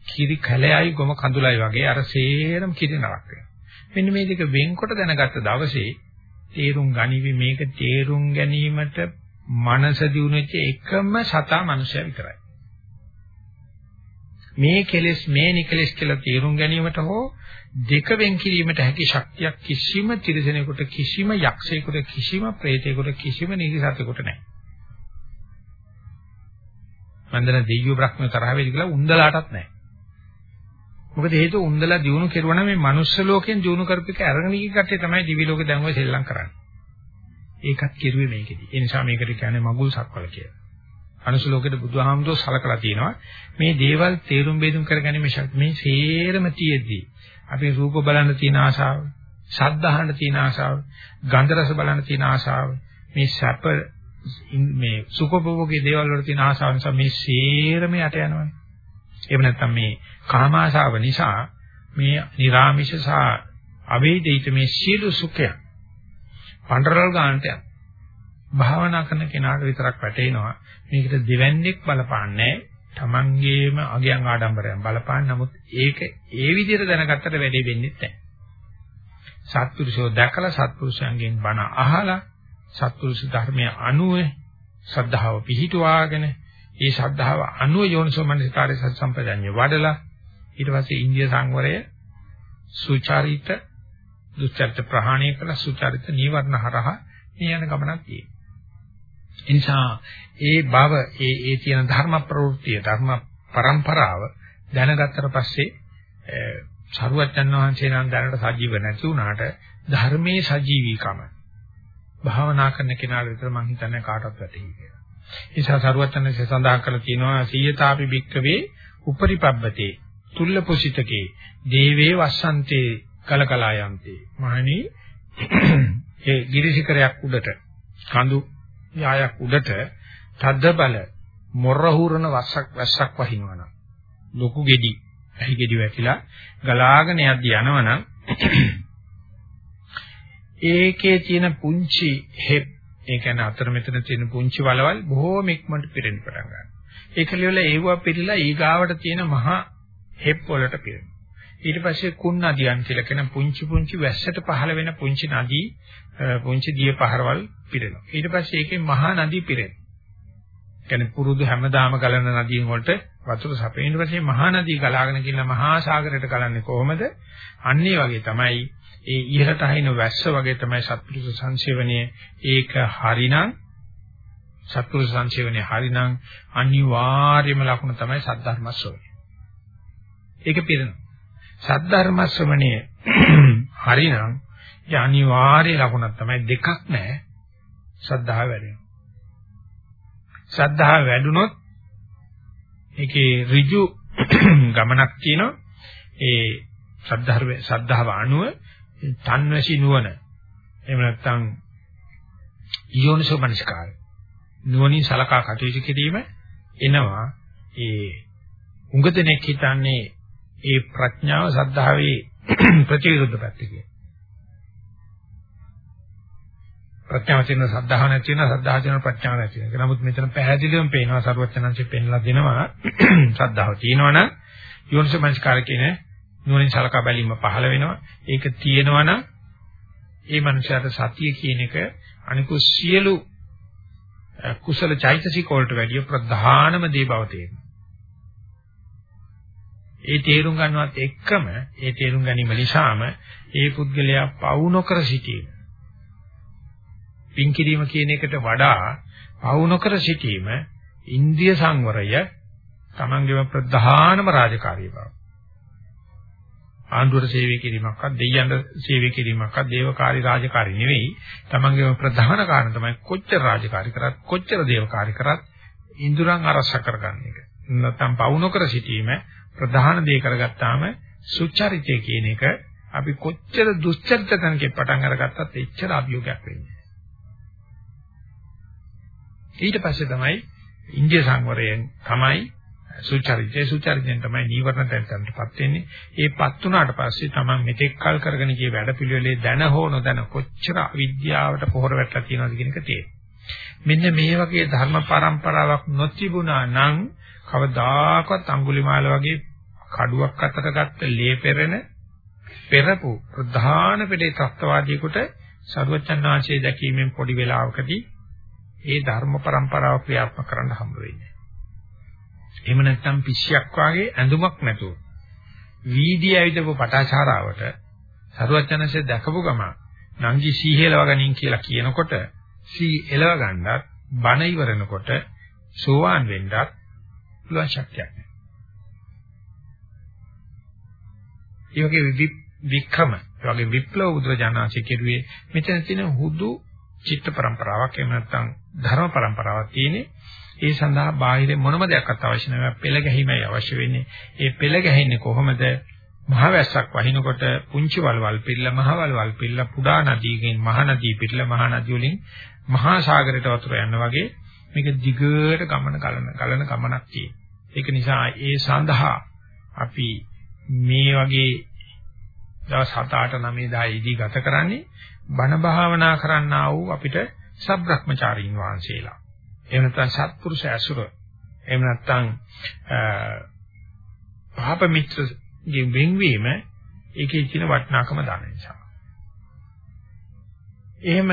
Speaker 1: කිරි කැලයයි ගොම කඳුලයි වගේ අර සේරම කිරි නරක වෙනවා. මෙන්න මේ දෙක වෙන්කොට දැනගත්ත දවසේ තේරුම් ගනිවි මේක තේරුම් ගැනීමට මනස දිනුනෙච්ච එකම සතා මනුෂ්‍යය විතරයි. මේ කෙලෙස් මේ නිකලෙස් කියලා තේරුම් ගැනීමට හෝ දෙක වෙන් කිරීමට හැකි ශක්තියක් කිසිම තිරසනෙකුට කිසිම යක්ෂයෙකුට කිසිම ප්‍රේතයෙකුට කිසිම නිරිසතෙකුට නැහැ. වන්දන දෙවියෝ බ්‍රහ්ම තරහ වෙයි කියලා උන්දලාටත් නැහැ. මොකද හේතුව උන්දලා දිනු කෙරුවා නම් මේ මනුස්ස ලෝකෙන් දිනු කරපු එක අරගෙන ගිය කට්ටිය තමයි දිවි ලෝකේ දැන් ඔය සෙල්ලම් කරන්නේ. ඒකත් කෙරුවේ මේකෙදි. ඒ නිසා මේකට කියන්නේ මගුල් සක්වල කියලා. මනුස්ස ලෝකෙට බුදුහාමුදුරුවෝ සලකලා තියෙනවා මේ දේවල් තේරුම් බේරුම් කරගැනීමේ ශක්තිය මේ සේරම තියෙද්දි අපි රූප බලන්න තියෙන ආශාව, ශබ්ද අහන්න තියෙන ආශාව, ගන්ධ රස බලන්න තියෙන ආශාව, මේ සැප මේ සුඛභෝගී දේවල් වල තියෙන ආශාව නිසා මේ සේරම යට යනවානේ. එහෙම නැත්නම් මේ කාම ආශාව නිසා මේ නිර්ාමිෂ සහ අවේදිත මේ සියලු සුඛය පඬරල් ගන්නට යන භාවනා කරන කෙනාට විතරක් වැටෙනවා මේකට දෙවන්නේක් බලපාන්නේ තමන්ගේම අගයන් ආඩම්බරයන් බලපාන නමුත් ඒක ඒ විදිහට දැනගත්තට වැඩේ වෙන්නේ නැහැ. සත්පුරුෂෝ දැකලා සත්පුරුෂයන්ගෙන් බණ අහලා සත්පුරුෂ ධර්මයේ අනුව ශ්‍රද්ධාව පිහිටුවාගෙන ඒ ශ්‍රද්ධාව අනුව යෝනිසෝ මනසිකාරය සත් සම්පදඤ්ඤ වඩලා ඊට පස්සේ ඉන්දිය සංවරය සුචාරිත දුස්චරිත ප්‍රහාණය කළ සුචාරිත නීවරණ හරහා මේ යන ගමනක් තියෙනවා. එනිසා ඒ බව ඒ ඒ තියෙන ධර්ම ප්‍රවෘත්තිය ධර්ම પરම්පරාව දැනගත්තට පස්සේ සරුවච්චන් වහන්සේ නම් දැනට සජීව නැති වුණාට ධර්මයේ සජීවීකම භාවනා කරන කෙනාට විතර මම හිතන්නේ කාටවත් වැටහි කියලා. ඒ නිසා සරුවච්චන්සේ සඳහන් කරලා තියෙනවා සීයතාපි භික්කවේ උපරිපබ්බතේ තුල්ල පුසිතකේ දේවේ වස්සන්තේ කලකලායන්තේ මහණී ඒ ගිරිසිකරයක් උඩට කඳු යායක් උඩට තද්ද බල මොරහුරන වස්සක් වැස්සක් වහිනවනම් ලොකු ගෙඩි ඇහි ගෙඩි වැටිලා ගලාගෙන යද්දි යනවනම් ඒකේ තියෙන පුංචි හෙප් ඒ කියන්නේ අතර මෙතන තියෙන පුංචි වලවල් බොහෝම ඉක්මනට පිරෙන්න පටන් ගන්නවා. ඒක ලියවල ඒවා පිළිලා ඊගාවට තියෙන මහා හෙප් වලට පිරෙනවා. ඊට පස්සේ කුන් නදියන් කියලා කියන පුංචි පුංචි වැස්සට පහළ වෙන පුංචි නදී පුංචි දිය පහරවල් පිරෙනවා. ඊට පස්සේ ඒකේ මහා නදී පිරෙනවා. කියන්නේ පුරුදු හැමදාම ගලන නදීන් වලට වතුර සපේ. ඊට පස්සේ මහා නදී ගලාගෙන ගිහින් මහා සාගරයට ගලන්නේ කොහොමද? අන්න ඒ වගේ තමයි ඒ ඉහළට අහින වැස්ස වගේ තමයි සත්පුරුෂ සංසේවනයේ ඒක හරිනම් සත්පුරුෂ සංසේවනයේ හරිනම් අනිවාර්යම ලකුණ තමයි සද්ධර්ම ශ්‍රවණය. ඒක පිරෙනවා. සද්ධර්ම ශ්‍රවණය හරිනම් ඒ අනිවාර්ය ලකුණක් තමයි දෙකක් නැහැ. ශ්‍රද්ධාව වැඩෙනවා. ශ්‍රද්ධාව වැඩුණොත් ඒකේ ඍජු ගමනක් තියෙනවා. ඒ ශ්‍රද්ධාව ශ්‍රද්ධාව අනුව තන්වැසි නුවණ එහෙම නැත්නම් යෝනිසෝ මනස්කාරය නුවණින් සලකා කටයුතු කිරීම එනවා ඒ උඟ දෙනෙක් හිතන්නේ ඒ ප්‍රඥාව සද්ධාවේ ප්‍රතිවිරුද්ධ පැත්ත කියලා. ප්‍රඥාව තියෙන සද්ධාව නැති වෙන සද්ධාව තියෙන ප්‍රඥාව නැති වෙන. නමුත් මෙතන පැහැදිලිවම පේනවා සරුවචනංශේ පෙන්ලා දෙනවා සද්ධාව තියෙනවනම් යෝනිසෝ මනස්කාරය කියන නුවණින් සලකා බැලීම පහළ වෙනවා. ඒක තියෙනවා නම් ඒ මනුස්සයාට සතිය කියන එක අනිකුත් සියලු කුසල චෛතසික වලට වැඩිය ප්‍රධානම දේ බව තේරෙනවා. ඒ තේරුම් ගන්නවත් එක්කම ඒ තේරුම් ගැනීම නිසාම ඒ පුද්ගලයා පවු නොකර සිටීම. පින් කිරීම කියන එකට වඩා පවු නොකර සිටීම ඉන්ද්‍රිය සංවරය තමන්ගේම ප්‍රධානම රාජකාරිය බව. ආණ්ඩුවට සේවය කිරීමක්වත් දෙයියන්ට සේවය කිරීමක්වත් දේවකාරී රාජකාරී නෙවෙයි. තමන්ගේම ප්‍රධාන කාරණා තමයි කොච්චර රාජකාරී කරත් කොච්චර දේවකාරී කරත් ඉන්ද්‍රයන් අරස කරගන්න එක. නැත්නම් පවුනකර සිටීම ප්‍රධාන දේ කරගත්තාම සුචරිතය කියන එක අපි කොච්චර දුස්චරිත තනකේ පටන් අරගත්තත් එච්චර අභියෝගයක් වෙන්නේ. ඊට පස්සේ තමයි ඉන්දිය සංවරයෙන් තමයි සුචරිතේ සුචරිතෙන් තමයි නීවරණ තැන්ටපත් වෙන්නේ. ඒපත් උනාට පස්සේ තමයි මෙතෙක් කල් කරගෙන ගිය වැඩපිළිවෙලේ දැන හෝ නොදැන කොච්චර අවිද්‍යාවට පොහොර වැටලා තියෙනවද කියන එක තේරෙනවා. මෙන්න මේ වගේ ධර්ම પરම්පරාවක් නොතිබුණා නම් කවදාකවත් අඟුලිමාල වගේ කඩුවක් අතට ගත්ත ලේ පෙරෙන පෙරපු ප්‍රධාන පිටේ ත්‍ස්තවාදීකට සරුවචන් වහන්සේ දැකීමෙන් පොඩි වෙලාවකදී ඒ ධර්ම પરම්පරාව ක්‍රියාත්මක කරන්න හම්බ වෙන්නේ. එහෙම නැත්නම් පිස්සියක් වාගේ ඇඳුමක් නැතුව වීදී ඇවිදපු පටාචාරාවට සරුවචනසේ දැකපු ගම නංගි සීහෙලව ගනින් කියලා කියනකොට සී එලව ගන්නත් බණ ඉවරනකොට සෝවාන් වෙන්නත් පුළුවන් ශක්තියක් ඒ වගේ වික්‍රම, ඒ වගේ විප්ලව බුදුරජාණන්සේ කෙරුවේ මෙතන තියෙන හුදු චිත්ත પરම්පරාවක් එහෙම නැත්නම් ධර්ම પરම්පරාවක් තියෙන්නේ. ඒ සඳහා බාහිර මොනම දෙයක්වත් අවශ්‍ය නැහැ. පෙළ ගැහිමයි අවශ්‍ය වෙන්නේ. ඒ පෙළ ගැහින්නේ කොහොමද? මහවැස්සක් වහිනකොට පුංචි වලවල් පිළලා මහවලවල් පිළලා පුඩා නදීකින් මහ නදී පිළලා මහ නදී වලින් මහා සාගරයට වතුර යන වගේ මේක දිගට ගමන ගලන ගලන ගමනක් තියෙනවා. ඒක නිසා ඒ සඳහා අපි මේ වගේ දවස් 7 8 9 10 ඉදී ගත කරන්නේ බණ භාවනා කරන්නා වූ අපිට සබ්‍රක්‍මචාරීන් වහන්සේලා. එහෙම නැත්නම් සත්පුරුෂ ඇසුර. එහෙම නැත්නම් පාප මිත්‍රගේ වෙන්වීම ඒකේ තියෙන වටිනාකම දන්න නිසා. එහෙම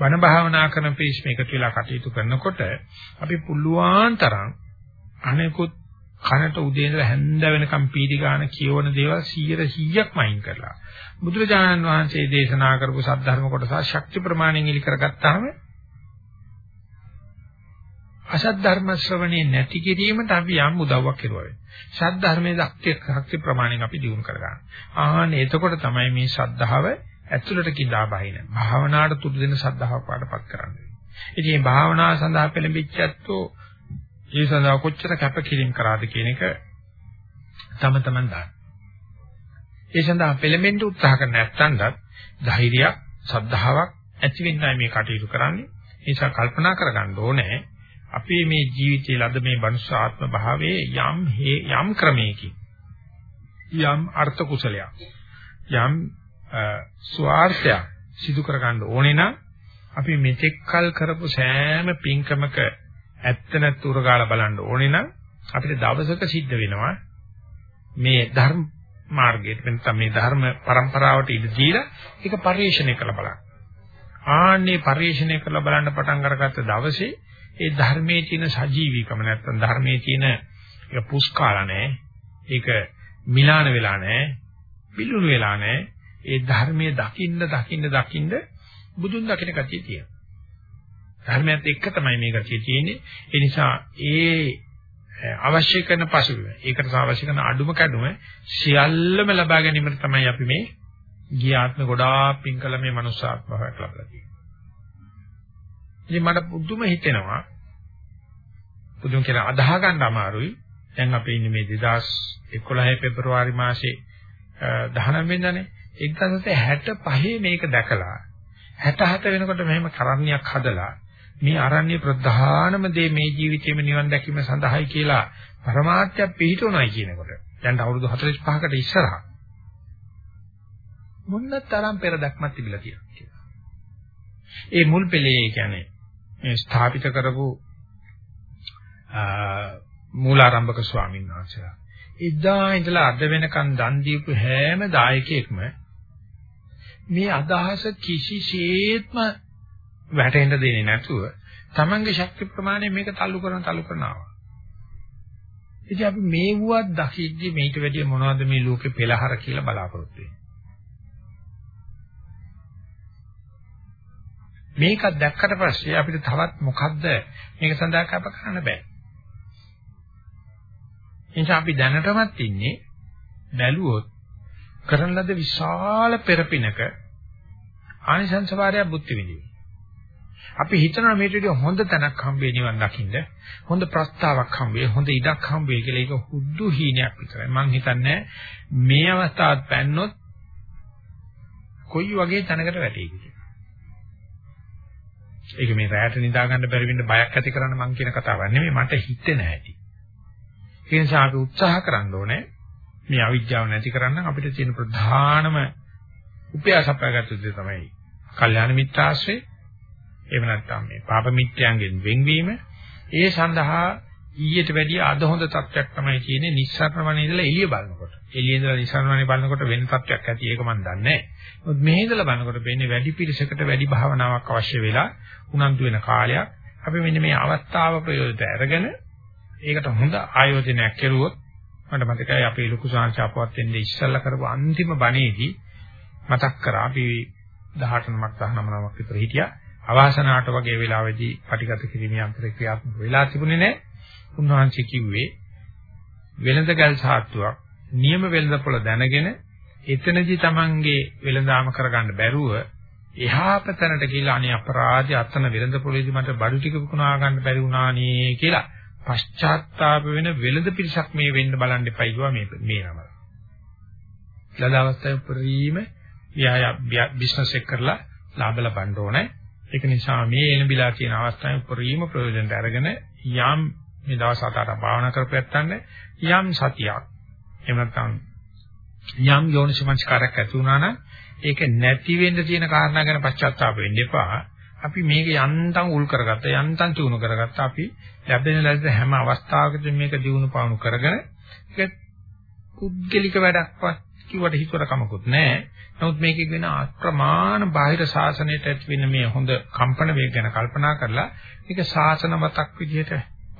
Speaker 1: වන භාවනා කරන පිරිස් මේකට වෙලා කටයුතු කරනකොට අපි පුළුවන් තරම් අනෙකුත් කනට උදේ ඉඳලා හැන්ද වෙනකම් පීඩි ගන්න කියවන දේවල් 100%ක්ම අයින් කරලා බුදුරජාණන් වහන්සේ දේශනා කරපු සද්ධර්ම කොටස ශක්ති ප්‍රමාණයෙන් ඉලි කරගත්තාම අසත් ධර්ම ශ්‍රවණේ නැති කිරීමට අපි යම් උදව්වක් කරුවා වෙනවා. සත් ධර්මයේ ශක්තිය ශක්ති ප්‍රමාණයෙන් අපි දිනු කරගන්න. ආහනේ එතකොට තමයි මේ ශ්‍රද්ධාව ඇතුළට කිඳා බහින. භාවනාවට තුඩු දෙන ශ්‍රද්ධාවක් පාඩපත් කරන්නේ. ඉතින් මේ භාවනාව සඳහා පෙළඹිච්ච ඇත්තෝ ඒ සඳහා කොච්චර කැපකිරීම කරාද කියන එක තම තමන් දාන්න. ඒ සඳහා පෙළඹෙන්න උත්සාහ කරන නැත්තන්වත් ධෛර්යයක්, සද්ධාාවක් ඇති වෙන්නයි මේ කටයුතු කරන්නේ. ඒ නිසා කල්පනා කරගන්න ඕනේ අපි මේ ජීවිතයේ ලද මේ මනුෂ්‍ය ආත්ම භාවයේ යම් යම් ක්‍රමයකින් යම් අර්ථ කුසලයක් යම් ස්වార్థයක් සිදු කරගන්න ඕනේ නම් අපි මෙතෙක් කල් කරපු සෑම පින්කමක ඇත්ත නැත්ත උරගාලා බලන්න ඕනේ නම් අපිට දවසක සිද්ධ වෙනවා මේ ධර්ම මාර්ගයට නැත්නම් මේ ධර්ම પરම්පරාවට ඉඳ දීලා ඒක පරිශ්‍රණය කරලා බලන්න. ආන්නේ පරිශ්‍රණය කරලා බලන්න පටන් අරගත්ත දවසේ ඒ ධර්මයේ තියෙන සජීවීකම නැත්නම් ධර්මයේ තියෙන ඒක පුස්කාලා නැහැ. ඒක මිලාන වෙලා නැහැ. පිළුණු වෙලා නැහැ. ඒ ධර්මයේ දකින්න දකින්න දකින්න බුදුන් දකින්න කතිය තියෙනවා. ධර්මයත් එක්ක තමයි මේ ගතිය තියෙන්නේ. ඒ නිසා ඒ අවශ්‍ය කරන පසුබිම, ඒකට අවශ්‍ය කරන අඩුම කැඩුම සියල්ලම ලබා ගැනීමට තමයි අපි මේ ගියාත්ම ගොඩාක් පින් කළ මේ මනුස්සාත්මයක් ලබලා තියෙන්නේ. ඉතින් මට පුදුම හිතෙනවා පුදුම කියලා අදාහ ගන්න අමාරුයි. දැන් අපි ඉන්නේ මේ 2011 පෙබරවාරි මාසේ 19 වෙනිදානේ 1965 මේක දැකලා 67 වෙනකොට මෙහෙම කරන්නියක් හදලා මේ ආරණ්‍ය ප්‍රධානම දේ මේ ජීවිතේම නිවන් දැකීම සඳහායි කියලා પરමාර්ථය පිළිතුරුනයි කියනකොට. දැන් අවුරුදු 45කට ඉස්සරහා. මොන්න තරම් පෙර දක්මක් තිබිලා තියෙනවා ඒ මුල් පෙළේ කියන්නේ මේ ස්ථාපිත කරපු මූලාරම්භක ස්වාමීන් වහන්සේලා. එදා ඉඳලා අද වෙනකන් දන් දීපු හැම දායකයෙක්ම මේ අදහස කිසිසේත්ම වැටෙන්න දෙන්නේ නැතුව තමන්ගේ ශක්ති ප්‍රමාණය මේක තල්ලු කරන තල්ලු කරනවා. ඉතින් අපි මේ වුවත් දකිද්දි මේට වැඩිය මොනවද මේ ලෝකේ පෙළහර කියලා බලාපොරොත්තු වෙන්නේ. මේක දැක්කට පස්සේ අපිට තවත් මොකද්ද මේක සඳහා කැප කරන්න බෑ. එනිසා අපි දැනටමත් ඉන්නේ බැලුවොත් කරන ලද විශාල පෙරපිනක ආනිසංස වාරය බුද්ධ විදිනේ. අපි හිතනවා මේට වඩා හොඳ තැනක් හම්බෙයි නිවන් දකින්න. හොඳ ප්‍රස්තාවක් හම්බෙයි, හොඳ ඉඩක් හම්බෙයි කියලා ඒක හුදු හීනයක් විතරයි. මම හිතන්නේ මේ අවස්ථාවත් පැන්නොත් කොයි වගේ තැනකට වැටෙයිද කියලා. ඒක මේ රැයට නිදා ගන්න බැරි වෙන්න බයක් ඇති කරන්න මම කියන කතාවක් නෙමෙයි මට හිතෙන්නේ නැහැටි. ඒ නිසා අපි උත්සාහ කරන්න ඕනේ මේ අවිද්‍යාව නැති කරන්න අපිට තියෙන ප්‍රධානම උපයාසපයගත්තු දේ තමයි කල්යාණ මිත්‍රාශ්‍රේ එහෙම නැත්නම් මේ පාප මිත්‍යයන්ගෙන් වෙන්වීම ඒ සඳහා ඊට වැඩිය අද හොඳ තත්ත්වයක් තමයි කියන්නේ නිස්සාරණ වනේ ඉඳලා එළිය බලනකොට. එළිය ඉඳලා නිස්සාරණ වනේ බලනකොට වෙන තත්ත්වයක් ඇති ඒක මම දන්නේ නැහැ. මොකද මෙහි ඉඳලා බලනකොට වෙන්නේ වැඩි පිරිසකට වැඩි භාවනාවක් අවශ්‍ය වෙලා උනන්දු වෙන කාලයක්. අපි මෙන්න මේ අවස්ථාව ප්‍රයෝජනට අරගෙන ඒකට හොඳ ආයෝජනයක් කෙරුවොත් මට මතකයි අපේ ලොකු සංශාපවත් වෙන්නේ ඉස්සල්ලා කරපු අන්තිම බණේදී මතක් කරා අපි 18 නමක් 19 නමක් විතර හිටියා. අවාසනාවට වගේ වෙලාවෙදී පටිගත කිරීමේ අන්තර ක්‍රියාත්මක වෙලා තිබුණේ නැහැ. උන්වහන්සේ කිව්වේ වෙළඳ ගල් සාත්තුවක් නියම වෙළඳ පොළ දැනගෙන එතනදි Tamange වෙළඳාම කරගන්න බැරුව එහා පැතනට ගිහිල්ලා අනේ අපරාධය අතන වෙළඳ පොළේදී මට බඩු ටික විකුණා ගන්න බැරි වුණා නේ කියලා පශ්චාත්තාප වෙන වෙළඳ පිරිසක් මේ වෙන්න බලන්න එපා කිව්වා මේ මේ නම. ලද අවස්ථාවේ උපරිම ව්‍යාය බිස්නස් එක කරලා ලාභ ලබන්න ඕනේ. ඒක නිසා මේ එළඹිලා තියෙන අවස්ථාවේ උපරිම ප්‍රයෝජනට අරගෙන යම් මේ දවස් හතට භාවනා කරපැත්තන්නේ යම් සතියක් එහෙම නැත්නම් යම් යෝනිසමංස්කාරයක් ඇති වුණා නම් ඒක නැති වෙන්න තියෙන කාරණා ගැන පශ්චාත්තාප වෙන්න එපා. අපි මේක යන්තම් උල් කරගත්තා යන්තම් චුණු කරගත්තා අපි ලැබෙන ලැබෙන හැම අවස්ථාවකදී මේක දිනු පාවුණු කරගෙන ඒක පුද්ගලික වැඩක්වත් කිව්වට හිතුවට කමකුත් නැහැ. නමුත් මේකේ වෙන අප්‍රමාණ බාහිර සාසනයට ඇති වෙන මේ හොඳ කම්පන වේග ගැන කල්පනා කරලා මේක සාසන වතක් විදිහට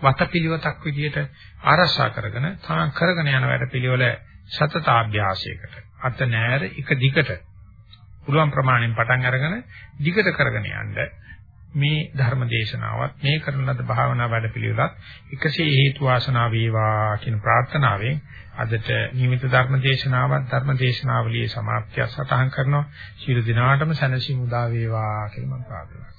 Speaker 1: වතපිලිවතක් විදිහට ආරක්ෂා කරගෙන තමන් කරගෙන යන වැඩ පිළිවෙල සතතාභ්‍යාසයකට අත නෑර එක දිගට පුළුවන් ප්‍රමාණයෙන් පටන් අරගෙන දිගට කරගෙන යන්න මේ ධර්ම දේශනාවත් මේ කරන ලද භාවනා වැඩ පිළිවෙලත් එකසේ හේතු වාසනා වේවා කියන ප්‍රාර්ථනාවෙන් අදට නියමිත ධර්ම දේශනාවත් ධර්ම දේශනාවලියේ સમાප්තිය සටහන් කරනවා. ශිරු දිනාටම සැනසීම උදා වේවා කියලා මම ප්‍රාර්ථනා